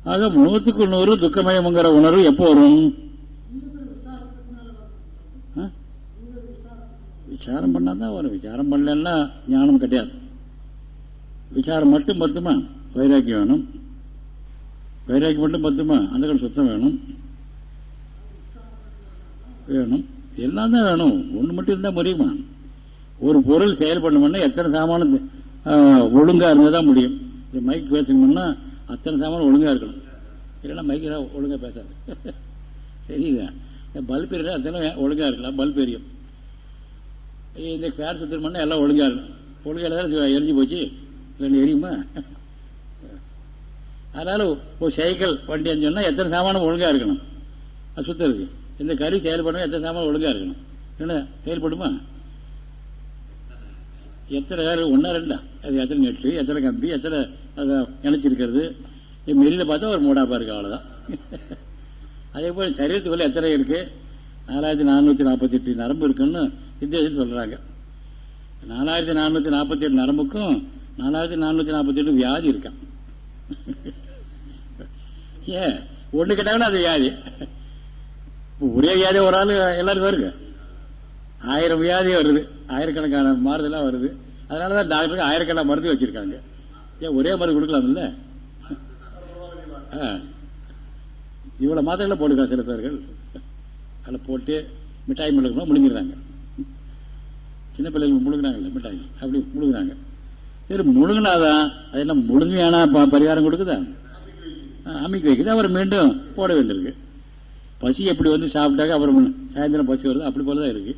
ஆக நூற்றுக்கு நூறு துக்கமயம்ங்கிற உணர்வு எப்போ வரும்? விசாரம் பண்ணாதான் வரும். விசாரம் பண்ணலன்னா ஞானம் கிடையாது. விசாரம் மட்டும் பத்துமா? வைராக்கியம் வேணும். வைராக்கியம் மட்டும் பத்துமா? அந்த கடை சுத்தம் வேணும். வேணும். எல்லாம் தான் வேணும். ஒன்று மட்டும் இருந்தால் முடியுமா? ஒரு பொருள் செயல்படணும்னா எத்தனை சாமானம் ஒழுங்காக இருந்தால் தான் முடியும். இந்த மைக் பேசணும்னா அத்தனை சாமானம் ஒழுங்காக இருக்கணும். இல்லைன்னா மைக்கில் ஒழுங்காக பேசாது. சரிதான் இந்த பல்ப் எரியா அத்தனை ஒழுங்கா இருக்கலாம். பல்ப் எரியும். இந்த ஃபேர் சுத்தணும்னா எல்லாம் ஒழுங்கா இருக்கும் ஒழுங்காக தான் எரிஞ்சு போச்சு. எரியுமா? அதனால ஒரு சைக்கிள் வண்டி சொன்னால் எத்தனை சாமானம் ஒழுங்காக இருக்கணும். அது சுத்தம் இருக்குது இந்த கறி செயல்படணும் எத்தனை சாமான் ஒழுங்கா இருக்கணும். என்ன செயல்படுமா? எத்தனை வேறு ஒன்றா ரெண்டா? அது எத்தனை நெட்டு எத்தனை கம்பி எத்தனை அதை இணைச்சிருக்கிறது மெல்லில் பார்த்தா ஒரு மூடாப்பா இருக்கு அவ்வளோதான் அதே போல் சரீரத்துக்குள்ளே எத்தனை இருக்குது நாலாயிரத்தி நானூற்றி நாற்பத்தி எட்டு நரம்பு இருக்குன்னு சித்தேசன் சொல்கிறாங்க நாலாயிரத்தி நானூற்றி நாற்பத்தி எட்டு நரம்புக்கும் நாலாயிரத்தி நானூற்றி நாற்பத்தி எட்டு வியாதி இருக்கான் ஏ ஒன்று கேட்டாங்கன்னா அது வியாதி. ஒரே வியாதி ஒரு ஆள் எல்லாருக்கும் வருங்க ஆயிரம் வியாதி வருது. ஆயிரக்கணக்கான மாறுதெல்லாம் வருது. அதனாலதான் டாக்டருக்கு ஆயிரக்கணக்கான மருந்து வச்சிருக்காங்க. ஏன் ஒரே மருந்து கொடுக்கலாம் கொடுக்கலாம்ல இவ்வளவு மாத்திரை போட்டுக்கலாம் சில பேர்கள். அதில் போட்டு மிட்டாய் முழுக்கணும் முழுங்கிடுறாங்க. சின்ன பிள்ளைகள் முழுங்கினாங்கல்ல மிட்டாய். அப்படி முழுங்குறாங்க. சரி முழுங்கினாதான் அது என்ன முழுமையான பரிகாரம் கொடுக்குதா? அமைக்க வைக்குது? அவர் மீண்டும் போட வேண்டியிருக்கு. பசி எப்படி வந்து சாப்பிட்டாக்க அப்புறம் சாயந்தரம் பசி வருது அப்படி போலதான் இருக்கு.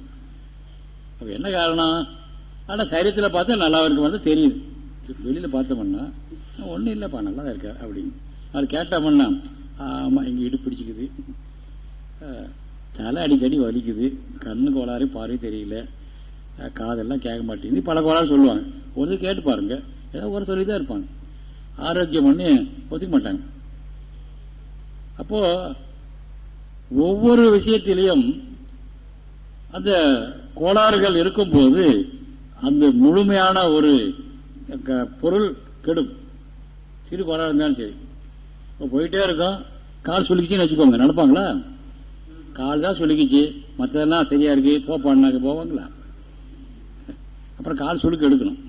அப்போ என்ன காரணம்? ஆனால் சரீரத்தில் பார்த்தா நல்லா இருக்கு வந்து தெரியுது. வெளியில் பார்த்தோம்னா ஒன்றும் இல்லைப்பா நல்லா தான் இருக்கார் அப்படின்னு. அவர் கேட்டோம்னா ஆமாம் இங்கே இடுப்பு பிடிச்சிக்குது. தலை அடிக்கடி வலிக்குது கண்ணு கோளாறு பார்வை தெரியல காதெல்லாம் கேட்க மாட்டேங்குது. பல கோளாறு சொல்லுவாங்க. ஒரு கேட்டு பாருங்க ஏதோ ஒரு சொல்லி தான் இருப்பாங்க. ஆரோக்கியம் பண்ணி ஒத்துக்க மாட்டாங்க. அப்போது ஒவ்வொரு விஷயத்திலையும் அந்த கோளாறுகள் இருக்கும்போது அந்த முழுமையான ஒரு க- பொருள் கெடும். சிறு கோளாறு இருந்தாலும் சரி. இப்போ போயிட்டே இருக்கோம். கால் சொல்லிக்கிச்சுன்னு வச்சுக்கோங்க. நடப்பாங்களா? கால் தான் சொல்லிக்கிச்சு மற்றதெல்லாம் சரியா இருக்கு. போப்பான்னாக்க போவாங்களா? அப்புறம் கால் சுழுக்கு எடுக்கணும்.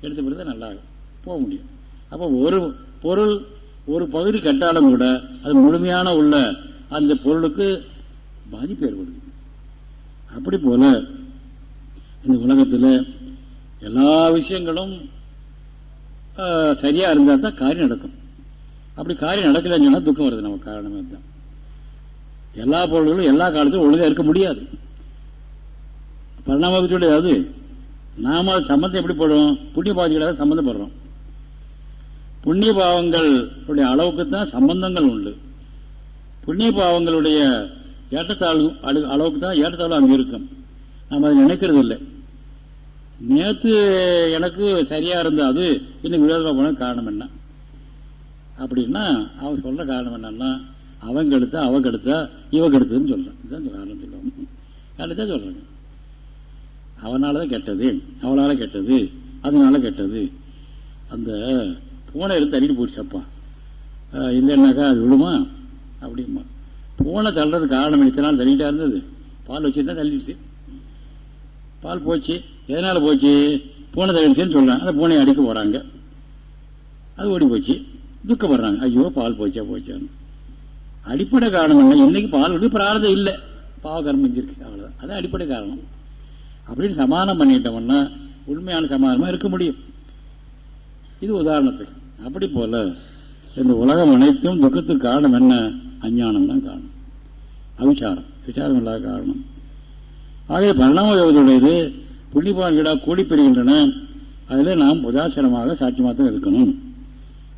எடுத்த பிறகு தான் நல்லா இருக்கும். போக முடியும். அப்போ ஒரு பொருள் ஒரு பகுதி கட்டாலும் கூட அது முழுமையான உள்ள அந்த பொருளுக்கு பாதிப்பு ஏற்படுது. அப்படி போல இந்த உலகத்தில் எல்லா விஷயங்களும் ஆஹ், சரியா இருந்தால் தான் காரியம் நடக்கும். அப்படி காரியம் நடக்கலன்னு சொன்னால் துக்கம் வருது நமக்கு. காரணமே தான் எல்லா பொருள்களும் எல்லா காலத்திலும் ஒழுங்கா இருக்க முடியாது. பரிணாமத்துடைய அது. நாம அது சம்பந்தம் எப்படி போடுறோம்? புண்ணிய பாதிகளாக சம்மந்தப்படுறோம் புண்ணிய பாவங்களுடைய அளவுக்கு தான் சம்பந்தங்கள் உண்டு. புண்ணிய பாவங்களுடைய ஏற்றத்தாழ்வு அளவுக்கு தான் ஏற்றத்தாழ்வு அங்கே இருக்கும். நாம் அதை நினைக்கிறது இல்லை நேற்று எனக்கு சரியா இருந்த அது இன்னைக்கு விரோதமாக போன காரணம் என்ன? அப்படின்னா அவன் சொல்ற காரணம் என்னன்னா அவன் கெடுத்தா அவ கெடுத்தா இவ கெடுத்ததுன்னு சொல்றான். இதுதான் காரணம் சொல்லுவாங்க அதுதான் சொல்றாங்க. அவனாலதான் கெட்டது அவளால கெட்டது அதனால கெட்டது. அந்த பூனை இருந்து தள்ளிட்டு போயிடுச்சப்பா இல்லைன்னாக்கா அது விடுமா அப்படிமா பூனை தள்ளுறது காரணம் இத்தனை நாள் தள்ளிட்டா இருந்தது. பால் வச்சுருந்தா தள்ளிடுச்சு. பால் போச்சு. எதனால போச்சு? பூனை தள்ளிடுச்சுன்னு சொல்றாங்க. அந்த பூனை அடிக்க போகிறாங்க அது ஓடி போச்சு. துக்கப்படுறாங்க. ஐயோ பால் போச்சா போச்சான்னு. அடிப்படை காரணம் இல்லை இன்னைக்கு பால் விட்டு பிரார்த்தம் இல்லை. பாவ கர்மம் செஞ்சிருக்கு. அது அடிப்படை காரணம். அப்படின்னு சமாதானம் பண்ணிட்டோம்னா உண்மையான சமாதானமாக இருக்க முடியும். இது உதாரணத்துக்கு. அப்படி போல இந்த உலகம் அனைத்தும் துக்கத்துக்கு காரணம் என்ன? அஞ்ஞானம் தான் காரணம். அவிச்சாரம் விசாரம் இல்லாத காரணம். ஆகவே பரிணாம யோகத்துடையது புண்ணியபான்களா கூடி பெறுகின்றன. அதில் நாம் உதாசனமாக சாட்சியமாக தான் இருக்கணும்.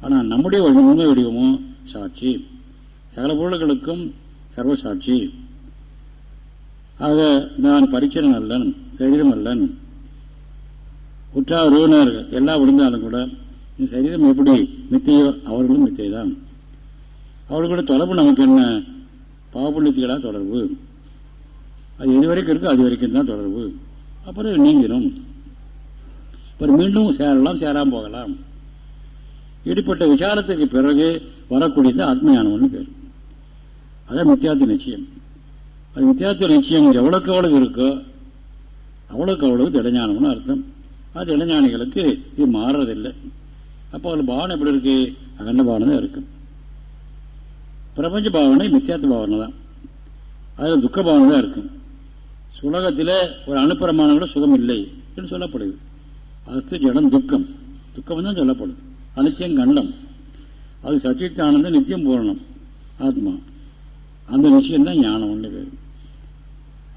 ஆனால் நம்முடைய உண்மை வடிவமும் சாட்சி. சகல பொருள்களுக்கும் சர்வ சாட்சி. ஆக நான் பரிச்சனம் அல்லன் சரீரம் அல்லன். உற்றார் உறவினர் எல்லாம் விழுந்தாலும் கூட இந்த சரீரம் எப்படி? மித்தையோ அவர்களும் மித்தை தான் அவர்களோட தொடர்பு நமக்கு என்ன? பாவபுண்ணியத்துகளா தொடர்பு. அது எது வரைக்கும் இருக்கோ? அது வரைக்கும் தான் தொடர்பு. அப்புறம் நீங்கிடும் அப்புறம் மீண்டும் சேரலாம் சேராமல் போகலாம். இடிப்பட்ட விசாரத்துக்கு பிறகு வரக்கூடியது ஆத்மஞானம்னு பேர். அதான் மித்தியார்த்த நிச்சயம். அது மித்தியார்த்த நிச்சயம் எவ்வளவுக்கு எவ்வளவு இருக்கோ அவ்வளவுக்கு அவ்வளவு திடஞானம்னு அர்த்தம். அது இளஞானிகளுக்கு இது மாறுறதில்லை. அப்போ அதில் பானம் எப்படி இருக்கு? அகண்ட பானம் தான் இருக்கும் பிரபஞ்ச பாவனை மித்தியாத்த பாவனை தான். அதில் துக்க பாவனை தான் இருக்கும் சுலகத்தில் ஒரு அணுப்பிரமாணம் கூட சுகம் இல்லை என்று சொல்லப்படுது. அது ஜடம் துக்கம். துக்கம் தான் சொல்லப்படுது. அனித்தியம் கண்டம். அது சச்சித்த ஆனந்தம் நித்தியம் பூரணம். ஆத்மா. அந்த நிச்சயம் தான் ஞானம் ஒன்று பேர்.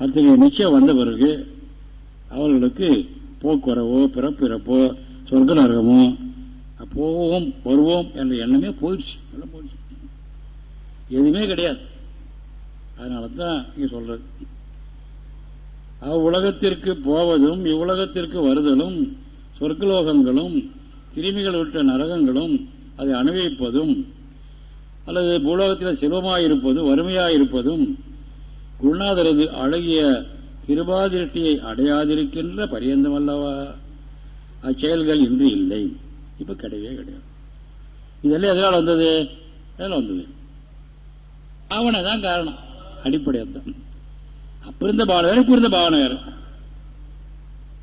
அத்தகைய நிச்சயம் வந்த பிறகு அவர்களுக்கு போக்குவரவோ பிறப்பிறப்போ சொர்க்க நரகமோ போவோம் வருவோம் என்ற எண்ணமே போயிடுச்சு. எல்லாம் போயிடுச்சு. எதுவுமே கிடையாது. அதனால தான் இங்க சொல்றது. அவ்வுலகத்திற்கு போவதும் இவ்வுலகத்திற்கு வருதலும் சொர்க்கலோகங்களும் கிருமிகள் விட்ட நரகங்களும் அதை அனுபவிப்பதும் அல்லது பூலோகத்தில் செல்வமாயிருப்பதும் வறுமையாயிருப்பதும் குருநாதரது அழகிய கிருபாதிருஷ்டியை அடையாதிருக்கின்ற பரியந்தம் அல்லவா? அச்செயல்கள் இன்று இல்லை. இப்ப கிடையவே கிடையாது. இதெல்லாம் எதனால் வந்தது? எதனால் வந்தது? பாவனை தான் காரணம். அடிப்படை தான் அப்ப இருந்த பாவனை வேற இப்ப இருந்த பாவனை வேற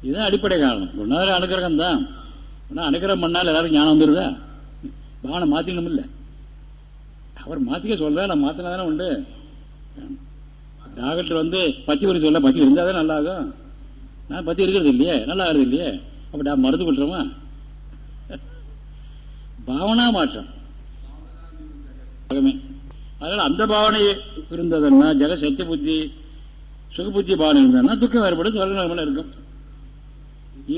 இதுதான் அடிப்படை காரணம். ஒன்னாவது அனுக்கிரகம் தான் அனுக்கிரகம் பண்ணால் எல்லாருக்கும் ஞானம் வந்துருதா? பாவனை மாத்திக்கணும் இல்லை அவர் மாத்திக்க சொல்ற நான் மாத்தினா தானே உண்டு. டாக்டர் வந்து பத்தி ஒரு சொல்ல பத்தி இருந்தாதான் நல்லா ஆகும் நான் பத்தி இருக்கிறது இல்லையே நல்லா ஆகுறது இல்லையே. அப்படியா நான் மருந்து கொடுத்துருமா? பாவனா மாற்றம். அதனால அந்த பாவனை இருந்ததுன்னா ஜெக சத்திய புத்தி சுக புத்தி பாவனை இருந்ததுன்னா துக்கம் வேறுபடும் சொர்க்க இருக்கும்.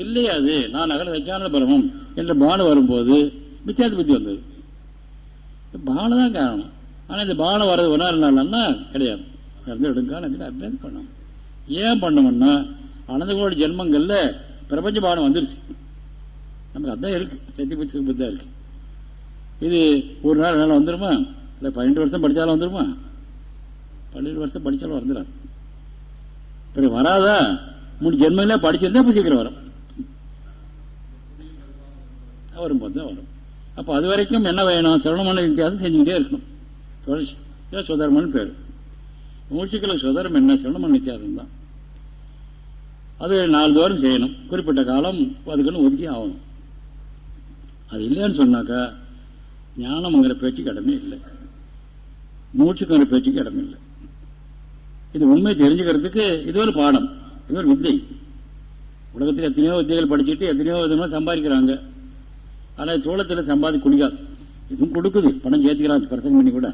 இல்லையா அது நான் அகல சச்சியான பரமம் என்ற பானம் வரும்போது வித்தியாச புத்தி வந்தது. பானம் தான் காரணம். ஆனால் இந்த பானம் வர்றது ஒன்னாருனாலன்னா கிடையாது. இறந்து எடுக்கான்னு அபியாசம் பண்ணணும். ஏன் பண்ணோம்னா அனந்த ஜென்மங்களில் பிரபஞ்ச பானம் வந்துருச்சு. நமக்கு அதான் இருக்கு. சத்திய புத்தி புத்தி தான் இருக்கு. இது ஒரு நாள் நாள் வந்துருமா? இல்லை பன்னெண்டு வருஷம் படித்தாலும் வந்துருமா? பன்னெண்டு வருஷம் படித்தாலும் வந்துடாது பிறகு வராதா? மூணு ஜென்மங்களே படிச்சிருந்தா இப்போ சீக்கிரம் வரும். வரும்போது தான் வரும். அப்போ அது வரைக்கும் என்ன வேணும்? சிரவணமான வித்தியாசம் செஞ்சுக்கிட்டே இருக்கணும். தொடர்ச்சி. சுதர்மன் பேர். மூச்சுக்களுக்கு சுதரம் என்ன? சிரவணமான வித்தியாசம் தான். அது நாள்தோறும் செய்யணும். குறிப்பிட்ட காலம் அதுக்குன்னு ஒதுக்கி ஆகணும். அது இல்லைன்னு சொன்னாக்கா ஞானம்ங்கிற பேச்சு கடமை இல்லை. மூச்சுக்கான பேச்சுக்கு இடம் இல்லை இது உண்மை தெரிஞ்சுக்கிறதுக்கு இது ஒரு பாடம் இது ஒரு வித்தை. உலகத்தில் எத்தனையோ வித்தைகள் படிச்சுட்டு எத்தனையோ விதமாக சம்பாதிக்கிறாங்க. ஆனால் சோளத்தில் சம்பாதி குடிக்காது. இதுவும் கொடுக்குது. பணம் சேர்த்துக்கிறான் பிரசங்கம் பண்ணி கூட